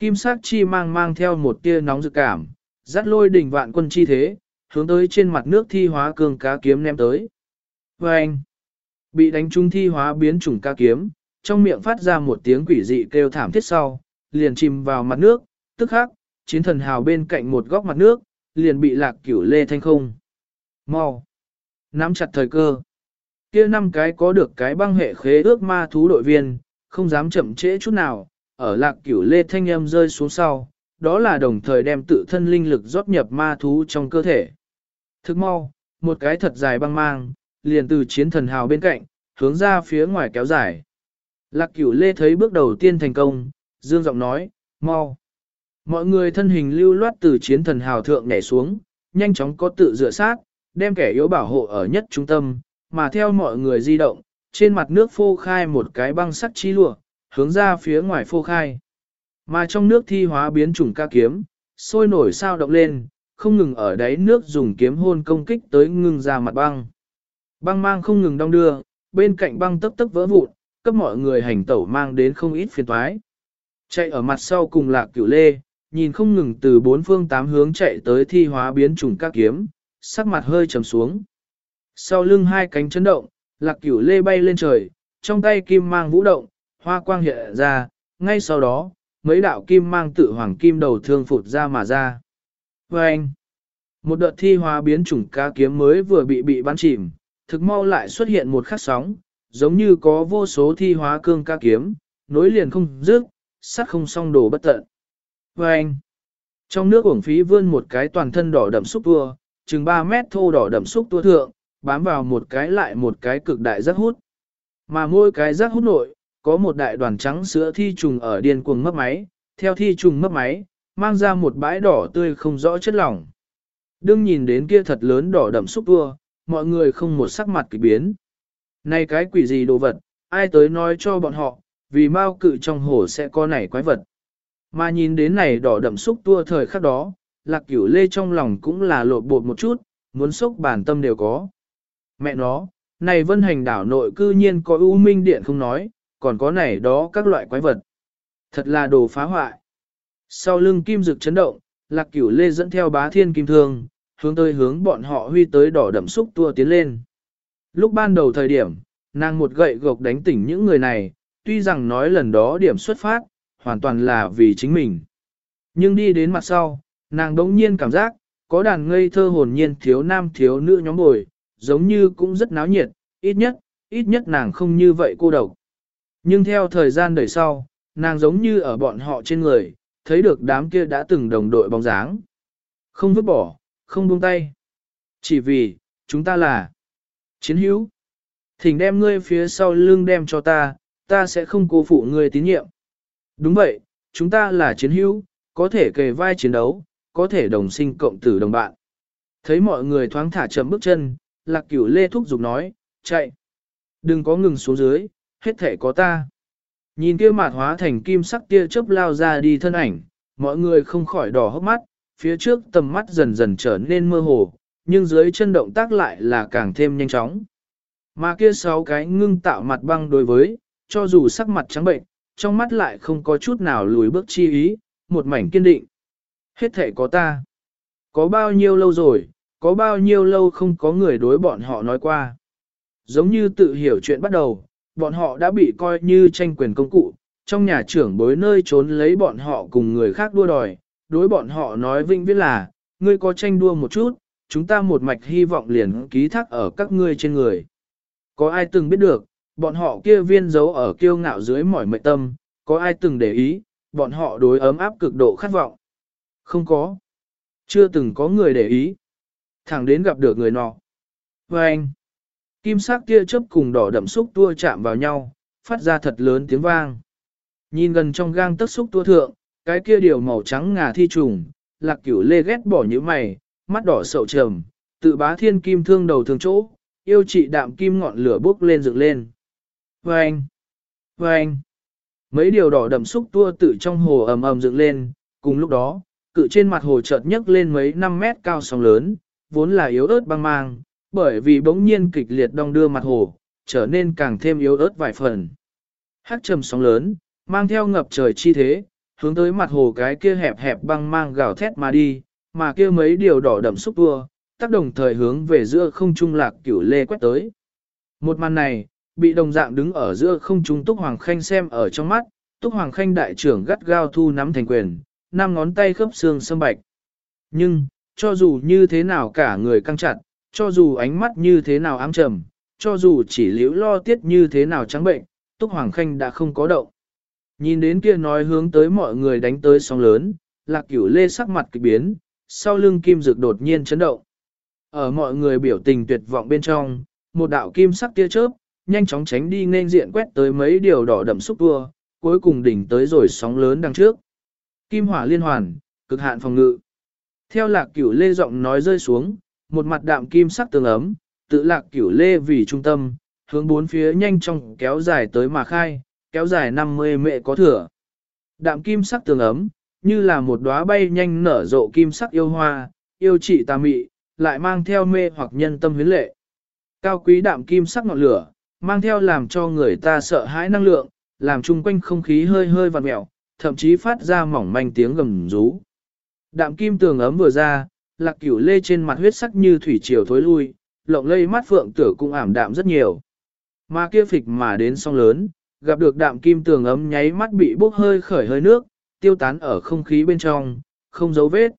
Kim sắc chi mang mang theo một tia nóng dự cảm, dắt lôi đỉnh vạn quân chi thế, hướng tới trên mặt nước thi hóa cương cá kiếm ném tới. Và anh, bị đánh trúng thi hóa biến chủng cá kiếm, trong miệng phát ra một tiếng quỷ dị kêu thảm thiết sau, liền chìm vào mặt nước, tức khắc, chiến thần hào bên cạnh một góc mặt nước, liền bị lạc cửu lê thanh không. Mau! Nắm chặt thời cơ. kia năm cái có được cái băng hệ khế ước ma thú đội viên, không dám chậm trễ chút nào, ở lạc cửu lê thanh âm rơi xuống sau, đó là đồng thời đem tự thân linh lực rót nhập ma thú trong cơ thể. Thức mau, một cái thật dài băng mang, liền từ chiến thần hào bên cạnh, hướng ra phía ngoài kéo dài. Lạc cửu lê thấy bước đầu tiên thành công, dương giọng nói, mau. Mọi người thân hình lưu loát từ chiến thần hào thượng nhảy xuống, nhanh chóng có tự dựa sát, đem kẻ yếu bảo hộ ở nhất trung tâm, mà theo mọi người di động, trên mặt nước phô khai một cái băng sắt chi lụa, hướng ra phía ngoài phô khai. Mà trong nước thi hóa biến chủng ca kiếm, sôi nổi sao động lên, không ngừng ở đáy nước dùng kiếm hôn công kích tới ngưng ra mặt băng. Băng mang không ngừng đong đưa, bên cạnh băng tấp tấp vỡ vụn, cấp mọi người hành tẩu mang đến không ít phiền toái. Chạy ở mặt sau cùng lạc cửu lê, nhìn không ngừng từ bốn phương tám hướng chạy tới thi hóa biến chủng các kiếm, sắc mặt hơi trầm xuống. Sau lưng hai cánh chấn động, lạc cửu lê bay lên trời, trong tay kim mang vũ động, hoa quang hiện ra, ngay sau đó, mấy đạo kim mang tự hoàng kim đầu thương phụt ra mà ra. Và anh, một đợt thi hóa biến chủng cá kiếm mới vừa bị bị bắn chìm, thực mau lại xuất hiện một khắc sóng, giống như có vô số thi hóa cương ca kiếm, nối liền không dứt, sắt không song đồ bất tận. Và anh, trong nước uổng phí vươn một cái toàn thân đỏ đậm xúc tua, chừng 3 mét thô đỏ đậm xúc tua thượng, bám vào một cái lại một cái cực đại rất hút. Mà mỗi cái rác hút nội, có một đại đoàn trắng sữa thi trùng ở điên cuồng mất máy, theo thi trùng mất máy, mang ra một bãi đỏ tươi không rõ chất lỏng. Đương nhìn đến kia thật lớn đỏ đậm xúc tua, mọi người không một sắc mặt kỳ biến. Này cái quỷ gì đồ vật, ai tới nói cho bọn họ, vì mau cự trong hồ sẽ có nảy quái vật. Mà nhìn đến này đỏ đậm xúc tua thời khắc đó, lạc cửu lê trong lòng cũng là lột bột một chút, muốn sốc bản tâm đều có. Mẹ nó, này vân hành đảo nội cư nhiên có ưu minh điện không nói, còn có này đó các loại quái vật. Thật là đồ phá hoại. Sau lưng kim dực chấn động, lạc cửu lê dẫn theo bá thiên kim thương, hướng tới hướng bọn họ huy tới đỏ đậm xúc tua tiến lên. Lúc ban đầu thời điểm, nàng một gậy gộc đánh tỉnh những người này, tuy rằng nói lần đó điểm xuất phát, hoàn toàn là vì chính mình. Nhưng đi đến mặt sau, nàng đống nhiên cảm giác, có đàn ngây thơ hồn nhiên thiếu nam thiếu nữ nhóm bồi, giống như cũng rất náo nhiệt, ít nhất, ít nhất nàng không như vậy cô độc. Nhưng theo thời gian đời sau, nàng giống như ở bọn họ trên người, thấy được đám kia đã từng đồng đội bóng dáng. Không vứt bỏ, không buông tay. Chỉ vì, chúng ta là chiến hữu. Thỉnh đem ngươi phía sau lưng đem cho ta, ta sẽ không cố phụ ngươi tín nhiệm. Đúng vậy, chúng ta là chiến hữu, có thể kề vai chiến đấu, có thể đồng sinh cộng tử đồng bạn. Thấy mọi người thoáng thả chậm bước chân, lạc cửu lê thúc giục nói, chạy. Đừng có ngừng xuống dưới, hết thể có ta. Nhìn kia mạt hóa thành kim sắc tia chớp lao ra đi thân ảnh, mọi người không khỏi đỏ hốc mắt, phía trước tầm mắt dần dần trở nên mơ hồ, nhưng dưới chân động tác lại là càng thêm nhanh chóng. Mà kia sáu cái ngưng tạo mặt băng đối với, cho dù sắc mặt trắng bệnh, trong mắt lại không có chút nào lùi bước chi ý, một mảnh kiên định. Hết thể có ta. Có bao nhiêu lâu rồi, có bao nhiêu lâu không có người đối bọn họ nói qua. Giống như tự hiểu chuyện bắt đầu, bọn họ đã bị coi như tranh quyền công cụ, trong nhà trưởng bối nơi trốn lấy bọn họ cùng người khác đua đòi, đối bọn họ nói vinh viễn là, ngươi có tranh đua một chút, chúng ta một mạch hy vọng liền ký thác ở các ngươi trên người. Có ai từng biết được, bọn họ kia viên giấu ở kiêu ngạo dưới mỏi mệnh tâm, có ai từng để ý, bọn họ đối ấm áp cực độ khát vọng. Không có. Chưa từng có người để ý. Thẳng đến gặp được người nọ. Và anh, kim sắc kia chớp cùng đỏ đậm xúc tua chạm vào nhau, phát ra thật lớn tiếng vang. Nhìn gần trong gang tất xúc tua thượng, cái kia điều màu trắng ngà thi trùng, lạc cửu lê ghét bỏ như mày, mắt đỏ sậu trầm, tự bá thiên kim thương đầu thương chỗ, yêu trị đạm kim ngọn lửa bốc lên dựng lên. Vâng! Vâng! Mấy điều đỏ đậm xúc tua tự trong hồ ầm ầm dựng lên, cùng lúc đó, cự trên mặt hồ chợt nhấc lên mấy năm mét cao sóng lớn, vốn là yếu ớt băng mang, bởi vì bỗng nhiên kịch liệt đong đưa mặt hồ, trở nên càng thêm yếu ớt vài phần. Hát trầm sóng lớn, mang theo ngập trời chi thế, hướng tới mặt hồ cái kia hẹp hẹp băng mang gào thét mà đi, mà kia mấy điều đỏ đậm xúc tua, tác đồng thời hướng về giữa không trung lạc cửu lê quét tới. Một màn này, bị đồng dạng đứng ở giữa không trung Túc Hoàng Khanh xem ở trong mắt, Túc Hoàng Khanh đại trưởng gắt gao thu nắm thành quyền, năm ngón tay khớp xương sâm bạch. Nhưng, cho dù như thế nào cả người căng chặt, cho dù ánh mắt như thế nào ám trầm, cho dù chỉ liễu lo tiết như thế nào trắng bệnh, Túc Hoàng Khanh đã không có động. Nhìn đến kia nói hướng tới mọi người đánh tới sóng lớn, lạc cửu lê sắc mặt kịch biến, sau lưng kim dược đột nhiên chấn động. Ở mọi người biểu tình tuyệt vọng bên trong, một đạo kim sắc tia chớp, nhanh chóng tránh đi nên diện quét tới mấy điều đỏ đậm xúc tua, cuối cùng đỉnh tới rồi sóng lớn đằng trước. Kim hỏa liên hoàn, cực hạn phòng ngự. Theo lạc cửu lê giọng nói rơi xuống, một mặt đạm kim sắc tường ấm, tự lạc cửu lê vì trung tâm, hướng bốn phía nhanh chóng kéo dài tới mà khai, kéo dài 50 mệ có thừa. Đạm kim sắc tường ấm, như là một đóa bay nhanh nở rộ kim sắc yêu hoa, yêu trị tà mị, lại mang theo mê hoặc nhân tâm huyến lệ. Cao quý đạm kim sắc ngọn lửa, mang theo làm cho người ta sợ hãi năng lượng, làm chung quanh không khí hơi hơi vặn mẹo, thậm chí phát ra mỏng manh tiếng gầm rú. Đạm kim tường ấm vừa ra, lạc cửu lê trên mặt huyết sắc như thủy triều thối lui, lộng lây mắt phượng tử cũng ảm đạm rất nhiều. Mà kia phịch mà đến song lớn, gặp được đạm kim tường ấm nháy mắt bị bốc hơi khởi hơi nước, tiêu tán ở không khí bên trong, không dấu vết.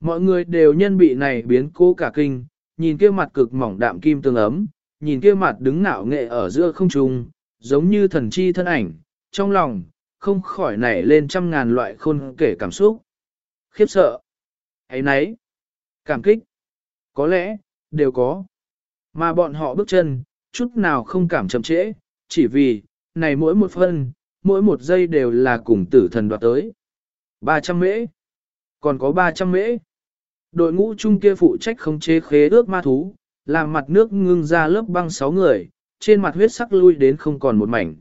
Mọi người đều nhân bị này biến cố cả kinh, nhìn kia mặt cực mỏng đạm kim tường ấm, nhìn kia mặt đứng nạo nghệ ở giữa không trung, giống như thần chi thân ảnh, trong lòng, không khỏi nảy lên trăm ngàn loại khôn kể cảm xúc. Khiếp sợ, ấy nấy, cảm kích, có lẽ, đều có. Mà bọn họ bước chân, chút nào không cảm chậm trễ, chỉ vì, này mỗi một phân, mỗi một giây đều là cùng tử thần đoạt tới. 300 mễ, còn có 300 mễ. Đội ngũ chung kia phụ trách khống chế khế ước ma thú, làm mặt nước ngưng ra lớp băng 6 người, trên mặt huyết sắc lui đến không còn một mảnh.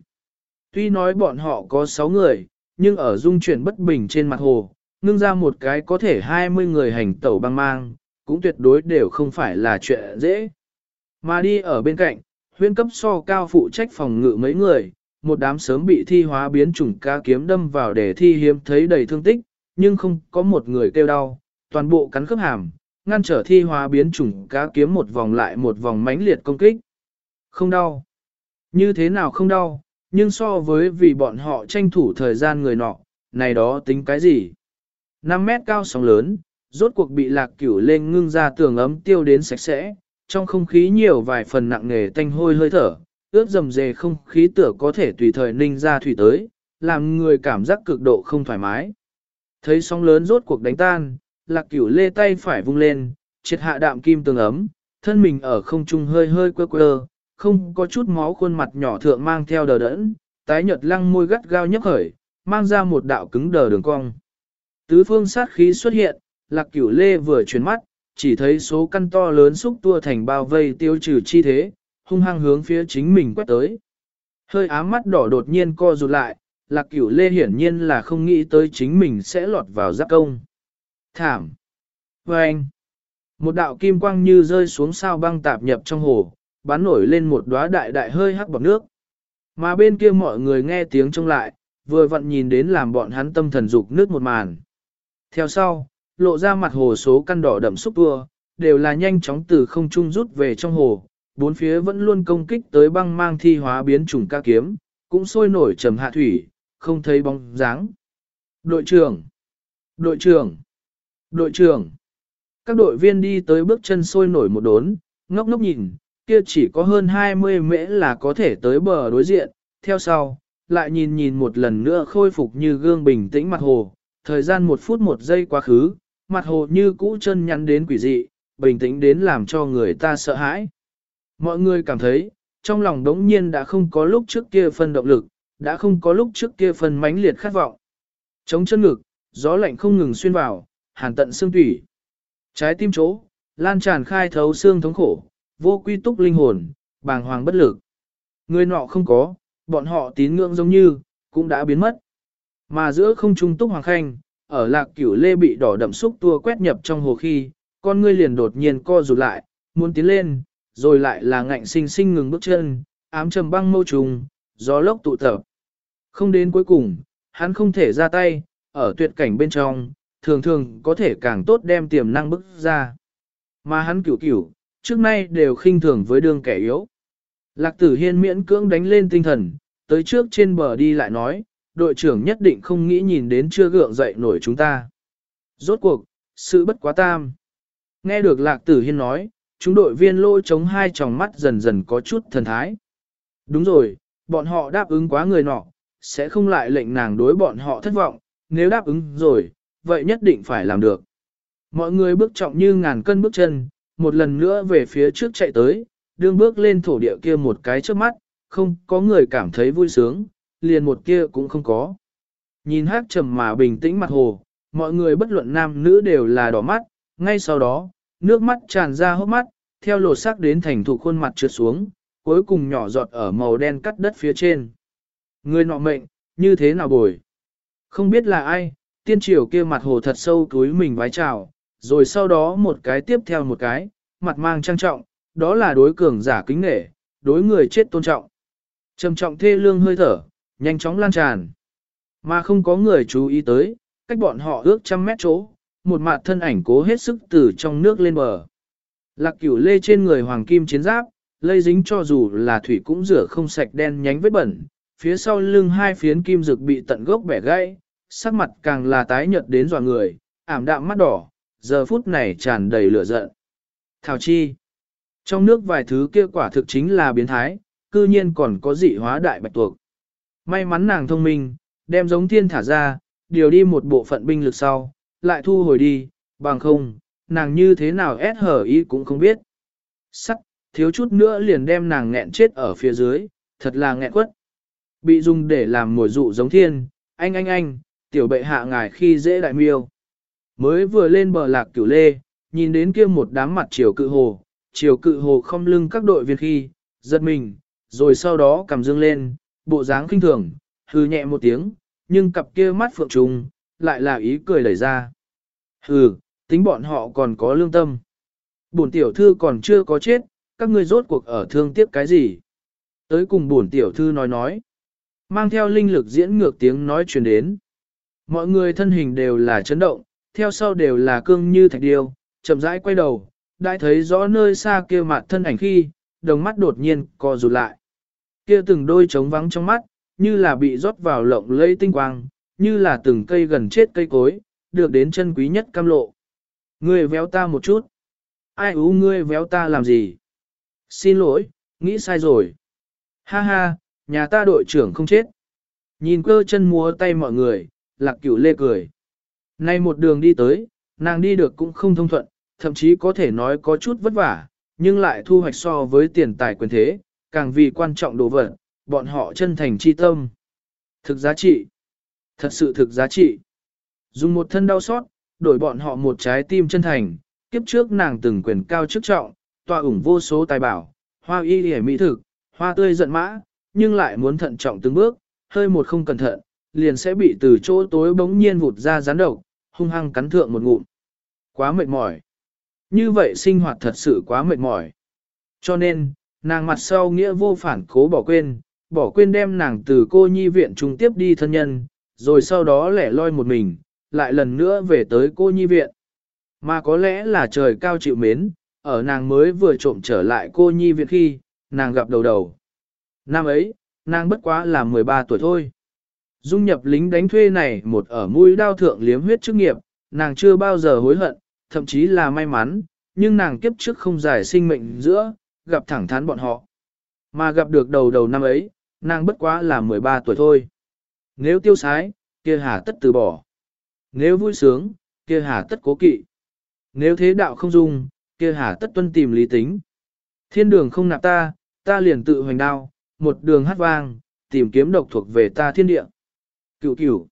Tuy nói bọn họ có 6 người, nhưng ở dung chuyển bất bình trên mặt hồ, ngưng ra một cái có thể 20 người hành tẩu băng mang, cũng tuyệt đối đều không phải là chuyện dễ. Mà đi ở bên cạnh, huyên cấp so cao phụ trách phòng ngự mấy người, một đám sớm bị thi hóa biến chủng ca kiếm đâm vào để thi hiếm thấy đầy thương tích, nhưng không có một người kêu đau, toàn bộ cắn khớp hàm, ngăn trở thi hóa biến chủng cá kiếm một vòng lại một vòng mãnh liệt công kích. Không đau. Như thế nào không đau, nhưng so với vì bọn họ tranh thủ thời gian người nọ, này đó tính cái gì? 5 mét cao sóng lớn, rốt cuộc bị lạc cửu lên ngưng ra tường ấm tiêu đến sạch sẽ, trong không khí nhiều vài phần nặng nề tanh hôi hơi thở, ướt dầm dề không khí tựa có thể tùy thời ninh ra thủy tới, làm người cảm giác cực độ không thoải mái. Thấy sóng lớn rốt cuộc đánh tan, lạc cửu lê tay phải vung lên, triệt hạ đạm kim tường ấm, thân mình ở không trung hơi hơi quơ quơ, không có chút máu khuôn mặt nhỏ thượng mang theo đờ đẫn, tái nhợt lăng môi gắt gao nhấp khởi, mang ra một đạo cứng đờ đường cong. Tứ phương sát khí xuất hiện, lạc cửu lê vừa chuyển mắt, chỉ thấy số căn to lớn xúc tua thành bao vây tiêu trừ chi thế, hung hăng hướng phía chính mình quét tới. Hơi ám mắt đỏ đột nhiên co rụt lại, lạc cửu lê hiển nhiên là không nghĩ tới chính mình sẽ lọt vào giáp công. Thảm! Và anh! Một đạo kim quang như rơi xuống sao băng tạp nhập trong hồ, bắn nổi lên một đóa đại đại hơi hắc bọc nước. Mà bên kia mọi người nghe tiếng trông lại, vừa vặn nhìn đến làm bọn hắn tâm thần dục nước một màn. Theo sau, lộ ra mặt hồ số căn đỏ đậm xúc tua, đều là nhanh chóng từ không trung rút về trong hồ, bốn phía vẫn luôn công kích tới băng mang thi hóa biến chủng ca kiếm, cũng sôi nổi trầm hạ thủy, không thấy bóng dáng. Đội trưởng! Đội trưởng! Đội trưởng! Các đội viên đi tới bước chân sôi nổi một đốn, ngốc ngốc nhìn, kia chỉ có hơn 20 mễ là có thể tới bờ đối diện, theo sau, lại nhìn nhìn một lần nữa khôi phục như gương bình tĩnh mặt hồ, thời gian một phút một giây quá khứ, mặt hồ như cũ chân nhắn đến quỷ dị, bình tĩnh đến làm cho người ta sợ hãi. Mọi người cảm thấy, trong lòng đống nhiên đã không có lúc trước kia phân động lực, đã không có lúc trước kia phân mãnh liệt khát vọng. Chống chân ngực, gió lạnh không ngừng xuyên vào, hàn tận xương tủy. Trái tim chỗ, lan tràn khai thấu xương thống khổ, vô quy túc linh hồn, bàng hoàng bất lực. Người nọ không có, bọn họ tín ngưỡng giống như, cũng đã biến mất. Mà giữa không trung túc hoàng khanh, ở lạc cửu lê bị đỏ đậm xúc tua quét nhập trong hồ khi, con ngươi liền đột nhiên co rụt lại, muốn tiến lên, rồi lại là ngạnh sinh sinh ngừng bước chân, ám trầm băng mâu trùng, gió lốc tụ tập. Không đến cuối cùng, hắn không thể ra tay, ở tuyệt cảnh bên trong, thường thường có thể càng tốt đem tiềm năng bức ra. Mà hắn cửu cửu, trước nay đều khinh thường với đương kẻ yếu. Lạc tử hiên miễn cưỡng đánh lên tinh thần, tới trước trên bờ đi lại nói, đội trưởng nhất định không nghĩ nhìn đến chưa gượng dậy nổi chúng ta. Rốt cuộc, sự bất quá tam. Nghe được lạc tử hiên nói, chúng đội viên lôi chống hai tròng mắt dần dần có chút thần thái. Đúng rồi, bọn họ đáp ứng quá người nọ, sẽ không lại lệnh nàng đối bọn họ thất vọng, nếu đáp ứng rồi, vậy nhất định phải làm được. Mọi người bước trọng như ngàn cân bước chân, một lần nữa về phía trước chạy tới, đương bước lên thổ địa kia một cái trước mắt, không có người cảm thấy vui sướng, liền một kia cũng không có. Nhìn hát trầm mà bình tĩnh mặt hồ, mọi người bất luận nam nữ đều là đỏ mắt, ngay sau đó, nước mắt tràn ra hốc mắt, theo lột sắc đến thành thủ khuôn mặt trượt xuống, cuối cùng nhỏ giọt ở màu đen cắt đất phía trên. Người nọ mệnh, như thế nào bồi? Không biết là ai, tiên triều kia mặt hồ thật sâu túi mình vái chào, rồi sau đó một cái tiếp theo một cái, mặt mang trang trọng, đó là đối cường giả kính nghệ, đối người chết tôn trọng. Trầm trọng thê lương hơi thở, nhanh chóng lan tràn. Mà không có người chú ý tới, cách bọn họ ước trăm mét chỗ, một mặt thân ảnh cố hết sức từ trong nước lên bờ. Lạc cửu lê trên người hoàng kim chiến giáp, lây dính cho dù là thủy cũng rửa không sạch đen nhánh vết bẩn, phía sau lưng hai phiến kim dược bị tận gốc bẻ gãy, sắc mặt càng là tái nhợt đến dọa người, ảm đạm mắt đỏ, giờ phút này tràn đầy lửa giận. Thảo chi, trong nước vài thứ kia quả thực chính là biến thái, cư nhiên còn có dị hóa đại bạch tuộc. May mắn nàng thông minh, đem giống thiên thả ra, điều đi một bộ phận binh lực sau, lại thu hồi đi, bằng không, nàng như thế nào ép hở ý cũng không biết. Sắc, thiếu chút nữa liền đem nàng nghẹn chết ở phía dưới, thật là nghẹn quất. Bị dùng để làm mồi dụ giống thiên, anh anh anh, tiểu bệ hạ ngài khi dễ đại miêu. Mới vừa lên bờ lạc cửu lê, nhìn đến kia một đám mặt chiều cự hồ, chiều cự hồ không lưng các đội viên khi, giật mình, rồi sau đó cầm dương lên, bộ dáng khinh thường, hư nhẹ một tiếng, nhưng cặp kia mắt phượng trùng, lại là ý cười đẩy ra. Hừ, tính bọn họ còn có lương tâm. Bổn tiểu thư còn chưa có chết, các ngươi rốt cuộc ở thương tiếc cái gì? Tới cùng bổn tiểu thư nói nói. Mang theo linh lực diễn ngược tiếng nói truyền đến. Mọi người thân hình đều là chấn động, theo sau đều là cương như thạch điêu, chậm rãi quay đầu, đã thấy rõ nơi xa kia mặt thân ảnh khi, đồng mắt đột nhiên co rụt lại. Kia từng đôi trống vắng trong mắt, như là bị rót vào lộng lây tinh quang, như là từng cây gần chết cây cối, được đến chân quý nhất cam lộ. Ngươi véo ta một chút. Ai ú ngươi véo ta làm gì? Xin lỗi, nghĩ sai rồi. Ha ha, nhà ta đội trưởng không chết. Nhìn cơ chân múa tay mọi người, lạc cửu lê cười. Nay một đường đi tới, nàng đi được cũng không thông thuận, thậm chí có thể nói có chút vất vả, nhưng lại thu hoạch so với tiền tài quyền thế, càng vì quan trọng đồ vật, bọn họ chân thành chi tâm. Thực giá trị. Thật sự thực giá trị. Dùng một thân đau xót, đổi bọn họ một trái tim chân thành, kiếp trước nàng từng quyền cao chức trọng, tòa ủng vô số tài bảo, hoa y hề mỹ thực, hoa tươi giận mã, nhưng lại muốn thận trọng từng bước, hơi một không cẩn thận, liền sẽ bị từ chỗ tối bỗng nhiên vụt ra gián độc, hung hăng cắn thượng một ngụm. Quá mệt mỏi. Như vậy sinh hoạt thật sự quá mệt mỏi. Cho nên, nàng mặt sau nghĩa vô phản cố bỏ quên, bỏ quên đem nàng từ cô nhi viện trung tiếp đi thân nhân, rồi sau đó lẻ loi một mình, lại lần nữa về tới cô nhi viện. Mà có lẽ là trời cao chịu mến, ở nàng mới vừa trộm trở lại cô nhi viện khi, nàng gặp đầu đầu. Năm ấy, nàng bất quá là 13 tuổi thôi. Dung nhập lính đánh thuê này một ở mũi đao thượng liếm huyết chức nghiệp, nàng chưa bao giờ hối hận, thậm chí là may mắn, nhưng nàng kiếp trước không giải sinh mệnh giữa, gặp thẳng thắn bọn họ. Mà gặp được đầu đầu năm ấy, nàng bất quá là 13 tuổi thôi. Nếu tiêu sái, kia hà tất từ bỏ. Nếu vui sướng, kia hà tất cố kỵ. Nếu thế đạo không dung, kia hà tất tuân tìm lý tính. Thiên đường không nạp ta, ta liền tự hoành đao, một đường hát vang, tìm kiếm độc thuộc về ta thiên địa. Cửu cửu.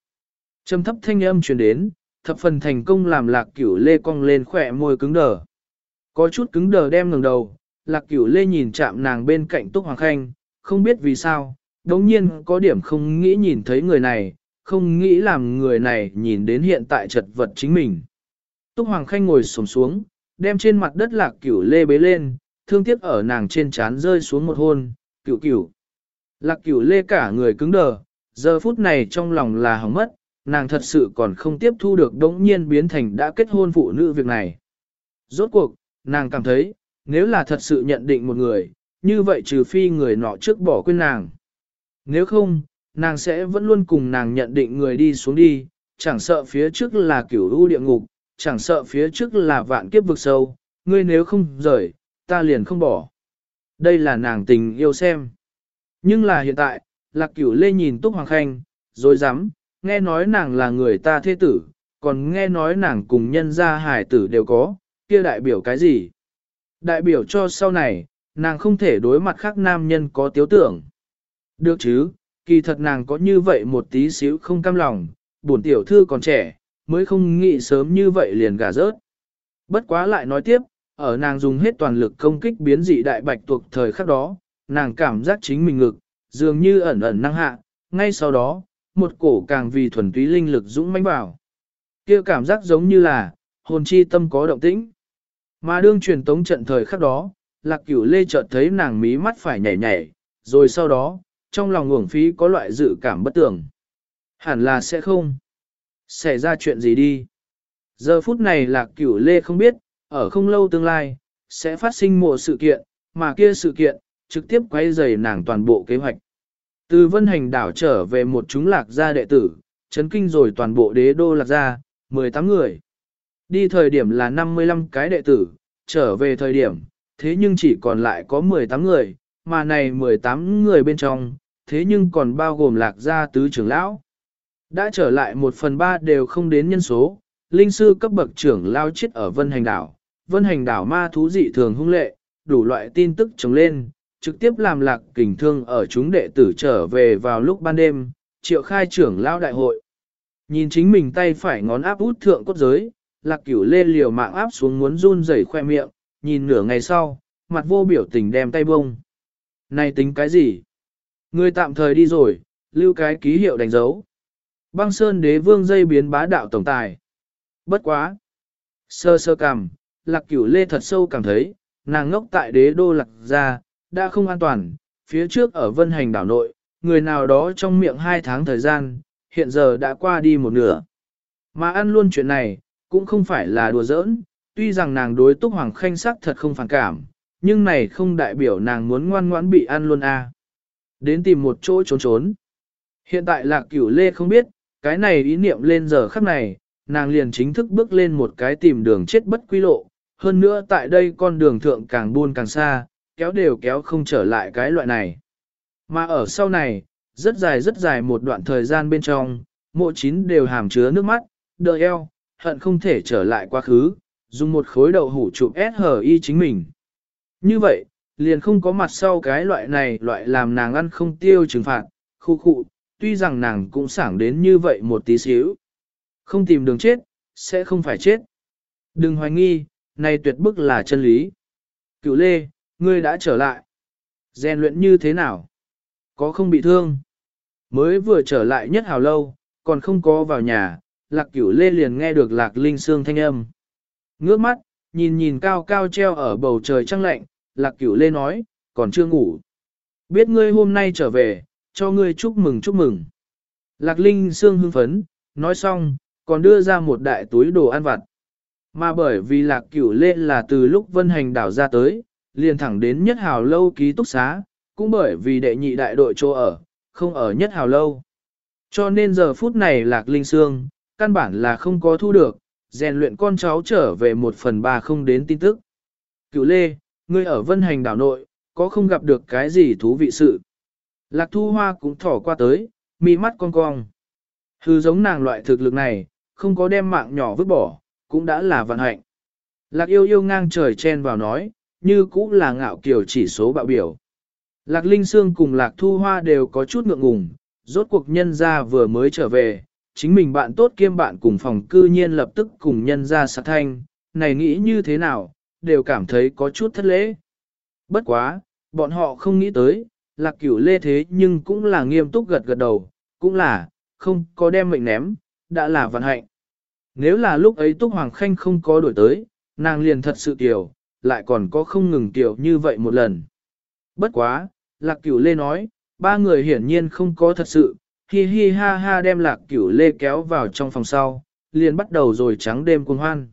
Trầm thấp thanh âm truyền đến, thập phần thành công làm lạc cửu lê cong lên khỏe môi cứng đờ. Có chút cứng đờ đem ngẩng đầu, lạc cửu lê nhìn chạm nàng bên cạnh túc hoàng khanh, không biết vì sao, đống nhiên có điểm không nghĩ nhìn thấy người này, không nghĩ làm người này nhìn đến hiện tại chật vật chính mình. Túc Hoàng Khanh ngồi xổm xuống, đem trên mặt đất lạc cửu lê bế lên, thương tiếc ở nàng trên trán rơi xuống một hôn, cửu cửu. Lạc cửu lê cả người cứng đờ, giờ phút này trong lòng là hỏng mất, nàng thật sự còn không tiếp thu được đống nhiên biến thành đã kết hôn phụ nữ việc này. Rốt cuộc, nàng cảm thấy, nếu là thật sự nhận định một người, như vậy trừ phi người nọ trước bỏ quên nàng. Nếu không, nàng sẽ vẫn luôn cùng nàng nhận định người đi xuống đi, chẳng sợ phía trước là kiểu u địa ngục, chẳng sợ phía trước là vạn kiếp vực sâu, ngươi nếu không rời, ta liền không bỏ. Đây là nàng tình yêu xem. Nhưng là hiện tại, lạc cửu lê nhìn Túc Hoàng Khanh, rồi dám, nghe nói nàng là người ta thế tử, còn nghe nói nàng cùng nhân gia hải tử đều có, kia đại biểu cái gì? Đại biểu cho sau này, nàng không thể đối mặt khác nam nhân có tiếu tưởng. Được chứ, kỳ thật nàng có như vậy một tí xíu không cam lòng, buồn tiểu thư còn trẻ, mới không nghĩ sớm như vậy liền gả rớt. Bất quá lại nói tiếp, ở nàng dùng hết toàn lực công kích biến dị đại bạch tuộc thời khắc đó, nàng cảm giác chính mình ngực, dường như ẩn ẩn năng hạ, ngay sau đó, một cổ càng vì thuần túy linh lực dũng mãnh vào. kia cảm giác giống như là, hồn chi tâm có động tĩnh. Mà đương truyền tống trận thời khắc đó, lạc cửu lê chợt thấy nàng mí mắt phải nhảy nhảy, rồi sau đó, trong lòng uổng phí có loại dự cảm bất tưởng. Hẳn là sẽ không. Xảy ra chuyện gì đi. Giờ phút này lạc cửu lê không biết, ở không lâu tương lai, sẽ phát sinh một sự kiện, mà kia sự kiện, trực tiếp quay dày nàng toàn bộ kế hoạch. Từ vân hành đảo trở về một chúng lạc gia đệ tử, chấn kinh rồi toàn bộ đế đô lạc gia, 18 người. Đi thời điểm là 55 cái đệ tử, trở về thời điểm, thế nhưng chỉ còn lại có 18 người, mà này 18 người bên trong, thế nhưng còn bao gồm lạc gia tứ trưởng lão. Đã trở lại một phần ba đều không đến nhân số, linh sư cấp bậc trưởng lao chết ở vân hành đảo. Vân hành đảo ma thú dị thường hung lệ, đủ loại tin tức trồng lên, trực tiếp làm lạc kình thương ở chúng đệ tử trở về vào lúc ban đêm, triệu khai trưởng lao đại hội. Nhìn chính mình tay phải ngón áp út thượng cốt giới, lạc cửu lê liều mạng áp xuống muốn run rẩy khoe miệng, nhìn nửa ngày sau, mặt vô biểu tình đem tay bông. Này tính cái gì? Người tạm thời đi rồi, lưu cái ký hiệu đánh dấu. Băng sơn đế vương dây biến bá đạo tổng tài. Bất quá. Sơ sơ cảm, lạc cửu lê thật sâu cảm thấy, nàng ngốc tại đế đô lạc ra, đã không an toàn, phía trước ở vân hành đảo nội, người nào đó trong miệng hai tháng thời gian, hiện giờ đã qua đi một nửa. Mà ăn luôn chuyện này, cũng không phải là đùa giỡn, tuy rằng nàng đối túc hoàng khanh sắc thật không phản cảm, nhưng này không đại biểu nàng muốn ngoan ngoãn bị ăn luôn a. À. Đến tìm một chỗ trốn trốn. Hiện tại lạc cửu lê không biết, cái này ý niệm lên giờ khắc này, nàng liền chính thức bước lên một cái tìm đường chết bất quy lộ, hơn nữa tại đây con đường thượng càng buôn càng xa, kéo đều kéo không trở lại cái loại này. Mà ở sau này, rất dài rất dài một đoạn thời gian bên trong, mộ chín đều hàm chứa nước mắt, đợi eo, hận không thể trở lại quá khứ, dùng một khối đậu hủ chụp SHI chính mình. Như vậy, liền không có mặt sau cái loại này loại làm nàng ăn không tiêu trừng phạt, khu khu, tuy rằng nàng cũng sảng đến như vậy một tí xíu. Không tìm đường chết, sẽ không phải chết. Đừng hoài nghi, này tuyệt bức là chân lý. Cựu lê, ngươi đã trở lại. rèn luyện như thế nào? Có không bị thương? Mới vừa trở lại nhất hào lâu, còn không có vào nhà, lạc cửu lê liền nghe được lạc linh xương thanh âm. Ngước mắt, nhìn nhìn cao cao treo ở bầu trời trăng lạnh, lạc cửu lê nói, còn chưa ngủ. Biết ngươi hôm nay trở về, cho ngươi chúc mừng chúc mừng. Lạc linh xương hưng phấn, nói xong, còn đưa ra một đại túi đồ ăn vặt. Mà bởi vì lạc cửu lê là từ lúc vân hành đảo ra tới, liền thẳng đến nhất hào lâu ký túc xá, cũng bởi vì đệ nhị đại đội chỗ ở, không ở nhất hào lâu. Cho nên giờ phút này lạc linh xương, căn bản là không có thu được, rèn luyện con cháu trở về một phần ba không đến tin tức. Cựu Lê, ngươi ở vân hành đảo nội, có không gặp được cái gì thú vị sự? Lạc thu hoa cũng thỏ qua tới, mi mắt con cong. Hư giống nàng loại thực lực này, không có đem mạng nhỏ vứt bỏ, cũng đã là vận hạnh. Lạc yêu yêu ngang trời chen vào nói, như cũng là ngạo kiều chỉ số bạo biểu. Lạc Linh Sương cùng Lạc Thu Hoa đều có chút ngượng ngùng, rốt cuộc nhân gia vừa mới trở về, chính mình bạn tốt kiêm bạn cùng phòng cư nhiên lập tức cùng nhân ra sát thanh, này nghĩ như thế nào, đều cảm thấy có chút thất lễ. Bất quá, bọn họ không nghĩ tới, lạc cửu lê thế nhưng cũng là nghiêm túc gật gật đầu, cũng là, không có đem mệnh ném, đã là vận hạnh. Nếu là lúc ấy Túc Hoàng Khanh không có đổi tới, nàng liền thật sự tiểu, lại còn có không ngừng tiểu như vậy một lần. Bất quá, lạc cửu lê nói, ba người hiển nhiên không có thật sự, hi hi ha ha đem lạc cửu lê kéo vào trong phòng sau, liền bắt đầu rồi trắng đêm cuồng hoan.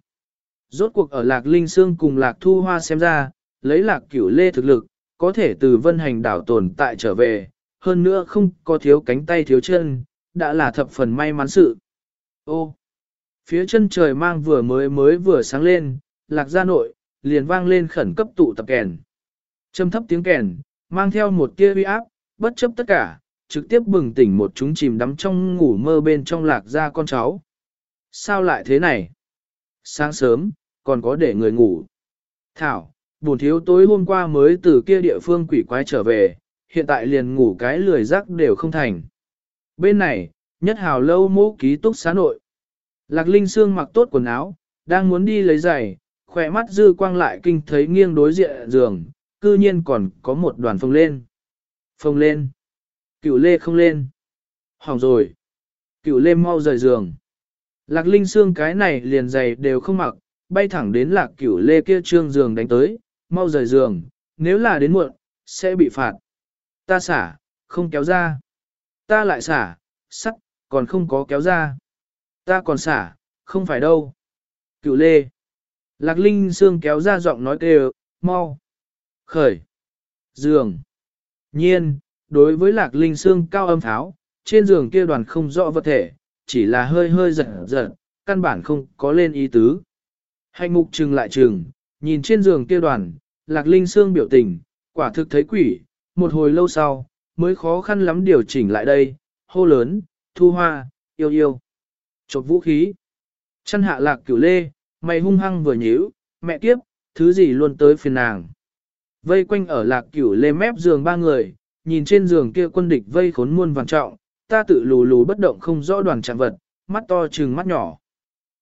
Rốt cuộc ở lạc linh xương cùng lạc thu hoa xem ra, lấy lạc cửu lê thực lực, có thể từ vân hành đảo tồn tại trở về, hơn nữa không có thiếu cánh tay thiếu chân, đã là thập phần may mắn sự. Ô, phía chân trời mang vừa mới mới vừa sáng lên, lạc gia nội, liền vang lên khẩn cấp tụ tập kèn. Châm thấp tiếng kèn, mang theo một tia uy áp, bất chấp tất cả, trực tiếp bừng tỉnh một chúng chìm đắm trong ngủ mơ bên trong lạc gia con cháu. Sao lại thế này? Sáng sớm, còn có để người ngủ. Thảo, buồn thiếu tối hôm qua mới từ kia địa phương quỷ quái trở về, hiện tại liền ngủ cái lười rắc đều không thành. Bên này, nhất hào lâu mô ký túc xá nội. Lạc Linh Sương mặc tốt quần áo, đang muốn đi lấy giày, khỏe mắt dư quang lại kinh thấy nghiêng đối diện giường, cư nhiên còn có một đoàn phồng lên. Phồng lên. Cửu lê không lên. Hỏng rồi. Cửu lê mau rời giường. Lạc Linh Sương cái này liền giày đều không mặc, bay thẳng đến lạc cửu lê kia trương giường đánh tới, mau rời giường, nếu là đến muộn, sẽ bị phạt. Ta xả, không kéo ra. Ta lại xả, sắt, còn không có kéo ra. Ta còn xả, không phải đâu. Cửu lê. Lạc Linh Sương kéo ra giọng nói kêu, mau. Khởi. Giường. Nhiên, đối với Lạc Linh Sương cao âm tháo, trên giường kia đoàn không rõ vật thể, chỉ là hơi hơi giật giật, căn bản không có lên ý tứ. hạnh mục trừng lại trừng, nhìn trên giường kia đoàn, Lạc Linh Sương biểu tình, quả thực thấy quỷ, một hồi lâu sau, mới khó khăn lắm điều chỉnh lại đây, hô lớn, thu hoa, yêu yêu. Chộp vũ khí. Chân hạ lạc cửu lê, mày hung hăng vừa nhíu, mẹ kiếp, thứ gì luôn tới phiền nàng. Vây quanh ở lạc cửu lê mép giường ba người, nhìn trên giường kia quân địch vây khốn muôn vàng trọng, ta tự lù lù bất động không rõ đoàn trạng vật, mắt to trừng mắt nhỏ.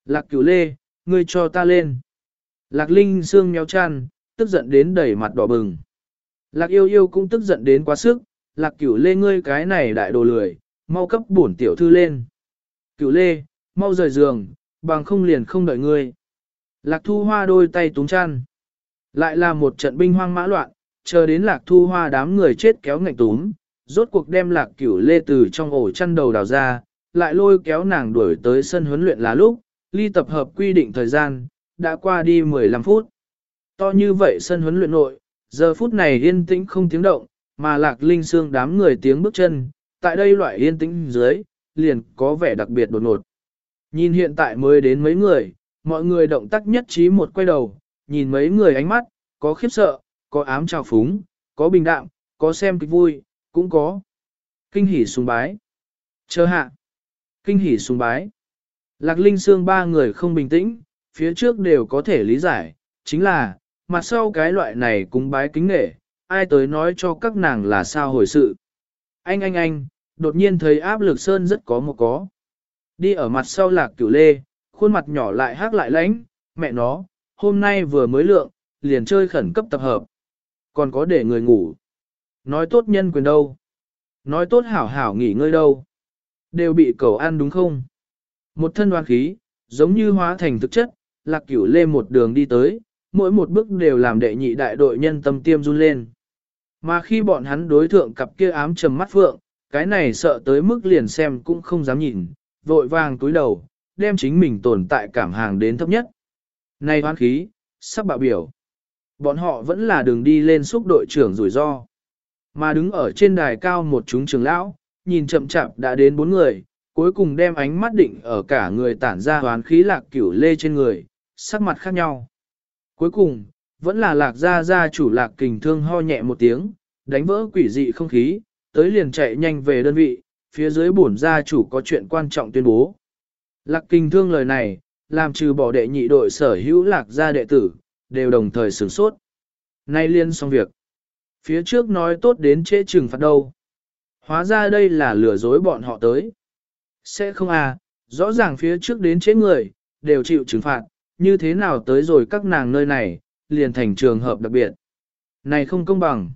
Lạc cửu lê, ngươi cho ta lên. Lạc linh xương méo chăn, tức giận đến đẩy mặt đỏ bừng. Lạc yêu yêu cũng tức giận đến quá sức, lạc cửu lê ngươi cái này đại đồ lười, mau cấp bổn tiểu thư lên. Cửu lê, mau rời giường, bằng không liền không đợi ngươi. Lạc thu hoa đôi tay túng chăn. Lại là một trận binh hoang mã loạn, chờ đến lạc thu hoa đám người chết kéo ngạnh túm, rốt cuộc đem lạc cửu lê từ trong ổ chăn đầu đào ra, lại lôi kéo nàng đuổi tới sân huấn luyện là lúc, ly tập hợp quy định thời gian, đã qua đi 15 phút. To như vậy sân huấn luyện nội, giờ phút này yên tĩnh không tiếng động, mà lạc linh xương đám người tiếng bước chân, tại đây loại yên tĩnh dưới, liền có vẻ đặc biệt đột ngột. Nhìn hiện tại mới đến mấy người, mọi người động tác nhất trí một quay đầu, nhìn mấy người ánh mắt, có khiếp sợ, có ám trào phúng, có bình đạm, có xem kịch vui, cũng có kinh hỉ sùng bái. Chờ hạ, kinh hỉ sùng bái. Lạc Linh Sương ba người không bình tĩnh, phía trước đều có thể lý giải, chính là, mặt sau cái loại này cúng bái kính nể, ai tới nói cho các nàng là sao hồi sự. Anh anh anh, đột nhiên thấy áp lực sơn rất có một có. Đi ở mặt sau lạc cửu lê, khuôn mặt nhỏ lại hát lại lánh, mẹ nó, hôm nay vừa mới lượng, liền chơi khẩn cấp tập hợp. Còn có để người ngủ. Nói tốt nhân quyền đâu? Nói tốt hảo hảo nghỉ ngơi đâu? Đều bị cầu ăn đúng không? Một thân đoan khí, giống như hóa thành thực chất, lạc cửu lê một đường đi tới, mỗi một bước đều làm đệ nhị đại đội nhân tâm tiêm run lên. Mà khi bọn hắn đối thượng cặp kia ám trầm mắt phượng, cái này sợ tới mức liền xem cũng không dám nhìn, vội vàng túi đầu, đem chính mình tồn tại cảm hàng đến thấp nhất. Này hoan khí, sắp bạo biểu. Bọn họ vẫn là đường đi lên xúc đội trưởng rủi ro. Mà đứng ở trên đài cao một chúng trưởng lão, nhìn chậm chạp đã đến bốn người, cuối cùng đem ánh mắt định ở cả người tản ra hoán khí lạc cửu lê trên người, sắc mặt khác nhau. Cuối cùng, vẫn là lạc gia gia chủ lạc kình thương ho nhẹ một tiếng, đánh vỡ quỷ dị không khí, tới liền chạy nhanh về đơn vị, phía dưới bổn gia chủ có chuyện quan trọng tuyên bố. Lạc kình thương lời này, làm trừ bỏ đệ nhị đội sở hữu lạc gia đệ tử, đều đồng thời sửng sốt. Nay liên xong việc. Phía trước nói tốt đến trễ trừng phạt đâu. Hóa ra đây là lừa dối bọn họ tới. Sẽ không à, rõ ràng phía trước đến chế người, đều chịu trừng phạt, như thế nào tới rồi các nàng nơi này, liền thành trường hợp đặc biệt. Này không công bằng.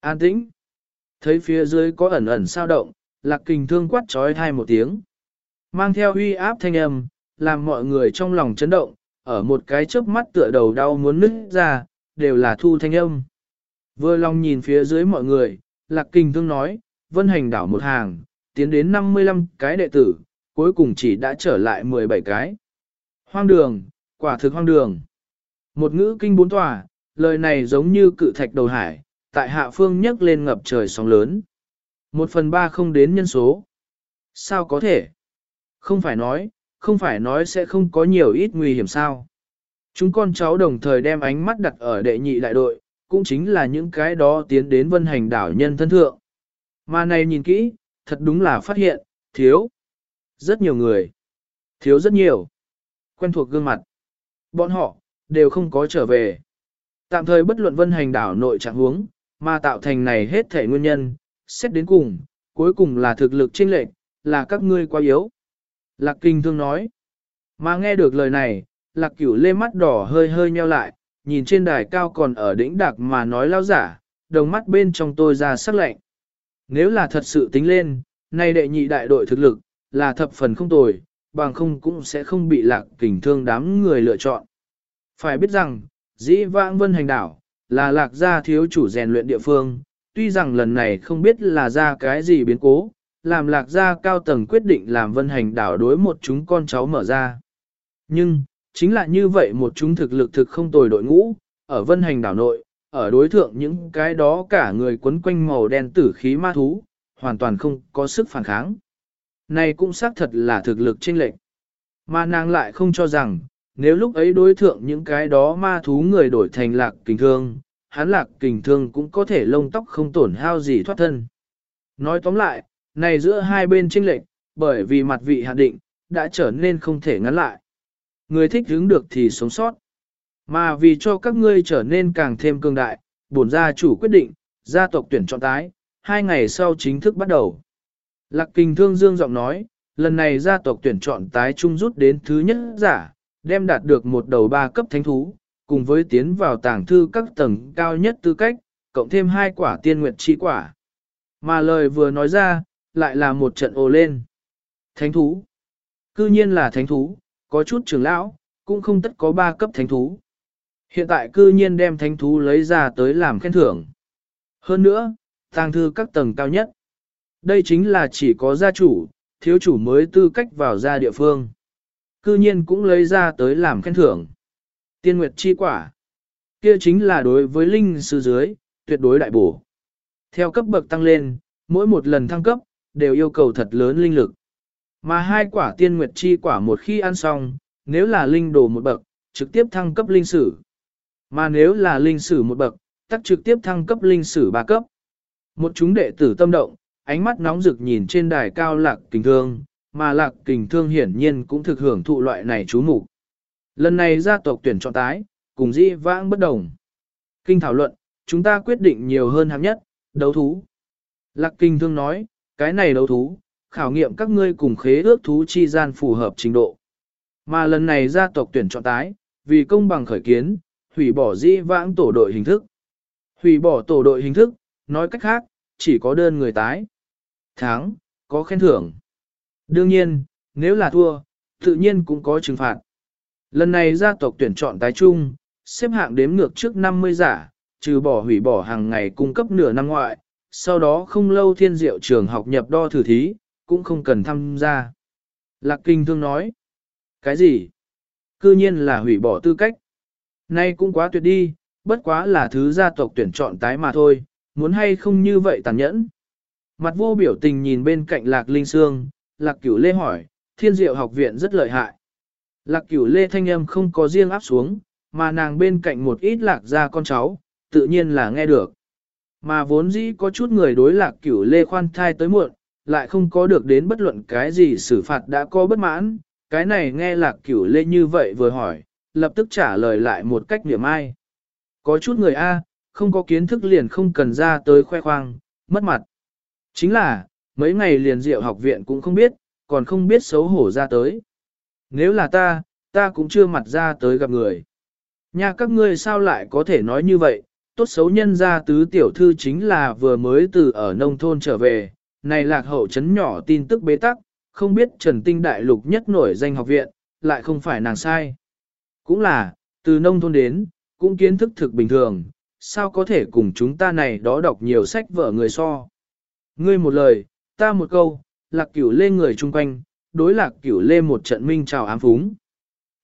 An tĩnh. Thấy phía dưới có ẩn ẩn sao động, lạc kình thương quát trói thai một tiếng. Mang theo uy áp thanh âm, làm mọi người trong lòng chấn động, ở một cái chớp mắt tựa đầu đau muốn nứt ra, đều là thu thanh âm. Vừa lòng nhìn phía dưới mọi người, lạc kinh thương nói, vân hành đảo một hàng, tiến đến 55 cái đệ tử, cuối cùng chỉ đã trở lại 17 cái. Hoang đường, quả thực hoang đường. Một ngữ kinh bốn tòa, lời này giống như cự thạch đầu hải, tại hạ phương nhấc lên ngập trời sóng lớn. Một phần ba không đến nhân số. Sao có thể? Không phải nói, không phải nói sẽ không có nhiều ít nguy hiểm sao. Chúng con cháu đồng thời đem ánh mắt đặt ở đệ nhị đại đội, cũng chính là những cái đó tiến đến vân hành đảo nhân thân thượng. Mà này nhìn kỹ, thật đúng là phát hiện, thiếu. Rất nhiều người. Thiếu rất nhiều. Quen thuộc gương mặt. Bọn họ, đều không có trở về. Tạm thời bất luận vân hành đảo nội trạng huống, mà tạo thành này hết thể nguyên nhân, xét đến cùng, cuối cùng là thực lực chênh lệch, là các ngươi quá yếu. Lạc kinh thương nói. Mà nghe được lời này, lạc cửu lê mắt đỏ hơi hơi nheo lại, nhìn trên đài cao còn ở đỉnh đặc mà nói lao giả, đồng mắt bên trong tôi ra sắc lạnh. Nếu là thật sự tính lên, nay đệ nhị đại đội thực lực, là thập phần không tồi, bằng không cũng sẽ không bị lạc kình thương đám người lựa chọn. Phải biết rằng, dĩ vãng vân hành đảo, là lạc gia thiếu chủ rèn luyện địa phương, tuy rằng lần này không biết là ra cái gì biến cố, làm lạc gia cao tầng quyết định làm vân hành đảo đối một chúng con cháu mở ra. Nhưng, chính là như vậy một chúng thực lực thực không tồi đội ngũ, ở vân hành đảo nội, ở đối thượng những cái đó cả người quấn quanh màu đen tử khí ma thú, hoàn toàn không có sức phản kháng. Này cũng xác thật là thực lực chênh lệch. Mà nàng lại không cho rằng, nếu lúc ấy đối thượng những cái đó ma thú người đổi thành lạc kình thương, hắn lạc kình thương cũng có thể lông tóc không tổn hao gì thoát thân. Nói tóm lại, này giữa hai bên chênh lệch, bởi vì mặt vị hạn định, đã trở nên không thể ngắn lại. Người thích hứng được thì sống sót. Mà vì cho các ngươi trở nên càng thêm cường đại, bổn gia chủ quyết định, gia tộc tuyển chọn tái, hai ngày sau chính thức bắt đầu. Lạc kinh thương dương giọng nói, lần này gia tộc tuyển chọn tái trung rút đến thứ nhất giả, đem đạt được một đầu ba cấp thánh thú, cùng với tiến vào tàng thư các tầng cao nhất tư cách, cộng thêm hai quả tiên nguyệt chi quả. Mà lời vừa nói ra, lại là một trận ồ lên. Thánh thú. Cư nhiên là thánh thú, có chút trưởng lão, cũng không tất có ba cấp thánh thú. Hiện tại cư nhiên đem thánh thú lấy ra tới làm khen thưởng. Hơn nữa, tàng thư các tầng cao nhất. Đây chính là chỉ có gia chủ, thiếu chủ mới tư cách vào ra địa phương. Cư nhiên cũng lấy ra tới làm khen thưởng. Tiên nguyệt chi quả. Kia chính là đối với linh sư dưới, tuyệt đối đại bổ. Theo cấp bậc tăng lên, mỗi một lần thăng cấp, đều yêu cầu thật lớn linh lực. Mà hai quả tiên nguyệt chi quả một khi ăn xong, nếu là linh đồ một bậc, trực tiếp thăng cấp linh sử. Mà nếu là linh sử một bậc, tắc trực tiếp thăng cấp linh sử ba cấp. Một chúng đệ tử tâm động, ánh mắt nóng rực nhìn trên đài cao lạc kình thương, mà lạc kình thương hiển nhiên cũng thực hưởng thụ loại này chú mục Lần này gia tộc tuyển chọn tái, cùng dĩ vãng bất đồng. Kinh thảo luận, chúng ta quyết định nhiều hơn hạng nhất, đấu thú. Lạc kinh thương nói, cái này đấu thú, khảo nghiệm các ngươi cùng khế ước thú chi gian phù hợp trình độ. Mà lần này gia tộc tuyển chọn tái, vì công bằng khởi kiến, hủy bỏ di vãng tổ đội hình thức. Hủy bỏ tổ đội hình thức, nói cách khác, chỉ có đơn người tái. Tháng, có khen thưởng. Đương nhiên, nếu là thua, tự nhiên cũng có trừng phạt. Lần này gia tộc tuyển chọn tái trung, xếp hạng đếm ngược trước 50 giả, trừ bỏ hủy bỏ hàng ngày cung cấp nửa năm ngoại, sau đó không lâu thiên diệu trường học nhập đo thử thí, cũng không cần tham gia. Lạc Kinh Thương nói, cái gì? Cư nhiên là hủy bỏ tư cách. Nay cũng quá tuyệt đi, bất quá là thứ gia tộc tuyển chọn tái mà thôi, muốn hay không như vậy tàn nhẫn. Mặt vô biểu tình nhìn bên cạnh Lạc Linh Sương, Lạc Cửu Lê hỏi, thiên diệu học viện rất lợi hại. Lạc Cửu Lê thanh âm không có riêng áp xuống, mà nàng bên cạnh một ít lạc gia con cháu, tự nhiên là nghe được. Mà vốn dĩ có chút người đối Lạc Cửu Lê khoan thai tới muộn, lại không có được đến bất luận cái gì xử phạt đã có bất mãn, cái này nghe Lạc Cửu Lê như vậy vừa hỏi, lập tức trả lời lại một cách niệm ai. Có chút người A, không có kiến thức liền không cần ra tới khoe khoang, mất mặt. Chính là, mấy ngày liền diệu học viện cũng không biết, còn không biết xấu hổ ra tới. Nếu là ta, ta cũng chưa mặt ra tới gặp người. Nhà các ngươi sao lại có thể nói như vậy, tốt xấu nhân gia tứ tiểu thư chính là vừa mới từ ở nông thôn trở về, này lạc hậu chấn nhỏ tin tức bế tắc, không biết Trần Tinh Đại Lục nhất nổi danh học viện, lại không phải nàng sai. Cũng là, từ nông thôn đến, cũng kiến thức thực bình thường, sao có thể cùng chúng ta này đó đọc nhiều sách vở người so. Ngươi một lời, ta một câu, lạc cửu lê người chung quanh, đối lạc cửu lê một trận minh chào ám phúng.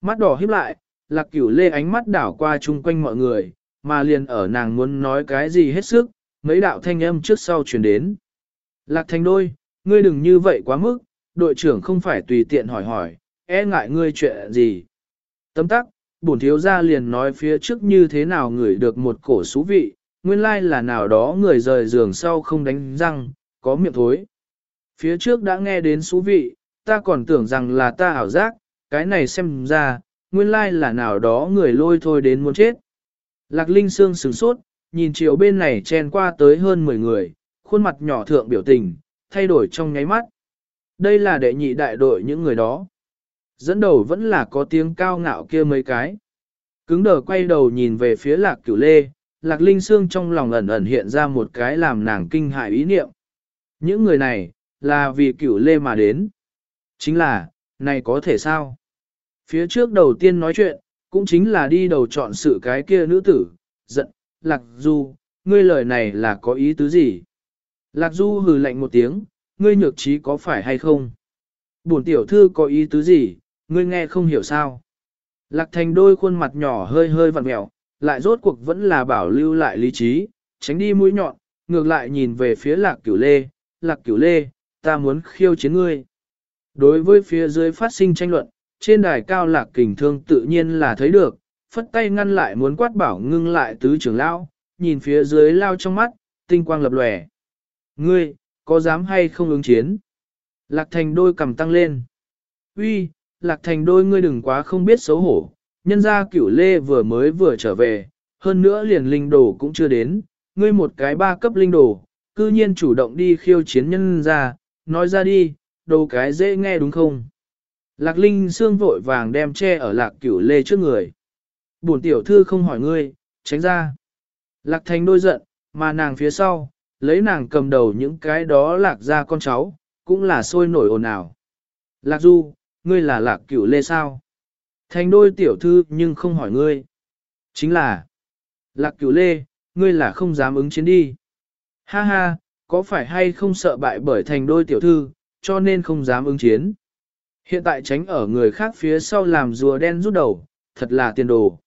Mắt đỏ híp lại, lạc cửu lê ánh mắt đảo qua chung quanh mọi người, mà liền ở nàng muốn nói cái gì hết sức, mấy đạo thanh âm trước sau truyền đến. Lạc thành đôi, ngươi đừng như vậy quá mức, đội trưởng không phải tùy tiện hỏi hỏi, e ngại ngươi chuyện gì. Tấm tắc, bổn thiếu gia liền nói phía trước như thế nào ngửi được một cổ xú vị, nguyên lai là nào đó người rời giường sau không đánh răng, có miệng thối. Phía trước đã nghe đến xú vị, ta còn tưởng rằng là ta ảo giác, cái này xem ra, nguyên lai là nào đó người lôi thôi đến muốn chết. Lạc Linh Sương sửng sốt, nhìn chiều bên này chen qua tới hơn 10 người, khuôn mặt nhỏ thượng biểu tình, thay đổi trong nháy mắt. Đây là đệ nhị đại đội những người đó. Dẫn đầu vẫn là có tiếng cao ngạo kia mấy cái. Cứng đờ quay đầu nhìn về phía lạc cửu lê, lạc linh Sương trong lòng ẩn ẩn hiện ra một cái làm nàng kinh hại ý niệm. Những người này, là vì cửu lê mà đến. Chính là, này có thể sao? Phía trước đầu tiên nói chuyện, cũng chính là đi đầu chọn sự cái kia nữ tử, giận, lạc du, ngươi lời này là có ý tứ gì? Lạc du hừ lạnh một tiếng, ngươi nhược trí có phải hay không? Bổn tiểu thư có ý tứ gì, ngươi nghe không hiểu sao? Lạc thành đôi khuôn mặt nhỏ hơi hơi vặn mẹo, lại rốt cuộc vẫn là bảo lưu lại lý trí, tránh đi mũi nhọn, ngược lại nhìn về phía lạc cửu lê, lạc cửu lê, ta muốn khiêu chiến ngươi. Đối với phía dưới phát sinh tranh luận, trên đài cao lạc kình thương tự nhiên là thấy được, phất tay ngăn lại muốn quát bảo ngưng lại tứ trưởng lão, nhìn phía dưới lao trong mắt, tinh quang lập lòe. Ngươi, có dám hay không ứng chiến? Lạc thành đôi cầm tăng lên. Uy, lạc thành đôi ngươi đừng quá không biết xấu hổ, nhân ra cửu lê vừa mới vừa trở về, hơn nữa liền linh đồ cũng chưa đến, ngươi một cái ba cấp linh đồ, cư nhiên chủ động đi khiêu chiến nhân ra, nói ra đi, đồ cái dễ nghe đúng không? Lạc Linh xương vội vàng đem che ở lạc cửu lê trước người. Bổn tiểu thư không hỏi ngươi, tránh ra. Lạc thành đôi giận, mà nàng phía sau, lấy nàng cầm đầu những cái đó lạc ra con cháu, cũng là sôi nổi ồn ào. Lạc du, ngươi là lạc cửu lê sao? Thành đôi tiểu thư nhưng không hỏi ngươi. Chính là, lạc cửu lê, ngươi là không dám ứng chiến đi. Ha ha, có phải hay không sợ bại bởi thành đôi tiểu thư, cho nên không dám ứng chiến. Hiện tại tránh ở người khác phía sau làm rùa đen rút đầu, thật là tiền đồ.